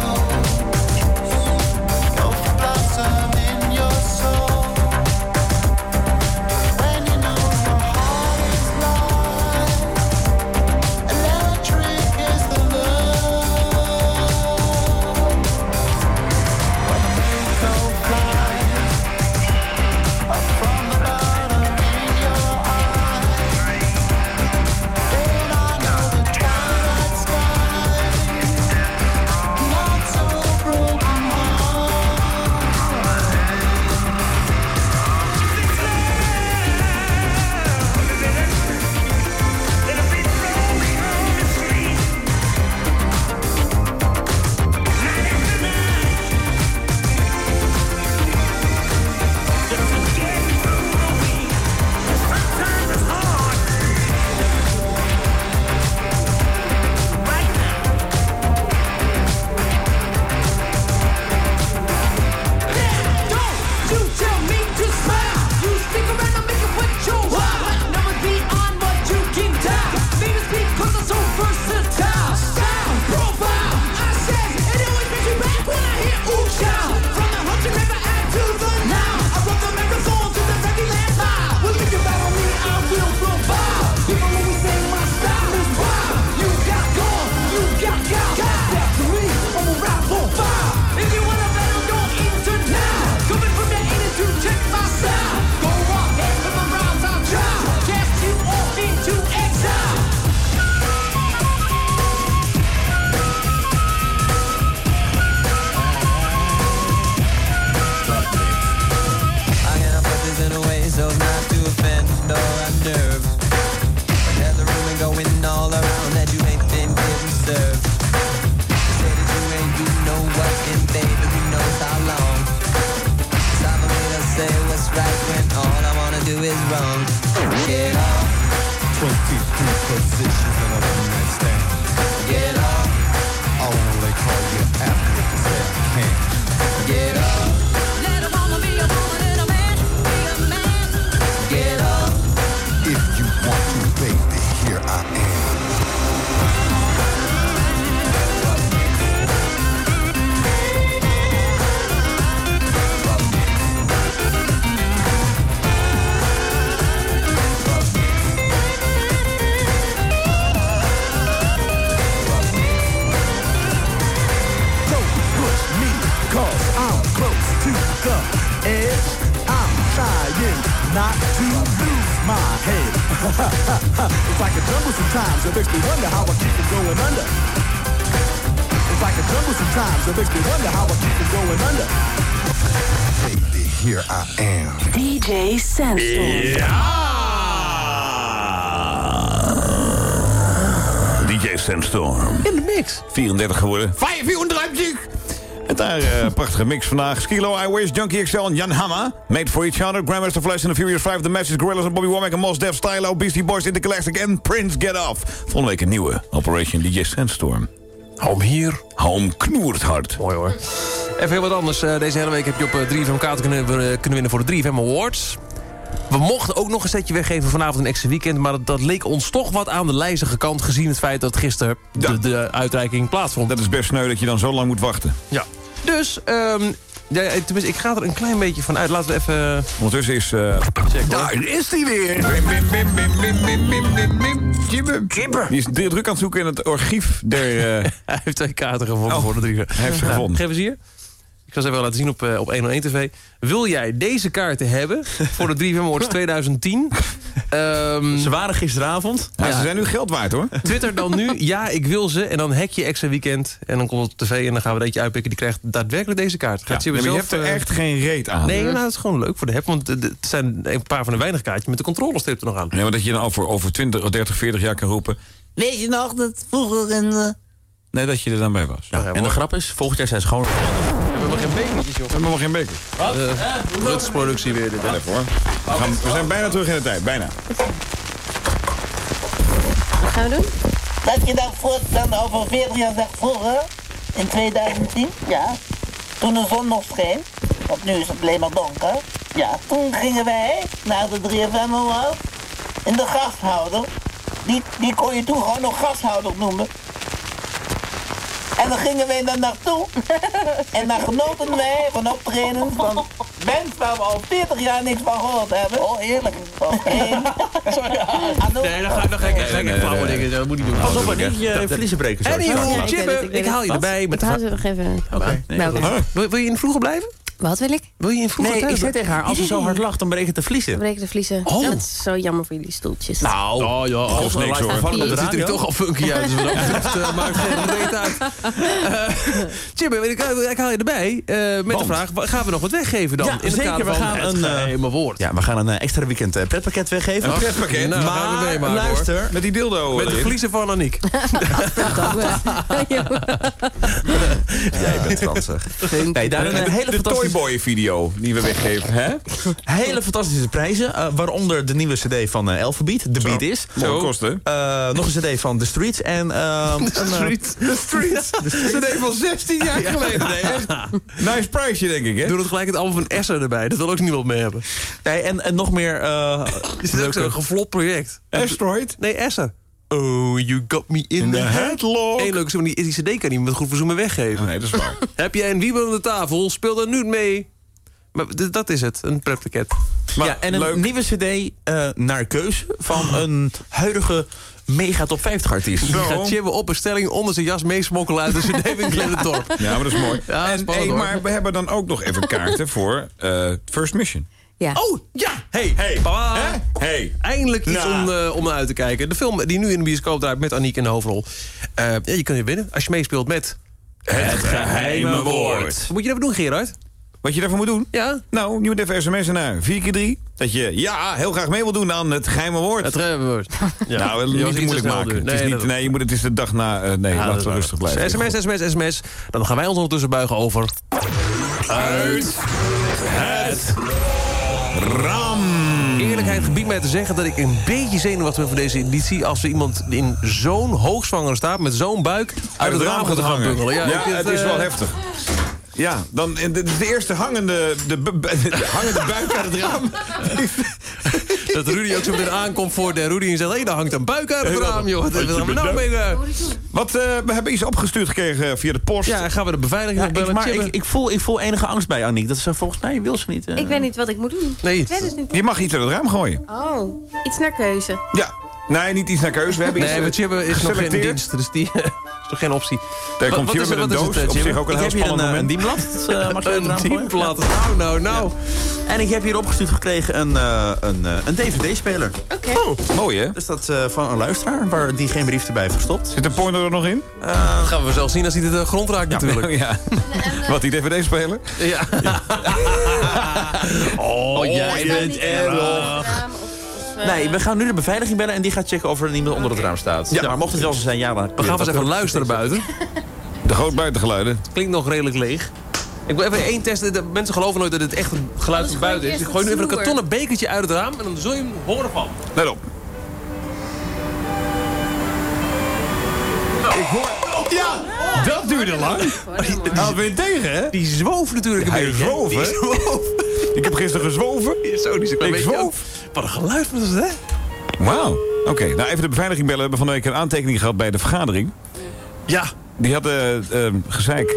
Sandstorm. DJ Sandstorm. In de mix. 34 geworden. 35! En daar eh prachtige mix vandaag. Skilo, I Wish, Junkie XL en Jan Hammer. Made for Each Other, Grandmaster Flash and the Furious 5, The Message, Gorillas en Bobby Womack en Mos Def, Stylo, Beastie Boys, Intergalactic en Prince Get Off. Volgende week een nieuwe Operation DJ Sandstorm. Home hier. Home knoert hard. Mooi hoor. Even heel wat anders. Eh, deze hele week heb je op eh, 3FM kaarten kunnen, eh, kunnen winnen voor de 3FM Awards. We mochten ook nog een setje weggeven vanavond en extra weekend... maar dat, leek ons toch wat aan de lijzige kant... gezien het feit dat gisteren de, de, uitreiking plaatsvond. Dat is best sneu dat je dan zo lang moet wachten. Ja. Dus, ehm, eh, tenminste, ik ga er een klein beetje van uit. Laten we even... Ondertussen is... Eh, Daar is hij weer! Die is druk aan het zoeken in het archief der... Uh... hij heeft twee kaarten gevonden oh. voor de drie. Hij heeft ze gevonden. Geef eens hier. Ik zal ze even laten zien op, eh, op 101 TV. Wil jij deze kaarten hebben voor de 3 Awards 2010? Ehm, Ze waren gisteravond. Ja, Ze zijn nu geld waard hoor. Twitter dan nu, ja, ik wil ze. En dan hack je extra weekend. En dan komt het op tv en dan gaan we er eentje uitpikken. Die krijgt daadwerkelijk deze kaart. Gaat Ja, maar je zelf, hebt er eh, echt geen reet aan. Nee, nou, dat is gewoon leuk voor de app. Want het zijn een paar van de weinige kaartjes met de controlestrip er nog aan. Nee, maar dat je dan over, over 20, 30, 40 jaar kan roepen... Weet je nog dat vroeger een... eh, Nee, dat je er dan bij was. en de grap is, volgend jaar zijn ze gewoon... We hebben geen bekertjes, joh. We hebben nog geen beker. Wat? Ruts productie weer. Dit? Even hoor. We, gaan, we zijn bijna terug in de tijd. Bijna. Wat gaan we doen? Dat je dat voorstelt over 40 jaar zegt vroeger, in 2010, ja. Toen de zon nog scheen, want nu is het alleen maar donker. Ja, toen gingen wij naar de 3FM Award in de gasthouder. Die, die kon je toen gewoon nog gasthouder noemen. En dan gingen wij daar naartoe. En dan genoten wij van optredens van bands waar we al 40 jaar niks van gehoord hebben. Oh, heerlijk. Oké. Sorry. Nee, dan ga, dan ga ik flauwe dingen. Dat moet niet doen. Pas op, maar niet je vliezen breken. Anywho, ik haal je erbij. Met nog even Oké. wil je in vroeger blijven? Wat wil ik? Wil je in vroeger Nee, ik zei tegen haar, als ze zo hard lacht, dan breekt het te vliezen. Breken de vliezen. Oh. Dat is zo jammer voor jullie stoeltjes. Nou, Oh ja, als als niks, hoor. de Het ziet er toch al funky uit, dus wat dat betreft uh, maakt geen reet uit. Uh, Jimmy, ik, ik haal je erbij eh, met Want? de vraag, gaan we nog wat weggeven dan? Ja, in het zeker, kader we van gaan het een, eh, geheime woord. Ja, we gaan een eh, extra weekend eh, pretpakket weggeven. Een pretpakket? Nou, gaan we maar hoor. luister, Met die dildo Met de erin. verliezen van Aniek. jij bent ranzig. Nee, daar een De, hele de fantastische, Toyboy video die we weggeven, hè? hele fantastische prijzen. eh, waaronder de nieuwe cd van eh Alphabet, The Beat Is. Mooi kosten. Eh, nog een cd van The Streets en... eh, een, eh, Street. De Streets. CD van 16 jaar geleden. Nee, echt. Nice prijsje, denk ik, hè? Doe het gelijk het album van Esser erbij. Dat wil ook niemand mee hebben. nee, en, en nog meer... eh, Is dit ook zo'n geflopt project? Asteroid. Nee, Esser. Oh, you got me in, the the head. headlock. Eén leuke zin, die, die cd kan niet met goed verzoemen weggeven. Nee, dat is waar. Heb jij een wiebel aan de tafel? Speel er nu mee. Maar dat is het, een pretpakket. Maar ja, en een leuk. nieuwe cd eh, naar keuze van een huidige mega top 50 artiest. Die gaat Chibbe op bestelling onder zijn jas meesmokkelen uit de cd-winkel in het dorp. Ja, maar dat is mooi. Ja, en, hey, maar we hebben dan ook nog even kaarten voor eh, First Mission. Ja. Oh, ja! Hey, hey, papa. Hè? Hey. Eindelijk iets Nou. om, eh, om naar uit te kijken. De film die nu in de bioscoop draait met Aniek in de hoofdrol. Eh, ja, je kunt je winnen als je meespeelt met... Het geheime woord. Wat moet je even doen, Gerard? Wat je daarvoor moet doen? Ja? Nou, je moet even sms'en naar 4x3. Dat je ja, heel graag mee wil doen aan het geheime woord. Het geheime woord. Ja. Nou, niet moeilijk maken. het, is Nee, niet, dat- nee, je moet, het is de dag na... eh, nee, Ja, dat laten is we waar. rustig blijven. SMS, sms, sms. Dan gaan wij ons ondertussen buigen over... Uit het ram. Eerlijkheid gebiedt mij te zeggen dat ik een beetje zenuwachtig ben voor deze editie... als er iemand in zo'n hoogzwangere staat met zo'n buik... uit het raam gaat gaan bungelen. Ja, het is eh, wel heftig. Ja, dan, is de eerste hangende, de, de hangende buik uit het raam. Dat Rudy ook zo meteen aankomt voor de Rudy en zegt... hé, hey, daar hangt een buik uit het raam, joh. Wat gaan we nou mee? eh? Wat, eh, we hebben iets opgestuurd gekregen via de post. Ja, gaan we de beveiliging Ja, nog bellen? ik, maar ik, ik, voel, ik voel enige angst bij Aniek. Dat is eh, volgens mij wil ze niet. eh. Ik weet niet wat ik moet doen. Nee. Ik weet het niet. Je mag iets uit het raam gooien. Oh, iets naar keuze. Ja. Nee, niet iets naar keuze. We hebben Nee, iets maar eh, Chibbe is nog geen dienst. Dus die... toch geen optie. Daar Wat- komt is met een is doos. het, Op zich ook een Ik heel een, spannend eh, een moment. dienblad. uh, mag je Een dienblad. Nou, nou, nou. En ik heb hier opgestuurd gekregen een, eh, een, eh, een DVD-speler. Oké. Oh, mooi hè? Dus dat eh, van een luisteraar, waar die geen brief erbij heeft gestopt. Zit de porno er nog in? Dat gaan we zelf zien als hij de grond raakt natuurlijk. Ja. Wat, die DVD-speler? Ja. Oh, jij bent erg. Nee, we gaan nu de beveiliging bellen en die gaat checken of er niemand onder het raam staat. Ja. Maar mocht het wel zo zijn, ja, dan... We gaan eens even luisteren buiten. De groot buitengeluiden. Het klinkt nog redelijk leeg. Ik wil even één testen. De mensen geloven nooit dat het echt een geluid van buiten is. Ik gooi nu even een kartonnen bekertje uit het raam en dan zul je hem horen van. Let op. Ik hoor... Ja, dat duurde lang. Ben je tegen, hè? Die zwoof natuurlijk een Hij beetje. zwoof, Die hè? zwoof. Ik heb gisteren gezwoven. Zo, die is een klein Ik zwoof. Wat een geluid was het, hè? Wauw. Oké, nou even de beveiliging bellen. We hebben van de week een aantekening gehad bij de vergadering. Ja. Die hadden uh, gezeik.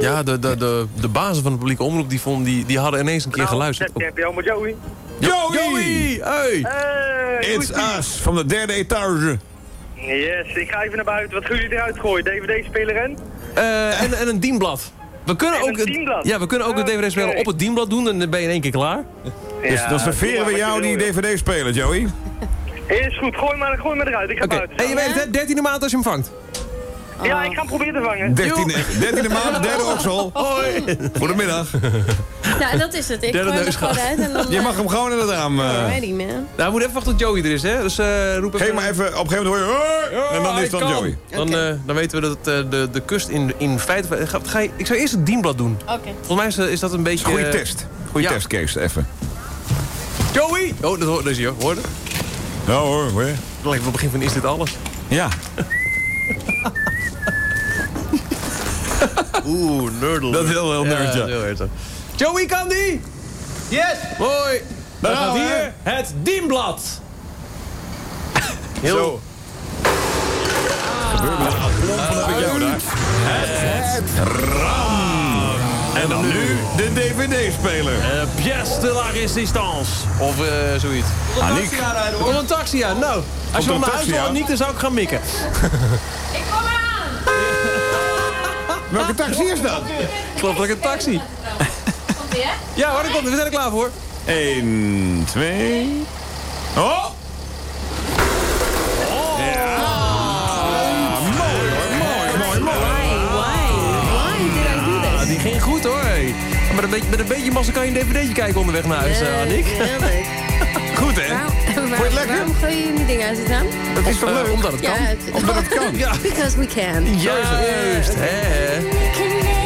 Ja, de, de, de, de bazen van de publieke omroep die, vond, die, die hadden ineens een keer geluisterd. Zet je met Joey. Joey! Joey! Hey! Hey, It's us, van de derde etage. Yes, ik ga even naar buiten. Wat gaan jullie eruit gooien? DVD-speler en? Eh, en, en een dienblad. We kunnen En ook een het-? Ja, we kunnen ook de. DVD-speler op het dienblad doen en dan ben je in één keer klaar. Dus dan serveren we jou die DVD-speler, Joey. Is goed, gooi maar, gooi maar eruit. Ik ga Oké, buiten. en je weet het, hè? 13e maand als je hem vangt. Ja, ik ga hem proberen te vangen. 13e, 13e maand, derde oksel. Hoi. Goedemiddag. Nou, dat is het. Ik Derde gooi hem gewoon uit en dan... Je mag hem gewoon in het raam. eh. Alrighty, man. Nou, we moeten even wachten tot Joey er is, hè? Dus eh roep even... Geef maar even, op een gegeven moment hoor je... "Hoi!" en dan is het dan Joey. Dan, eh, dan weten we dat eh, de, de kust in, in feite... Ga, ga je, ik zou eerst het dienblad doen. Oké. Volgens mij is, eh, is dat een beetje... Goeie eh, test. Goeie ja. test, Kees, even. Joey! Oh, dat, dat is hij, hoor. Hoorde? Nou hoor, hoor. Het lijkt op het begin van Is Dit Alles? Ja. Oeh, nerdel. Dat is heel, heel nerd, ja. heel nerd, Joey, kan die? Yes! Hoi! Dan Nou, gaat hier het dienblad. Heel... Zo. Gebeurt. Wat heb ik jou daar? Het ram. En dan nu de DVD-speler. Eh, pièce de la résistance. Of eh, zoiets. Aniek. Er komt een taxi aan. Nou, als je van een naar huis wil? Aniek, dan zou ik gaan mikken. Welke taxi is dat? Ik geloof dat ik een taxi. Komt ie, hè? Ja, hoor, dat komt. We zijn er klaar voor. 1, 2. Oh! Die ging goed hoor. Hey. Met, een beetje, met een beetje massa kan je een dvd'tje kijken onderweg naar huis. Heel leuk. Goed hè? Waarom, Vond je het lekker? waarom gooi je die dingen uit het raam? Dat is toch leuk? omdat het kan. Ja, Omdat het kan. Because we can. Juist, juist. Hè,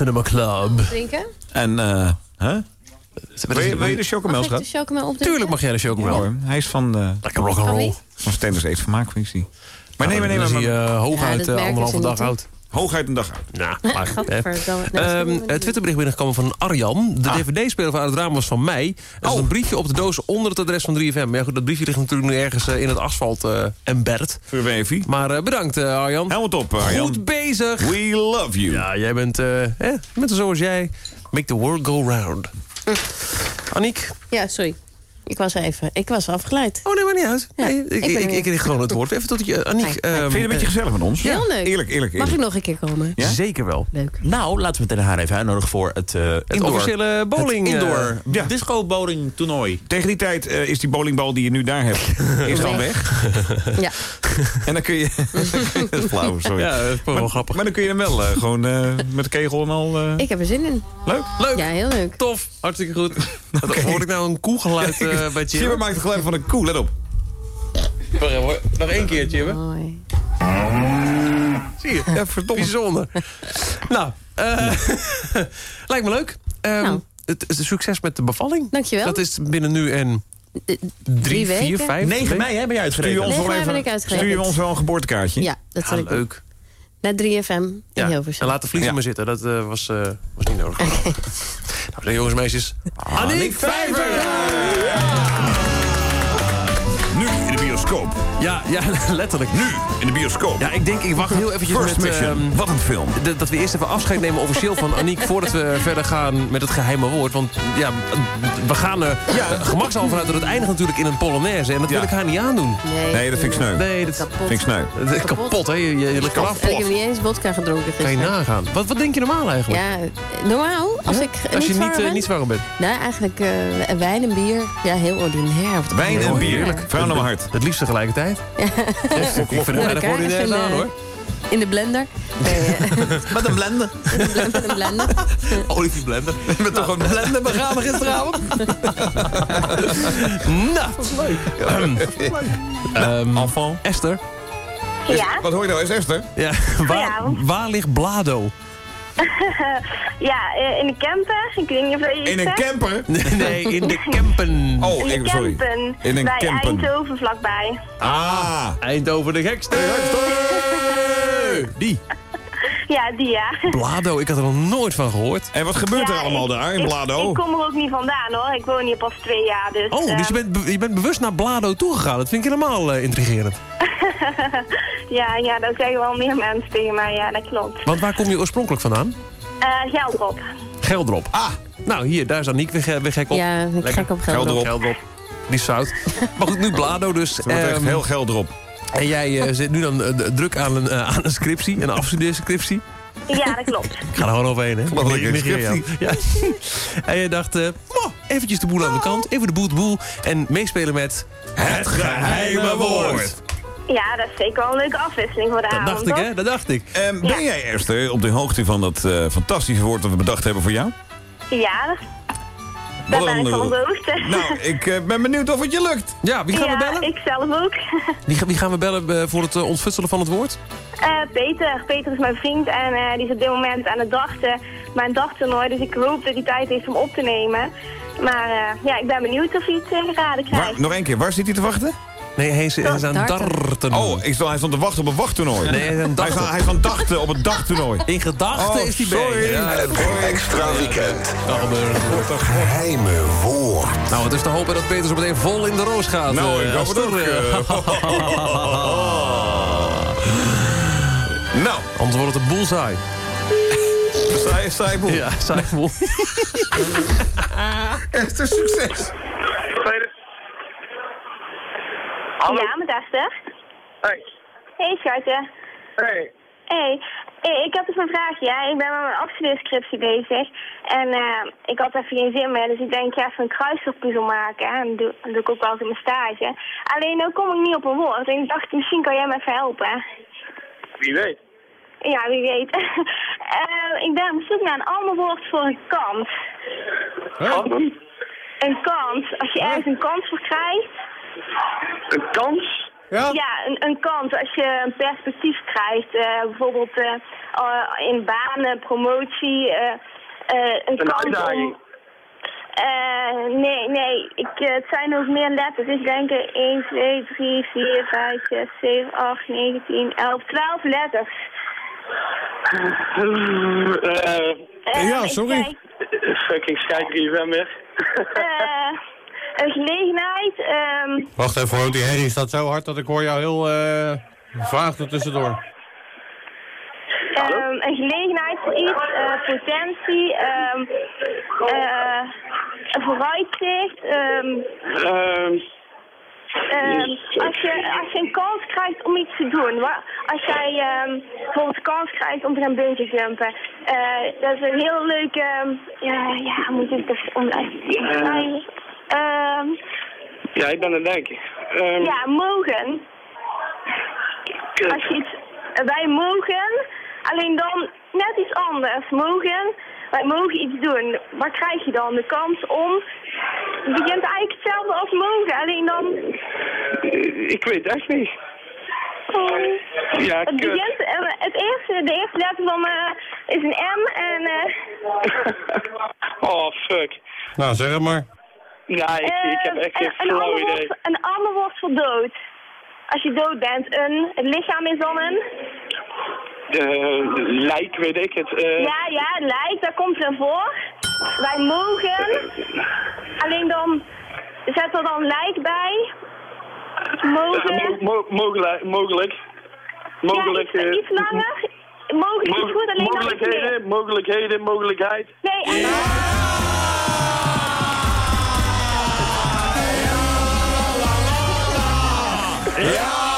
Cinema Club. Drinken? En, eh, hè? Wil je, wil je de chocomel, ik de schat? chocomel opdrinken? Tuurlijk mag jij de chocomel. Ja, hoor. Hij is van... eh Lekker rock'n'roll. Van Stenders Eet Vermaakfunctie. Maar nee, maar nee, Dan is maar... hij eh, hooguit eh, merken anderhalve dag oud. Hooguit een dag oud. Nou, maar, is Ehm, het. Twitterbericht binnengekomen van Arjan. De DVD-speler van Uit het Raam was van mij. Er Oh. is een briefje op de doos onder het adres van 3FM. Maar ja, goed, dat briefje ligt natuurlijk nu ergens eh, in het asfalt eh embed. Voor Wavy. Maar eh, bedankt, eh, Arjan. Helemaal top, Arjan. Goed bezig. We love you. Ja, jij bent, eh, zoals jij. Make the world go round. Aniek? Ja, sorry. Ik was even... Ik was afgeleid. Oh, nee, maar niet uit. Ja, Nee, ik ik, ik, richt gewoon het woord. Even tot je, Aniek. Hi. ehm, Vind je het een beetje gezellig met ons? Heel leuk. Eerlijk, eerlijk, Mag ik nog een keer komen? Ja? Zeker wel. Leuk. Nou, laten we meteen haar even uitnodigen voor het, eh Het indoor, officiële bowling. het eh, indoor ja. disco bowling toernooi. Tegen die tijd eh, is die bowlingbal die je nu daar hebt, is dan weg. Ja. En dan kun je... dat is flauw, sorry. Ja, dat is wel grappig. maar dan kun je hem wel eh, gewoon eh, met de kegel en al... eh, Ik heb er zin in. Leuk. Leuk. Ja, heel leuk. Tof. Hartstikke goed. Hoor ik nou een koelgeluid eh bij Jimmer? maakt het geluid van een koe, let op. Nog één keer, Jimmer. Mooi. Zie je? Ja, verdomme. Bijzonder. nou, eh lijkt me leuk. Ehm, Nou. het, het succes met de bevalling. Dankjewel. Dat is binnen nu en De- drie, weken. vier, vijf 9 weken. mei hè, ben je Stuur je uitgerekend. ons, wel even, ik uitgerekend. stuur je ons wel een geboortekaartje? Ja, dat zal Ja, ik doen. leuk. Naar 3FM in Ja. Hilversum. En laat de vliezen Ja. maar zitten. Dat eh, was, eh, was niet nodig. Nou, jongens en meisjes. Aniek Vijver! Nu in de bioscoop. Ja, ja, letterlijk. Nu in de bioscoop. Ja, ik denk, ik wacht heel eventjes First met... Mission. ehm, Wat een film. dat we eerst even afscheid nemen officieel van Aniek... voordat we verder gaan met het geheime woord. Want ja, we gaan er ja. gemakshalve vanuit dat het eindigt natuurlijk in een polonaise. En dat wil ik haar niet aandoen. Nee, Nee, dat vind ik sneu. Nee, dat Kapot. Vind ik sneu. dat is kapot, hè? Je, je, je ligt eraf. Ik heb niet eens vodka gedronken Kan je gisteren. nagaan. Wat, wat denk je normaal eigenlijk? Ja, normaal, als Ja? ik Als je niet niet, zwanger eh, ben? niet bent. Nou, eigenlijk eh, wijn en bier. Ja, heel ordinair. Wijn en bier. Vrouw naar mijn hart. Het liefst tegelijkertijd. Ja. Ik vind het elkaar, ordinair aan, hoor. In de blender. Nee, eh, Met een blender. met een blender. Olieblender. Met toch een Blender begraven gisteravond. nou, dat is leuk. Ehm, Esther, Is- Ja. Wat hoor je nou eens, Esther? Ja, waar, waar ligt Blado? ja, eh, in de camper. Ik weet niet of dat je In een zegt. camper? Nee, in de Kempen. Oh, In de ik, sorry. campen. In een bij campen. Eindhoven vlakbij. Ah. Eindhoven de gekste. Die. Ja, die ja. Blado, ik had er nog nooit van gehoord. En wat gebeurt Ja, er allemaal ik- daar in ik- Blado? Ik, kom er ook niet vandaan hoor. Ik woon hier pas twee jaar. Dus, Oh, dus je bent, be- je bent bewust naar Blado toegegaan. Dat vind ik helemaal eh, intrigerend. ja, ja, dat zeggen wel meer mensen tegen mij. Ja, dat klopt. Want waar kom je oorspronkelijk vandaan? Eh geld op. Geldrop. Ah. Nou, hier, daar is Aniek weer, weer gek op. Ja, ik Lekker. gek op Geldrop. Geldrop. Die is zout. maar goed, nu Blado dus. Ze wordt echt Ehm, heel geld erop. En jij eh, zit nu dan eh, druk aan een, aan een scriptie, een afstudeerscriptie. Ja, dat klopt. Ik ga er gewoon overheen, hè? Wat een scriptie. Ja. en je dacht, eh, oh, eventjes de boel aan de kant, even de boel de boel. En meespelen met... Het geheime woord. Ja, dat is zeker wel een leuke afwisseling voor de Dat avond. dacht ik, hè? Dat dacht ik. Ehm, ben jij, Esther, op de hoogte van dat eh, fantastische woord dat we bedacht hebben voor jou? Ja, dat- daar ben ik een- van op de hoogte. Nou, ik eh, ben benieuwd of het je lukt. Ja, wie gaan ja, we bellen? ik zelf ook. Wie, wie gaan we bellen eh, voor het eh, ontfutselen van het woord? Eh, Peter. Peter is mijn vriend en eh, die is op dit moment aan het dachten, mijn dagtoernooi. Dus ik hoop dat hij tijd heeft om op te nemen. Maar eh, ja, ik ben benieuwd of hij het eh, geraden Waar, krijgt. nog één keer, waar zit hij te wachten? Nee, hij is, hij is aan Darten. darten. Oh, ik stond, hij stond te wachten op een wachttoernooi. Nee, hij is aan hij, is dachten. aan, hij is aan dachten op het dagtoernooi. In gedachten Oh, is hij sorry. bezig. Ja, Het extra weekend. Het geheime woord. Nou, het is te hopen dat Peter zo meteen vol in de roos gaat. Nou, eh, ik hoop het ook, Nou, Anders wordt het een boelzaai. saai, saai boel. Ja, saai boel. Esther, succes. Ja, met Esther. Hey. Hey, schatje. Hey. Hey, hey, ik heb dus een vraagje. hè. Ik ben met mijn afstudeerscriptie bezig. En eh, ik had even geen zin meer, dus ik denk, ja, even een kruiswoordpuzzel maken. En dat doe, dat doe ik ook wel eens in mijn stage. Alleen nu kom ik niet op een woord. En ik dacht, misschien kan jij me even helpen. Wie weet. Ja, wie weet. Eh, ik ben op zoek naar een ander woord voor een kans. Een kans. Als je ergens een kans voor krijgt. Een kans? Ja, een, een kans. Als je een perspectief krijgt. eh, bijvoorbeeld eh, eh, in banen, promotie. eh, eh, een, Een kans uitdaging. om... Eh, nee, nee. Ik, het zijn nog meer letters. Ik denk er 1, 2, 3, 4, 5, 6, 7, 8, 9, 10, 11, 12 letters. Ja, ik sorry. Fucking scheidsrechter van weer. eh, een gelegenheid. ehm, Wacht even hoor, die herrie staat zo hard dat ik hoor jou heel eh vaag er tussendoor. Ehm, een gelegenheid voor iets, eh, potentie, ehm, eh, een vooruitzicht. ehm, Ehm, ehm, als, je, als je een kans krijgt om iets te doen, wa- als jij ehm, bijvoorbeeld een kans krijgt om te gaan bungee jumpen, eh, dat is een heel leuke, ja, ja, moet ik het? Ehm ja, ik ben aan het denken. Ehm, ja, mogen. kut. Als je iets, wij mogen, alleen dan net iets anders. Mogen, wij mogen iets doen. Wat krijg je dan? De kans om... Het begint eigenlijk hetzelfde als mogen, alleen dan... Eh, Ik weet echt niet. Ja, Het kut. begint, eh, het eerste, de eerste letter van eh, is een M en... eh oh, fuck. Nou, zeg het maar. Ja, ik, ik heb echt geen eh, een, flauw idee. woord, een ander woord voor dood. Als je dood bent, een, het lichaam is dan een... Eh, lijk, weet ik het. eh. Ja, ja, lijk, daar komt erin voor. Wij mogen. Alleen dan zet er dan lijk bij. Mogen. Eh, mo- mo- mogelijk. Mogelijk. Mogelijk. ja, iets, eh, iets langer. Mogelijk is goed, alleen mogelijkheden, mogelijkheden, mogelijkheid. Nee, en Ja!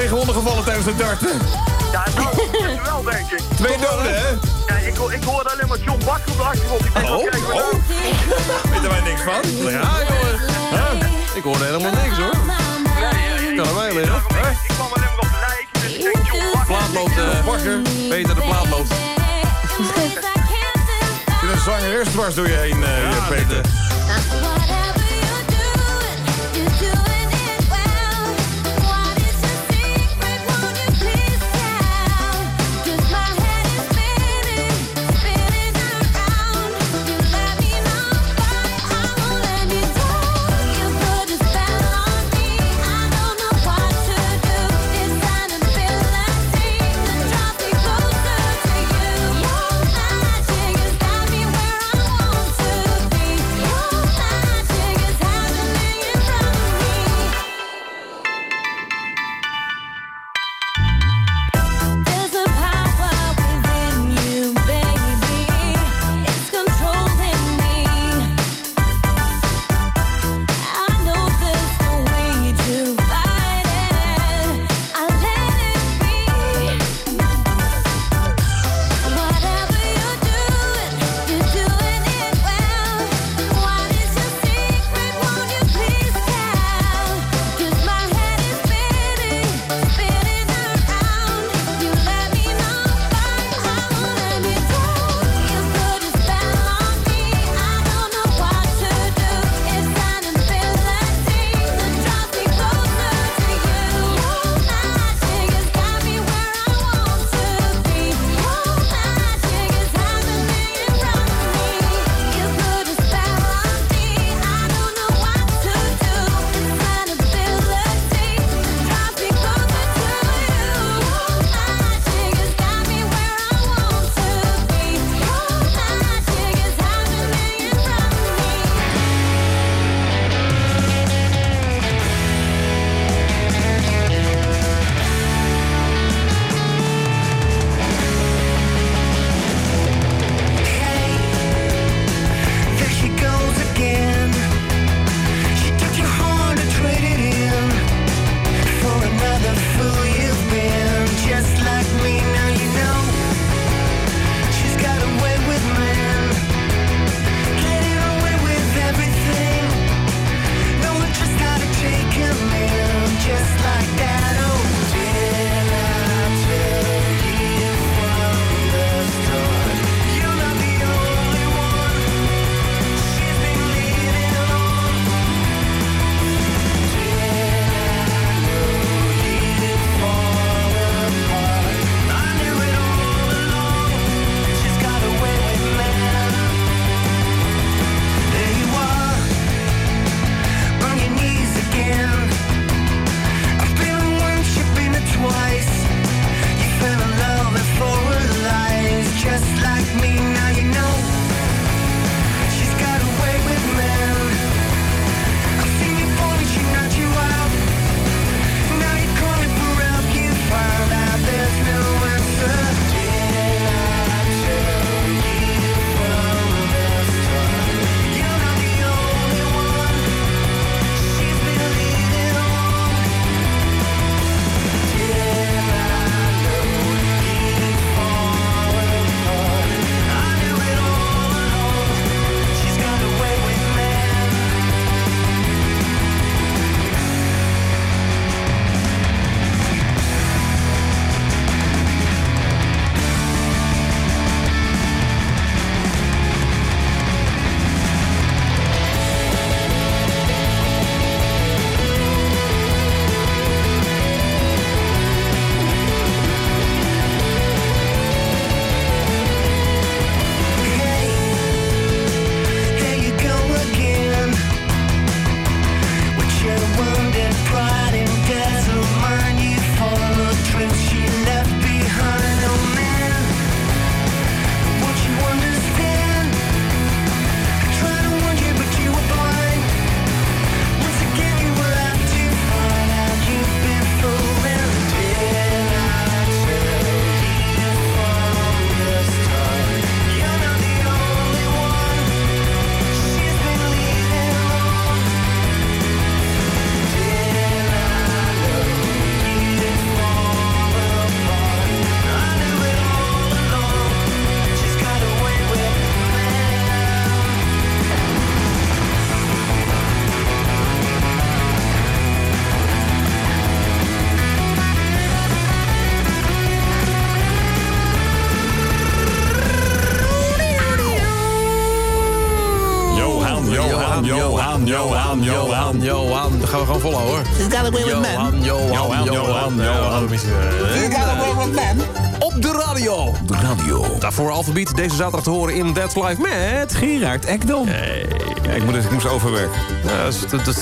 Geen gewonden gevallen tijdens het darten? Ja, nou, dat wel, denk ik. Twee doden, hè? Ja, ik, ho- ik hoorde alleen maar John Bakker op de achtergrond. Ik Oh, maar- oh. Weten wij niks van? Ja, jongen. Huh? Ik hoorde helemaal niks, hoor. Kan aan mij liggen. Ik kwam alleen maar op de lijk, dus ik denk John Bakker. Plaat loopt, eh, Bakker. Peter de plaat loopt. Je een zangeres dwars door je heen, eh, hier, Peter.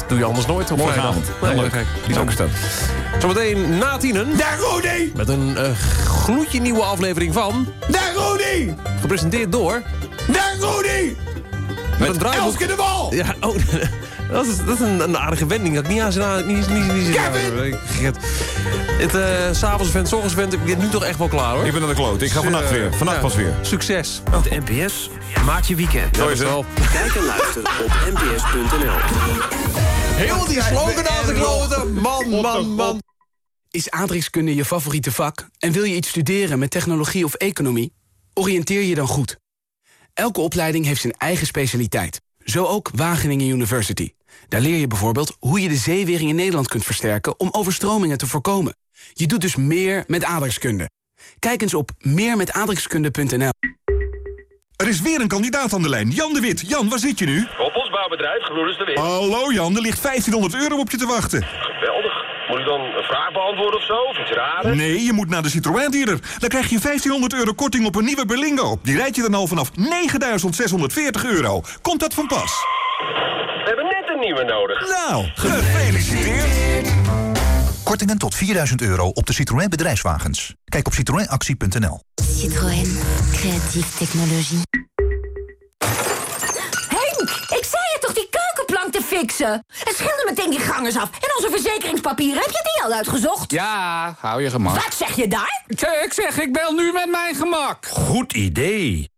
Doe je anders nooit op Morgenavond. kijk. Die is ook gestemd. Zometeen na tienen. Daar Rudy! Met een eh, gloedje nieuwe aflevering van... Daar Rudy! Gepresenteerd door... Daar Rudy! Met een draaiboek. Elske de Wal! Ja, oh, dat is, dat is een, een aardige wending. Dat ik niet aan zijn... Niet, niet, niet, Kevin! Het, het eh, s'avonds vent, s ochtends vent, ik ben nu toch echt wel klaar hoor. Ik ben aan de kloot. Ik ga vannacht weer. Vannacht ja, pas weer. Succes. De NPS maakt je weekend. Ja, dat is wel. Kijk en luister op nps.nl. Heel die slogan aan de kloten. Man, man, man. Is aardrijkskunde je favoriete vak en wil je iets studeren met technologie of economie? Oriënteer je dan goed. Elke opleiding heeft zijn eigen specialiteit. Zo ook Wageningen University. Daar leer je bijvoorbeeld hoe je de zeewering in Nederland kunt versterken om overstromingen te voorkomen. Je doet dus meer met aardrijkskunde. Kijk eens op meermetaardrijkskunde.nl. Er is weer een kandidaat aan de lijn. Jan de Wit. Jan, waar zit je nu? Gebroeders de Wit. Hallo Jan, er ligt 1500 euro op je te wachten. Geweldig. Moet ik dan een vraag beantwoorden of zo? Of iets raars? Nee, je moet naar de Citroën dealer. Dan krijg je 1500 euro korting op een nieuwe Berlingo. Die rijd je dan al vanaf 9640 euro. Komt dat van pas? We hebben net een nieuwe nodig. Nou, gefeliciteerd. Kortingen tot 4000 euro op de Citroën bedrijfswagens. Kijk op citroenactie.nl. Citroën. Creatieve technologie. Fixen? Het scheelde meteen die gangers af. En onze verzekeringspapieren, heb je die al uitgezocht? Ja, hou je gemak. Wat zeg je daar? Ik zeg, ik bel nu met mijn gemak. Goed idee.